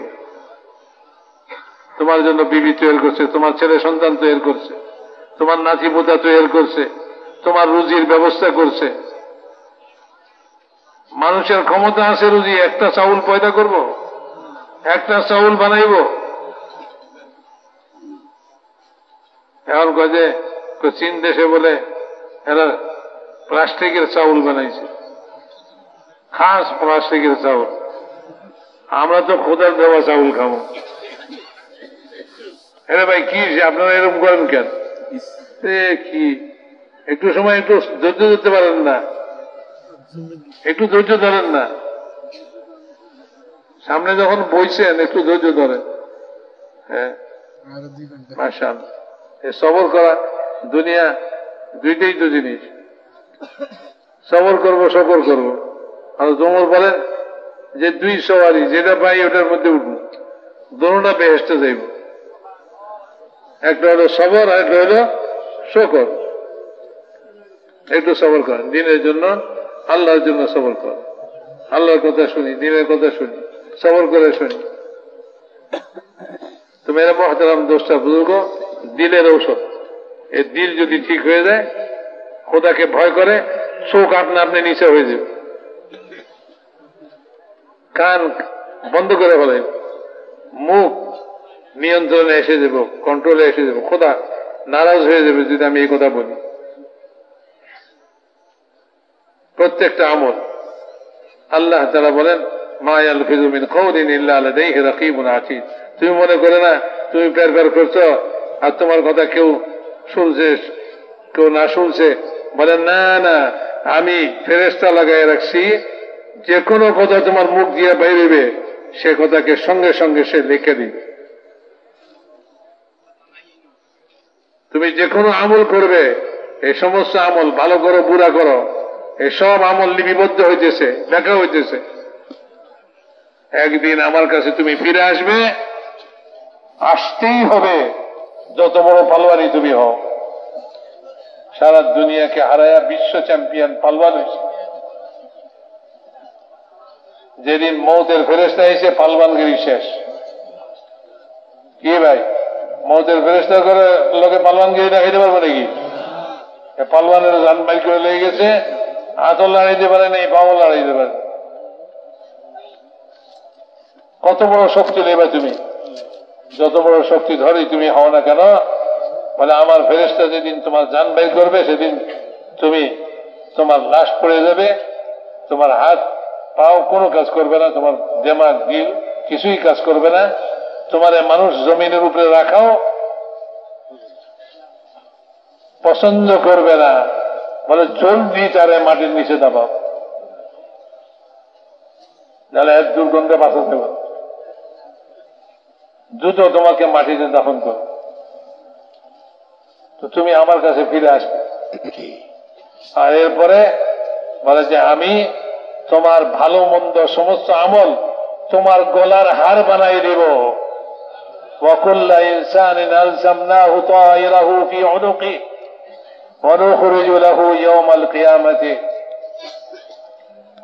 তোমার জন্য বিবি তৈরি করছে, তোমার ছেলে সন্তান তৈরি করছে, তোমার নাতি পোতা তৈরি করছে, তোমার রুজির ব্যবস্থা করছে। মানুষের ক্ষমতা আছে রুজি একটা চাউল পয়দা করব একটা চাউল বানাইব। এখন কয় যে চীন দেশে বলে এরা প্লাস্টিকের চাউল বানাইছে। খাস প্লাস্টিকের চাউল। আমরা তো খোদার দেওয়া চাউল খাব। আরে ভাই কি আপনারা এরকম করেন কেন? কি? একটু সময় একটু ধৈর্য ধরতে পারেন না। একটু ধৈর্য ধরেন না। সামনে যখন বইছেন, একটু ধৈর্য ধরেন। হ্যাঁ? সবর করা দুনিয়া দুইটাই তো জিনিস। সবর করব সবর করব। আর তোমর বলেন যে দুই সওয়ারি, যেটা পাই ওটার মধ্যে উঠবো। দোনোটা বেহেস্তে যাইব। একটা হলো সবর, আর একটা হলো শকর। একটু সবর করেন। দিনের জন্য আল্লাহর জন্য সবর কর। আল্লাহর কথা শুনি, দিনের কথা শুনি, সবর করে শুনি। তো মেরা মহতারাম দোষটা বুজুর্গ, দিলের ঔষধ। এ দিল যদি ঠিক হয়ে যায়, খোদাকে ভয় করে, চোখ আপনা আপনি নিচে হয়ে যাবে। কান বন্ধ করে ফেলে মুখ নিয়ন্ত্রণে এসে যাব কন্ট্রোলে এসে যাব। খোদা নারাজ হয়ে যাবে যদি আমি এই কথা বলি। প্রত্যেকটা আমল। আল্লাহ তারা বলেন মায়াল ফিজুমিন কৌদিন ইল্লা আলাদাই রাকিবুন আছিস তুমি মনে করে না, তুমি প্যার প্যার করছ, আর তোমার কথা কেউ শুনছে, কেউ না শুনছে। বলেন, না না, আমি ফেরেস্তা লাগাই রাখছি। যে কোনো কথা তোমার মুখ দিয়ে বাইরেবে সে কথাকে সঙ্গে সঙ্গে সে লিখে দিবে। তুমি যে কোনো আমল করবে এই সমস্ত আমল ভালো করো, বুড়া করো। এই সব আমল লিপিবদ্ধ হইতেছে লেখা হইতেছে। একদিন আমার কাছে তুমি ফিরে আসবে, আসতেই হবে, যত বড় পালোয়ারি তুমি হও। সারা দুনিয়াকে হারায়া বিশ্ব চ্যাম্পিয়ন পালওয়ান হয়েছে যেদিন মৌতের ফেরেস্তা এসে পালওয়ানগিরি শেষ। কি ভাই, মৌতের ফেরেস্তা করে লোকে পালওয়ানগিরি দেখাইতে পারবে নাকি? এ পালওয়ানের জান বাইর করে লেগে গেছে। হাতও লড়াইতে পারে নাই পাও লড়াইতে পারে কত বড় শক্তি নেবে তুমি? যত বড় শক্তি ধরেই তুমি হও না কেন? বলে আমার ফেরেস্তা যেদিন তোমার যান বের করবে, সেদিন তুমি তোমার লাশ পড়ে যাবে, তোমার হাত পাও কোনো কাজ করবে না, তোমার দেমাগ দিল কিছুই কাজ করবে না। তোমার মানুষ জমিনের উপরে রাখাও পছন্দ করবে না। বলে জলদি তারে মাটির নিচে দাবাও তাহলে এক দুর্গন্ধে বাঁচাতে পারবে দ্রুত তোমাকে মাটিতে দাফন করো তো তুমি আমার কাছে ফিরে আসবে আর এরপরে বলে যে আমি তোমার ভালো মন্দ সমস্ত আমল তোমার গলার হার বানাই দিব وكل إنسان ألزمناه طائره في عنقه ونخرج له يوم القيامة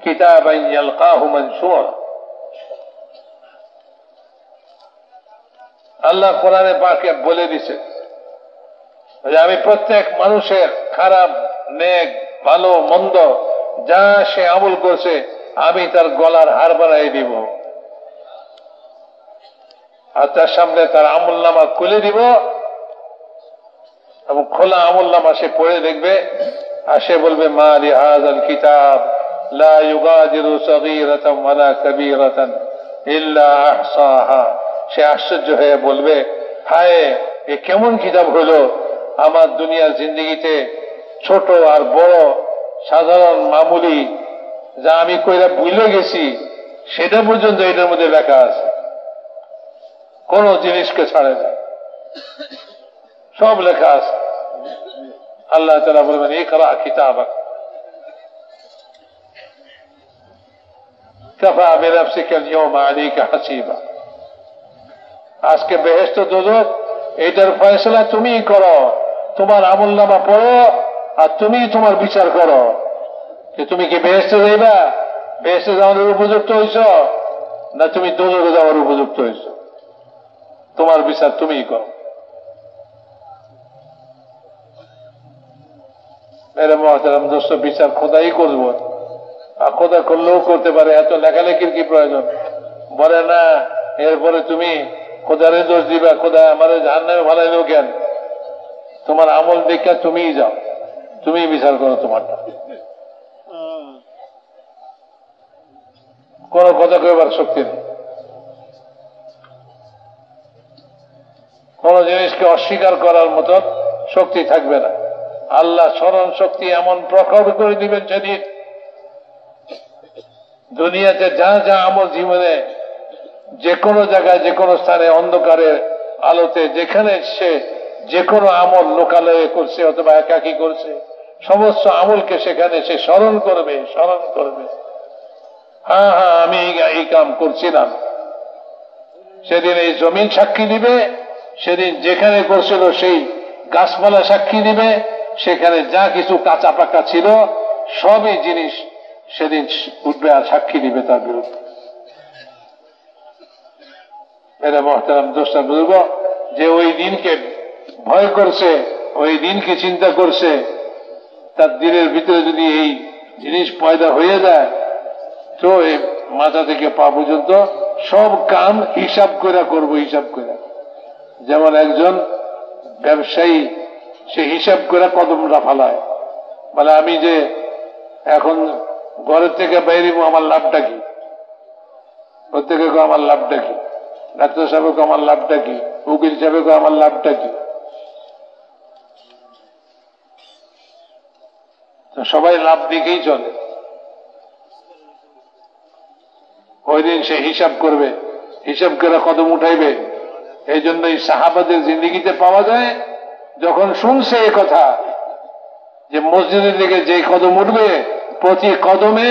كتابا يلقاه منشورا আল্লাহ কোরআনে পাকে বলে দিছে যে আমি প্রত্যেক মানুষের খারাপ নেক ভালো মন্দ যা সে আমল করছে আমি তার গলার হার বানাই দিব আর তার সামনে তার আমল নামা খুলে দিব এবং খোলা আমল নামা সে পড়ে দেখবে, আর সে বলবে মা লি হাজাল কিতাব, লা ইউগাদিরু সগীরাতান ওয়ালা কাবীরাতান ইল্লা আহসাহা। সে আশ্চর্য হয়ে বলবে, হায়, এ কেমন কিতাব হলো? আমার দুনিয়ার জিন্দগিতে ছোট আর বড় সাধারণ মামুলি যা আমি কইরা ভুলে গেছি, সেটা পর্যন্ত এটার মধ্যে লেখা আছে। কোন জিনিসকে ছাড়ে না। সব লেখা আছে। আল্লাহ তালা বলবেন এই করা আলীকা হাসিবা। আজকে বেহেস্ত দোজক এটার ফয়সলা তুমি করো। তোমার আমল নামা পড়ো আর তুমি তোমার বিচার করো। যে তুমি কি বেহেস্তে যাইবা? বেহেস্তে যাওয়ার উপযুক্ত হইছ না তুমি দোজকে যাওয়ার উপযুক্ত হইছ? তোমার বিচার তুমিই করো। বিচার খোদাই করব। আর খোদা করলেও করতে পারে, এত লেখালেখির কি প্রয়োজন? বলে না, এরপরে তুমি খোদারে দোষ দিবা, খোদা আমার জাহান নামে ভালো কেন? তোমার আমল দেখা তুমিই যাও তুমি বিচার করো তোমারটা কোন কথা কইবার শক্তি নেই। কোন জিনিসকে অস্বীকার করার মতন শক্তি থাকবে না। আল্লাহ স্মরণ শক্তি এমন প্রখর করে দিবেন সেদিন। দুনিয়াতে যা যা আমল জীবনে যে কোনো জায়গায়, যে কোনো স্থানে, অন্ধকারের আলোতে, যেখানে সে যে কোনো আমল লোকালয়ে করছে অথবা একাকি করছে, সমস্ত আমলকে সেখানে সে স্মরণ করবে স্মরণ করবে। হ্যাঁ হ্যাঁ আমি এই কাম করছিলাম। সেদিন এই জমিন সাক্ষী দিবে, সেদিন যেখানে করছিল সেই গাছপালা সাক্ষী দিবে সেখানে যা কিছু কাঁচা পাকা ছিল, সবই জিনিস সেদিন উঠবে আর সাক্ষী দিবে তার বিরুদ্ধে। মহতারাম দোষটা বুঝব যে ওই দিনকে ভয় করছে, ওই দিনকে চিন্তা করছে, তার দিনের ভিতরে যদি এই জিনিস পয়দা হয়ে যায়, তো এই মাথা থেকে পা পর্যন্ত সব কাম হিসাব করে করব, হিসাব করে। যেমন একজন ব্যবসায়ী সে হিসাব করে কদমটা ফালায়। বলে, আমি যে এখন ঘরের থেকে বাইরে আমার লাভটা কি? থেকে আমার লাভটা কি? ডাক্তার সাহেবকে আমার লাভটা কি? উকিল সাহেবকে আমার লাভটা কি? সবাই লাভ দিকেই চলে। ওই দিন সে হিসাব করবে, হিসাব করে কদম উঠাইবে। এই জন্য এই সাহাবাদের জিন্দিগিতে পাওয়া যায় যখন শুনছে এ কথা, যে মসজিদের দিকে যে কদম উঠবে, প্রতি কদমে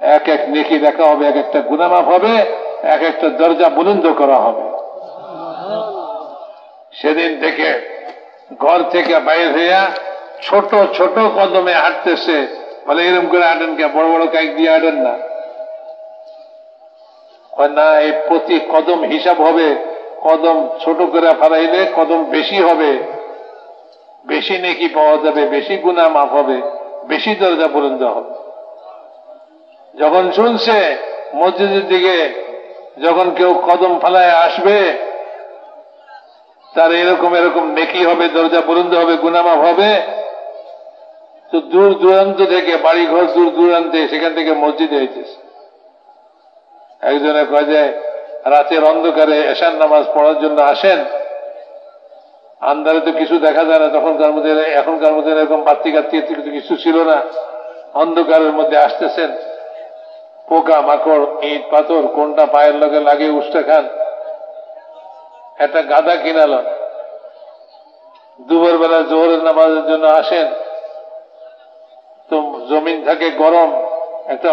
এক এক নেকি দেখা হবে, এক একটা গুনামাপ হবে, এক একটা দরজা বুলন্দ করা হবে। সেদিন থেকে ঘর থেকে বাইর হইয়া ছোট ছোট কদমে হাঁটতেছে। বলে এরকম করে হাঁটেন কে বড় বড় কাইক দিয়ে হাঁটেন না। না, এই প্রতি কদম হিসাব হবে কদম ছোট করে ফেলাইলে কদম বেশি হবে। বেশি নেকি পাওয়া যাবে, বেশি গুণা মাফ হবে, বেশি দরজা বুলন্দ হবে। যখন শুনছে মসজিদের দিকে, যখন কেউ কদম ফেলায় আসবে, তার এরকম এরকম নেকি হবে, দরজা বুলন্দ হবে গুনামাফ হবে। তো দূর দূরান্ত থেকে বাড়ি ঘর দূর দূরান্তে সেখান থেকে মসজিদে হইতেছে একজনে কয় যে রাতের অন্ধকারে এশান নামাজ পড়ার জন্য আসেন। আন্দারে তো কিছু দেখা যায় না তখনকার মধ্যে এখনকার মধ্যে এরকম বাত্তি কাত্তি কিছু ছিল না। অন্ধকারের মধ্যে আসতেছেন। পোকা, মাকড়, ইট, পাথর, কোনটা পায়ের লগে লাগে, উষ্টা খান। একটা গাদা কিনাল দুপুর বেলা জোহরের নামাজের জন্য আসেন। তো জমিন থাকে গরম, একটা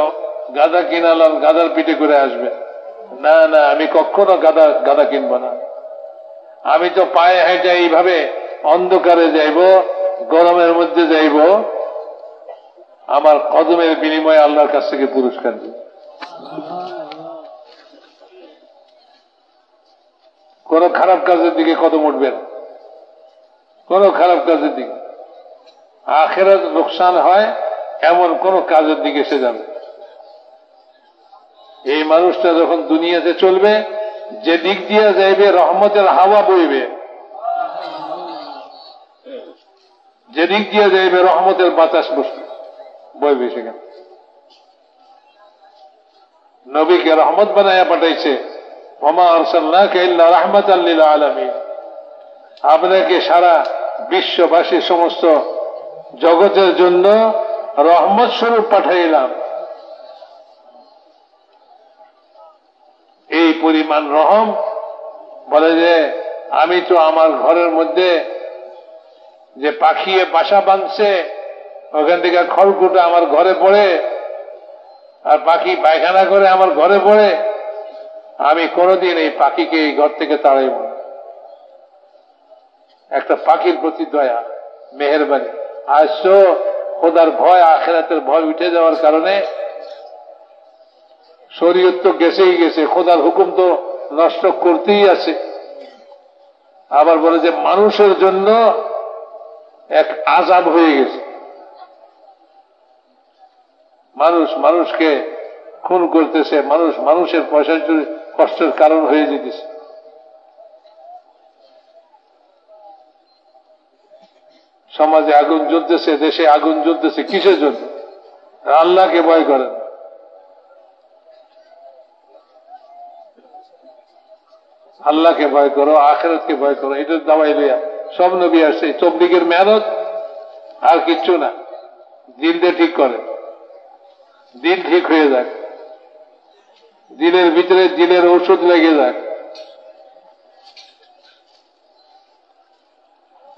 গাদা কিনালাম গাদার পিঠে করে আসবে না না, আমি কখনো গাদা গাদা কিনবো না। আমি তো পায়ে হেঁটে এইভাবে অন্ধকারে যাইব, গরমের মধ্যে যাইব। আমার কদমের বিনিময়ে আল্লাহর কাছ থেকে পুরস্কার দিব কোন খারাপ কাজের দিকে কদম উঠবেন কোন খারাপ কাজের দিকে। আখেরাত লোকসান হয়, এমন কোন কাজের দিকে সে যাবে এই মানুষটা যখন দুনিয়াতে চলবে, যে দিক দিয়ে যাইবে, রহমতের হাওয়া বইবে। যেদিক দিয়ে যাইবে, রহমতের বাতাস বসবে, বইবে সেখানে। নবীকে রহমত বানাইয়া পাঠাইছে রাহমাত আল্লিল আপনাকে সারা বিশ্ববাসী সমস্ত জগতের জন্য রহমত স্বরূপ পাঠাইলাম। এই পরিমাণ রহম বলে যে, আমি তো আমার ঘরের মধ্যে যে পাখিয়ে বাসা বাঁধছে, ওখান থেকে খড়কুটা আমার ঘরে পড়ে, আর পাখি পায়খানা করে আমার ঘরে পড়ে, আমি কোনোদিন এই পাখিকে এই ঘর থেকে তাড়াইব একটা পাখির প্রতি দয়া, মেহরবানি। আজ তো খোদার ভয় আখেরাতের ভয় উঠে যাওয়ার কারণে শরীয়ত তো গেছেই গেছে, খোদার হুকুম তো নষ্ট করতেই আছে। আবার বলে যে মানুষের জন্য এক আজাব হয়ে গেছে। মানুষ মানুষকে খুন করতেছে, মানুষ মানুষের পয়সা চুরি কষ্টের কারণ হয়ে যেতেছে। সমাজে আগুন জ্বলতেছে, দেশে আগুন জ্বলতেছে, কিসের জন্য? আল্লাহকে ভয় করেন। আল্লাহকে ভয় করো, আখেরাতকে ভয় করো, এটার দাওয়াই লইয়া। সব নবী আসছে, তবলিগের মেহনত আর কিচ্ছু না। দিলটা ঠিক করে। দিল ঠিক হয়ে যাক। দিলের ভিতরে দিলের ওষুধ লেগে যাক।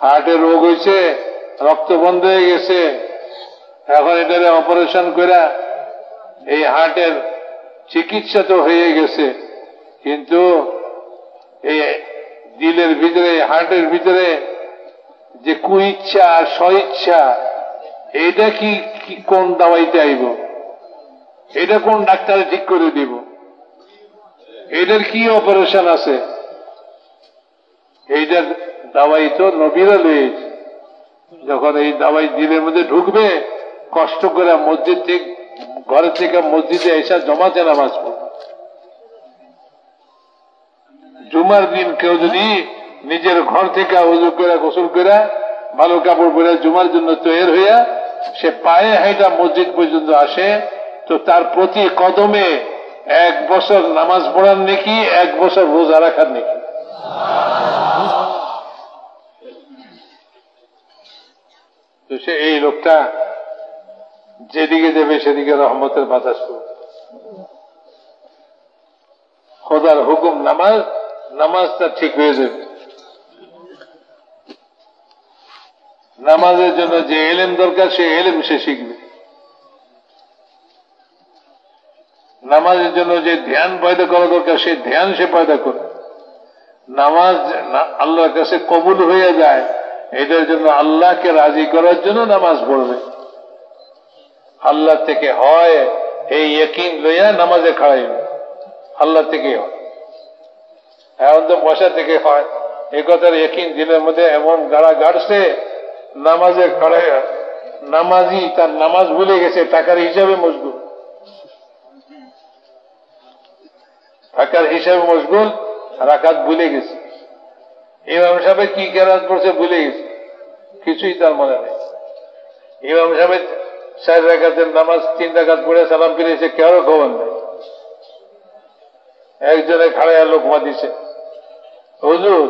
হার্টের রোগ হয়েছে রক্ত বন্ধ হয়ে গেছে। এখন এটারে অপারেশন করে এই হার্টের চিকিৎসা তো হয়ে গেছে। কিন্তু এই দিলের ভিতরে, হার্টের ভিতরে যে কুইচ্ছা আর স্বইচ্ছা, এটা কি কোন দাওয়াইতে আইব? এটা কোন ডাক্তারে ঠিক করে দিব? এটার কি অপারেশন আছে? এইটার দাওয়াই তো নবীরা লয়েছে যখন এই দাওয়াই দিলের মধ্যে ঢুকবে, কষ্ট করে মসজিদ থেকে ঘরে থেকে মসজিদে এসে জমাতে নামাজ পড়বে। জুমার দিন কেউ যদি নিজের ঘর থেকে উজু করে, গোসল করে, ভালো কাপড় পরে জুমার জন্য তৈরি হইয়া সে পায়ে হাইটা মসজিদ পর্যন্ত আসে, তো তার প্রতি কদমে এক বছর নামাজ পড়ার নাকি, এক বছর রোজা রাখার নাকি। তো সে এই লোকটা যেদিকে দেবে সেদিকে রহমতের বাতাস খোদার হুকুম নামাজ নামাজটা ঠিক হয়ে যাবে। নামাজের জন্য যে এলেম দরকার, সে এলেম সে শিখবে। নামাজের জন্য যে ধ্যান পয়দা করা দরকার, সে ধ্যান সে পয়দা করে। নামাজ আল্লাহর কাছে কবুল হয়ে যায় এটার জন্য আল্লাহকে রাজি করার জন্য নামাজ পড়বে। আল্লাহ থেকে হয় এই ইয়কিন লইয়া নামাজে খাড়াইবে। আল্লাহ থেকে হয়। এখন তো পয়সা থেকে হয়। এ কথার ইয়কিন দিনের মধ্যে এমন গাড়া গাড়ছে, নামাজে খাড়াই নামাজি তার নামাজ ভুলে গেছে, টাকার হিসাবে মজগুল টাকার হিসাবে মজগুল রাখাত ভুলে গেছে। ইমাম সাহেব কি কেরাত পড়ছে ভুলে গেছে। কিছুই তার মনে নেই। ইমাম সাহেব চার রাখাতের নামাজ, তিন রাখাত পড়ে সালাম ফিরেছে কারও খবর নেই। একজনে খাড়াইয়া লোকমা দিছে হুজুর,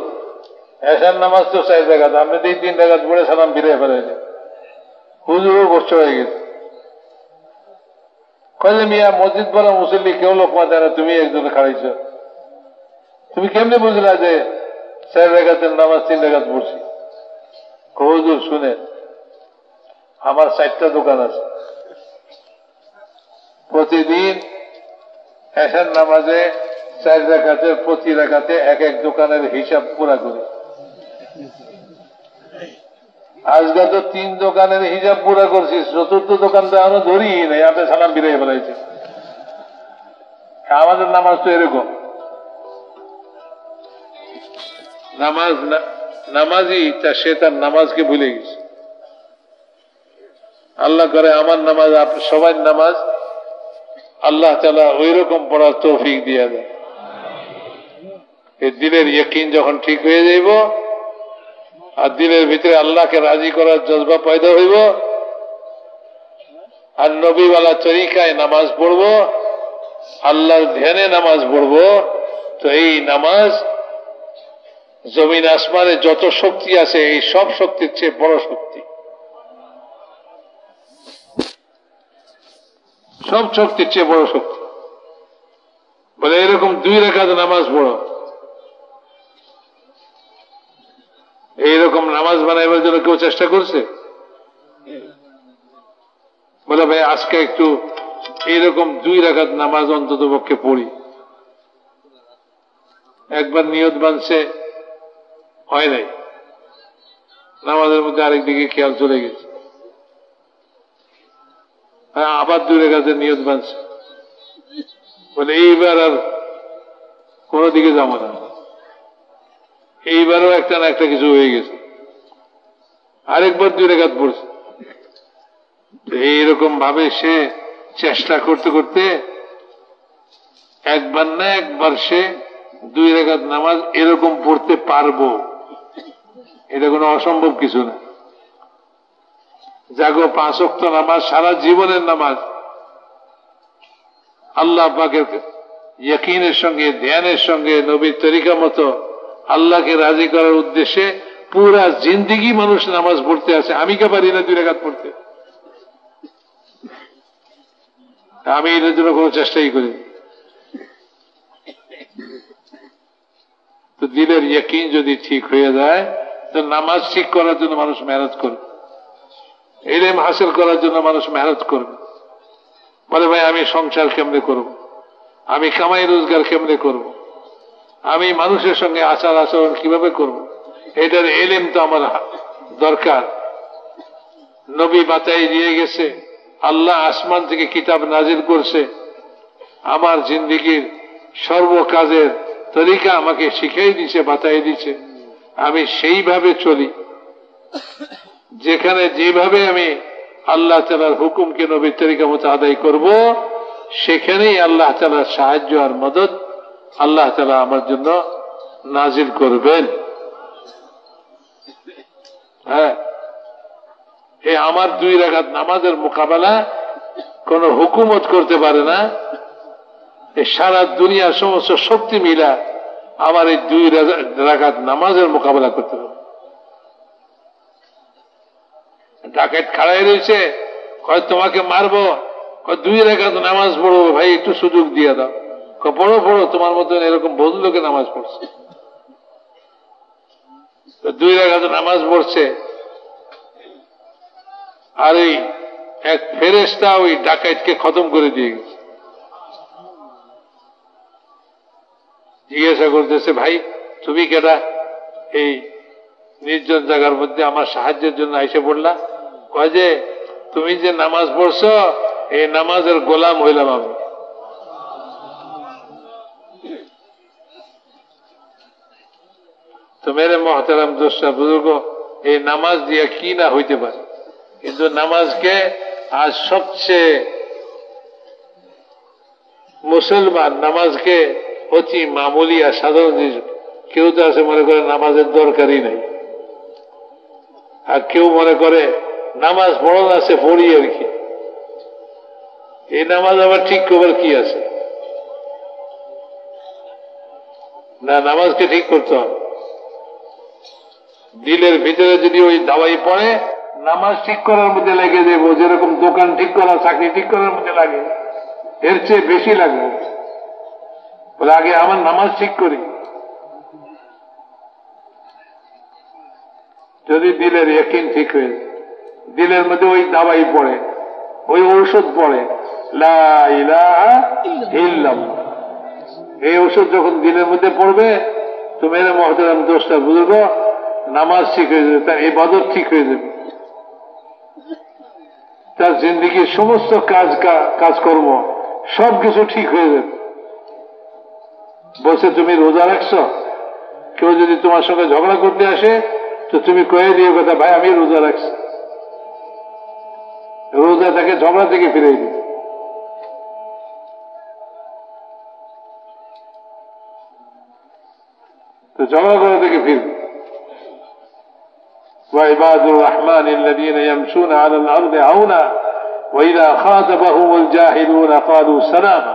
এসার নামাজ তো চার রাখাত আপনি দিয়ে তিন রাখাত পড়ে সালাম ফিরে ফেলেছে হুজুরও কষ্ট হয়ে গেছে। কয়ে মিয়া, মসজিদ পড়া মুসল্লি, কেউ লোকমা দেয় না, তুমি একজনে খাড়াইছ। তুমি কেমনি বুঝলা যে চার রেখাতের নামাজ, তিন রেখাত পড়ছি? হুজুর, শুনে। আমার চারটা দোকান আছে। প্রতিদিন এসার নামাজে চার রেখাতে, প্রতি রেখাতে এক এক দোকানের হিসাব পুরা করি। আজকে তো তিন দোকানের হিসাব পুরা করছি, চতুর্থ দোকান তো এখনও ধরি নেই আপনি সালাম বিরাই ফেলাইছে। আমাদের নামাজ তো এরকম। নামাজ নামাজি তা সে তার নামাজকে ভুলে গেছে। আল্লাহ করে আমার নামাজ, সবার নামাজ আল্লাহ তালা ওই রকম পড়ার তৌফিক দিয়ে দেয় এই দিলের ইয়কিন যখন ঠিক হয়ে যাইব, আর দিলের ভিতরে আল্লাহকে রাজি করার জজবা পয়দা হইব, আর নবীওয়ালা তরিকায় নামাজ পড়ব, আল্লাহর ধ্যানে নামাজ পড়ব, তো এই নামাজ জমিন আসমানে যত শক্তি আছে, এই সব শক্তির চেয়ে বড় শক্তি। সব শক্তির চেয়ে বড় শক্তি। বলে এরকম দুই রেখাতে নামাজ পড়ো। এইরকম নামাজ বানাইবার জন্য কেউ চেষ্টা করছে? বলে, ভাই, আজকে একটু এইরকম দুই রাখাত নামাজ অন্তত পক্ষে পড়ি। একবার নিয়ত বানছে, হয় নাই। নামাজের মধ্যে আরেকদিকে খেয়াল চলে গেছে। হ্যাঁ আবার দুই রেখাতে নিয়ত বানছে। বলে, এইবার আর কোনো দিকে যাব না। এইবারও একটা না একটা কিছু হয়ে গেছে। আরেকবার দুই রেখাত পড়ছে। এইরকম ভাবে সে চেষ্টা করতে করতে একবার না একবার সে দুই রেখাত নামাজ এরকম পড়তে পারব। এটা কোনো অসম্ভব কিছু না। জাগো পাঁচ অক্ত নামাজ, সারা জীবনের নামাজ। আল্লাহ পাকের ইয়কিনের সঙ্গে, ধ্যানের সঙ্গে, নবীর তরিকা মতো আল্লাহকে রাজি করার উদ্দেশ্যে পুরা জিন্দিগি মানুষ নামাজ পড়তে আছে আমি কে পারি না দুই রেখাত পড়তে? আমি এটার জন্য কোনো চেষ্টাই করি তো দিলের ইয়কিন যদি ঠিক হয়ে যায়, তো নামাজ ঠিক করার জন্য মানুষ মেহনত করবে। এলেম হাসিল করার জন্য মানুষ মেহনত করবে। বলে, ভাই, আমি সংসার কেমনে করব? আমি কামাই রোজগার কেমনে করব? আমি মানুষের সঙ্গে আচার আচরণ কীভাবে করব? এটার এলেম তো আমার দরকার। নবী বাতাই দিয়ে গেছে। আল্লাহ আসমান থেকে কিতাব নাজিল করছে। আমার জিন্দিগির সর্বকাজের তরিকা আমাকে শিখাই দিছে বাতাই দিছে আমি সেইভাবে চলি। যেখানে যেভাবে আমি আল্লাহ তালার হুকুমকে নবীর তরিকা মতো আদায় করব, সেখানেই আল্লাহ তালার সাহায্য আর মদত আল্লাহ তালা আমার জন্য নাজিল করবেন। হ্যাঁ। এই আমার দুই রাখাত নামাজের মোকাবেলা কোন হুকুমত করতে পারে না। এই সারা দুনিয়ার সমস্ত শক্তি মিলা আমার এই দুই রাখাত নামাজের মোকাবেলা করতে পারে ডাকাত খাড়াই রয়েছে কয় তোমাকে মারবো দুই রেখাত নামাজ পড়ব, ভাই, একটু সুযোগ দিয়ে দাও। পড়ো পড়ো তোমার মতন এরকম বহু লোকে নামাজ পড়ছে। দুই রেখাত নামাজ পড়ছে। আর এই এক ফেরেস্তা ওই ডাকাইতকে খতম করে দিয়ে গেছে। জিজ্ঞাসা করতেছে, ভাই, তুমি কেটা এই নির্জন জায়গার মধ্যে আমার সাহায্যের জন্য এসে পড়লা? কয় যে, তুমি যে নামাজ পড়ছ, এই নামাজের গোলাম হইলাম আমি। তো মেরে মহতারাম দোষটা বুজুর্গ, এই নামাজ দিয়ে কি না হইতে পারে? কিন্তু নামাজকে আজ সবচেয়ে মুসলমান নামাজকে অতি মামুলি আর সাধারণ জিনিস। কেউ তো আছে মনে করে নামাজের দরকারই নাই। আর কেউ মনে করে নামাজ পড়ন আছে পড়ি আর কি। এই নামাজ আবার ঠিক করবার কি আছে? না, নামাজকে ঠিক করতে হবে। দিলের ভিতরে যদি ওই দাওয়াই পড়ে, নামাজ ঠিক করার মধ্যে লেগে দেবো যেরকম দোকান ঠিক করা, চাকরি ঠিক করার মধ্যে লাগে, এর চেয়ে বেশি বলে, আগে আমার নামাজ ঠিক করি। যদি দিলের একিন ঠিক হয়ে দিলের মধ্যে ওই দাবাই পড়ে, ওই ঔষধ পড়ে এই ঔষধ যখন দিলের মধ্যে পড়বে তো মেরে মহতরাম দোষটা বুঝব নামাজ ঠিক হয়ে যাবে, তার এই বদর ঠিক হয়ে যাবে। তার জিন্দিগির সমস্ত কাজ কাজকর্ম সবকিছু ঠিক হয়ে যাবে। বলছে, তুমি রোজা রাখছ? কেউ যদি তোমার সঙ্গে ঝগড়া করতে আসে, তো তুমি কয়ে দিয়ে কথা, ভাই, আমি রোজা রাখছি। রোজা তাকে ঝগড়া থেকে ফিরে দিই তো ঝগড়া করা থেকে ফিরবে। وعباد الرحمن الذين يمشون على الأرض عونا وإذا خاطبهم الجاهلون قالوا سلاما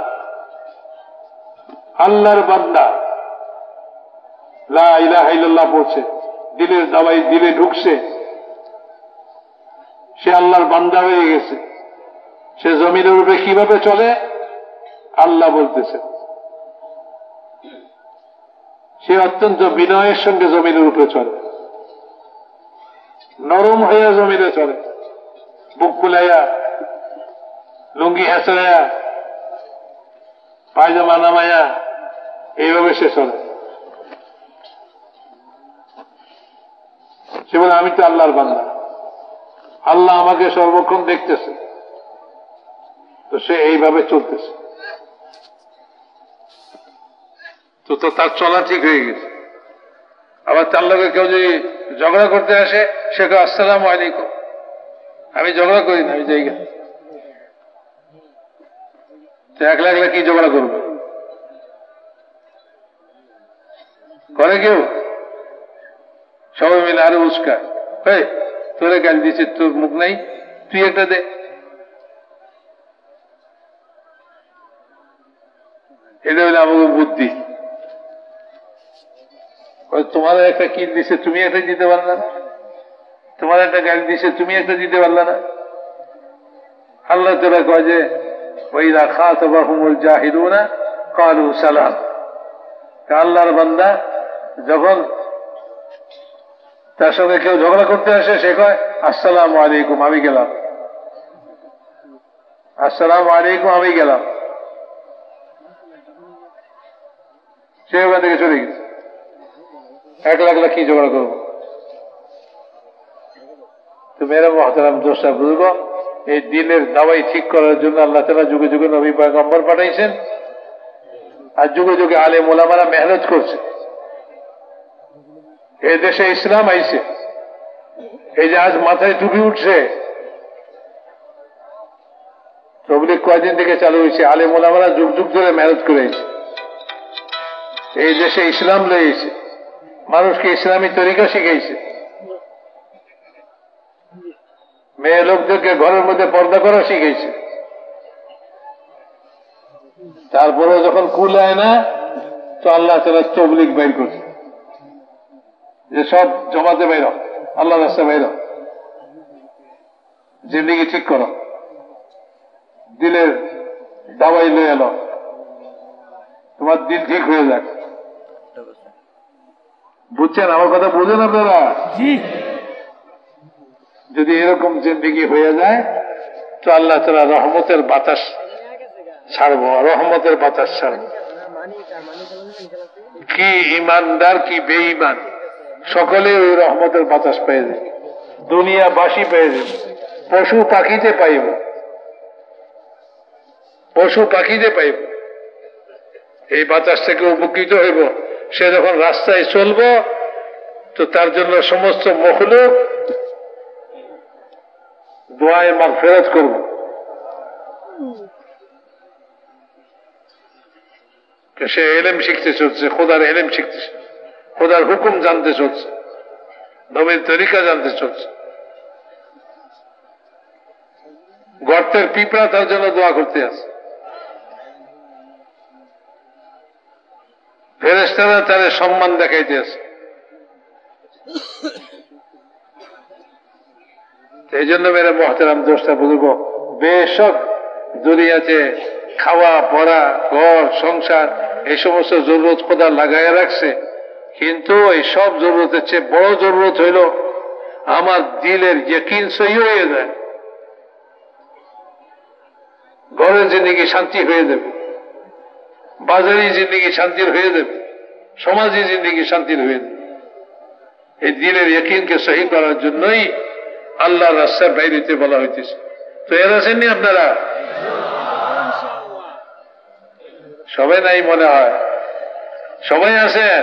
আল্লাহর বান্দা লা ইলাহা ইল্লাল্লাহ পড়ছে দিলের দাওয়াই দিলে ঢুকছে সে আল্লাহর বান্দা হয়ে গেছে সে জমিনের উপরে কিভাবে চলে আল্লাহ বলতেছে সে অত্যন্ত বিনয়ের সঙ্গে জমিনের উপরে চলে নরম হইয়া জমিতে চলে। বুক বুলাইয়া, লুঙ্গি হেঁচড়াইয়া, পায়জামা নামাইয়া, এইভাবে সে চলে। সে বলে, আমি তো আল্লাহর বান্দা। আল্লাহ আমাকে সর্বক্ষণ দেখতেছে। তো সে এইভাবে চলতেছে। তো তো তার চলা ঠিক হয়ে গেছে। আবার তার লোকে কেউ যদি ঝগড়া করতে আসে সে আসসালাম আলাইকুম। আমি ঝগড়া করি না, আমি জায়গা একলা একলা কি ঝগড়া করবে? করে কেউ? সবাই মিলে আরও উস্কায়। এই, তোরে গাল দিচ্ছে তোর মুখ নাই, তুই একটা দে। এটা হলো আমাকে বুদ্ধি। তোমার একটা কিট দিছে তুমি একটা দিতে পারলে না। তোমার একটা গাড়ি দিছে, তুমি একটা দিতে পারলে না। আল্লাহ তোরা কয় যে রাখা তোমার হুমুল জাহিরু না কালু সালাম আল্লাহর বান্দা যখন তার সঙ্গে কেউ ঝগড়া করতে আসে, সে কয়, আসসালাম আলাইকুম, আমি গেলাম। আসসালাম আলাইকুম, আমি গেলাম। সে ওখান থেকে চলে গেছে। এক লাখ লাখ কি জোগাড় করব? তো মেরা মহতারাম দোষটা বুঝব। এই দিনের দাওয়াই ঠিক করার জন্য আল্লাহ তালা যুগে যুগে নবী পয়গম্বর পাঠাইছেন। আর যুগে যুগে আলে মোলামারা মেহনত করছে। এই দেশে ইসলাম আইছে। এই যে আজ মাথায় টুপি উঠছে। তবলিক কয়দিন থেকে চালু হয়েছে আলে মোলামারা যুগ যুগ ধরে মেহনত করেছে এই দেশে ইসলাম লয়েছে মানুষকে ইসলামী তরিকা শিখাইছে। মেয়ে লোকদেরকে ঘরের মধ্যে পর্দা করা শিখাইছে তারপরে যখন কুলায় না তো আল্লাহ তালা তবলিক বের করছে। যে সব জমাতে বাইর আল্লাহ রাস্তা বাইর জিন্দিগি ঠিক করো। দিলের দাবাই লয়ে এলো তোমার দিন ঠিক হয়ে যাক। বুঝছেন আমার কথা বুঝেন আপনারা? যদি এরকম জিন্দিগি হয়ে যায়, তো আল্লাহ তালা রহমতের বাতাস ছাড়ব রহমতের বাতাস ছাড়ব। কি ইমানদার কি বেঈমান। সকলে ওই রহমতের বাতাস পেয়ে যাবে। দুনিয়াবাসী পেয়ে যাবে। পশু পাখিতে পাইব। পশু পাখিতে পাইব। এই বাতাস থেকে উপকৃত হইব। সে যখন রাস্তায় চলব, তো তার জন্য সমস্ত মখলুক দোয়ায় মাগ ফেরত করব সে এলেম শিখতে চলছে, খোদার এলেম শিখতেছে খোদার হুকুম জানতে চলছে, নবীর তরিকা জানতে চলছে। গর্তের পিঁপড়া তার জন্য দোয়া করতে আছে। ফেরেস্তারা তাদের সম্মান দেখাইতে আছে। এই জন্য মেরে মহতারাম দোষটা বুঝব। বেশক দুনিয়াতে খাওয়া, পড়া, ঘর, সংসার, এই সমস্ত জরুরত খোদা লাগাইয়া রাখছে, কিন্তু এই সব জরুরতের চেয়ে বড় জরুরত হইল আমার দিলের ইয়কিন সহি হয়ে যায়। ঘরের জিন্দিগি শান্তি হয়ে যাবে, বাজারি জিন্দিগি শান্তির হয়ে যাবে, সমাজী জিন্দিগি শান্তির হয়ে যাবে। এই দিলের ইয়কিনকে সহি করার জন্যই আল্লাহ রাস্তার বাইরেতে বলা হইতেছে। তো এর আছেননি আপনারা? সবাই নাই মনে হয়। সবাই আছেন?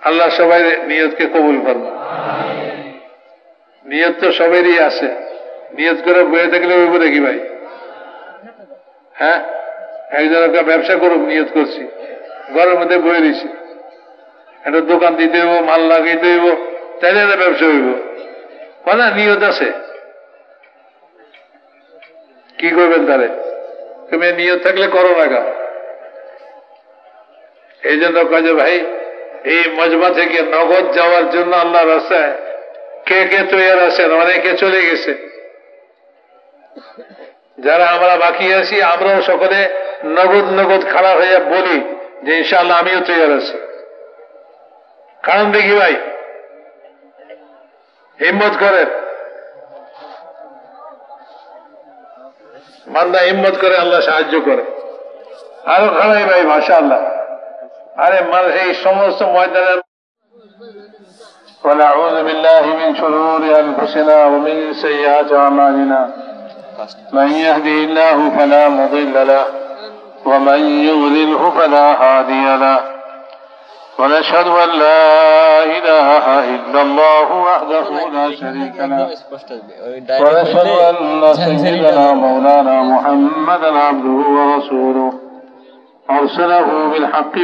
আল্লাহ সবাই নিয়তকে কবুল করবে নিয়ত তো সবারই আছে। নিয়ত করে বয়ে থাকলে ওই বলে কি ভাই? হ্যাঁ? একজন একটা ব্যবসা করুক, নিয়ত করছি। ঘরের মধ্যে বয়ে দিছি একটা দোকান দিতে হইব, মাল লাগাইতে হইব। তাইলে একটা ব্যবসা হইব। মানে নিয়ত আছে। কি করবেন তারে তুমি নিয়ত থাকলে করো না গা এই জন্য কাজে ভাই, এই মজমা থেকে নগদ যাওয়ার জন্য আল্লাহ রাস্তায় কে কে তৈরি আছেন? অনেকে চলে গেছে। যারা আমরা বাকি আছি, আমরাও সকলে নগদ নগদ খাড়া হয়ে বলি যে ইনশাল্লাহ আমিও তৈরি আছি। কারণ দেখি ভাই হিম্মত করেন মান্দা হিম্মত করে আল্লাহ সাহায্য করে আরো খাড়াই ভাই মাসা আল্লাহ আরে মানুষ এই সমস্ত ময়দানের ونعوذ بالله من شرور أنفسنا ومن سيئات أعمالنا من يهده الله فلا مضل له ومن يضلله فلا هادي له ونشهد أن لا إله إلا الله وحده لا شريك له. ونشهد أن سيدنا مولانا محمدا عبده ورسوله. أرسله بالحق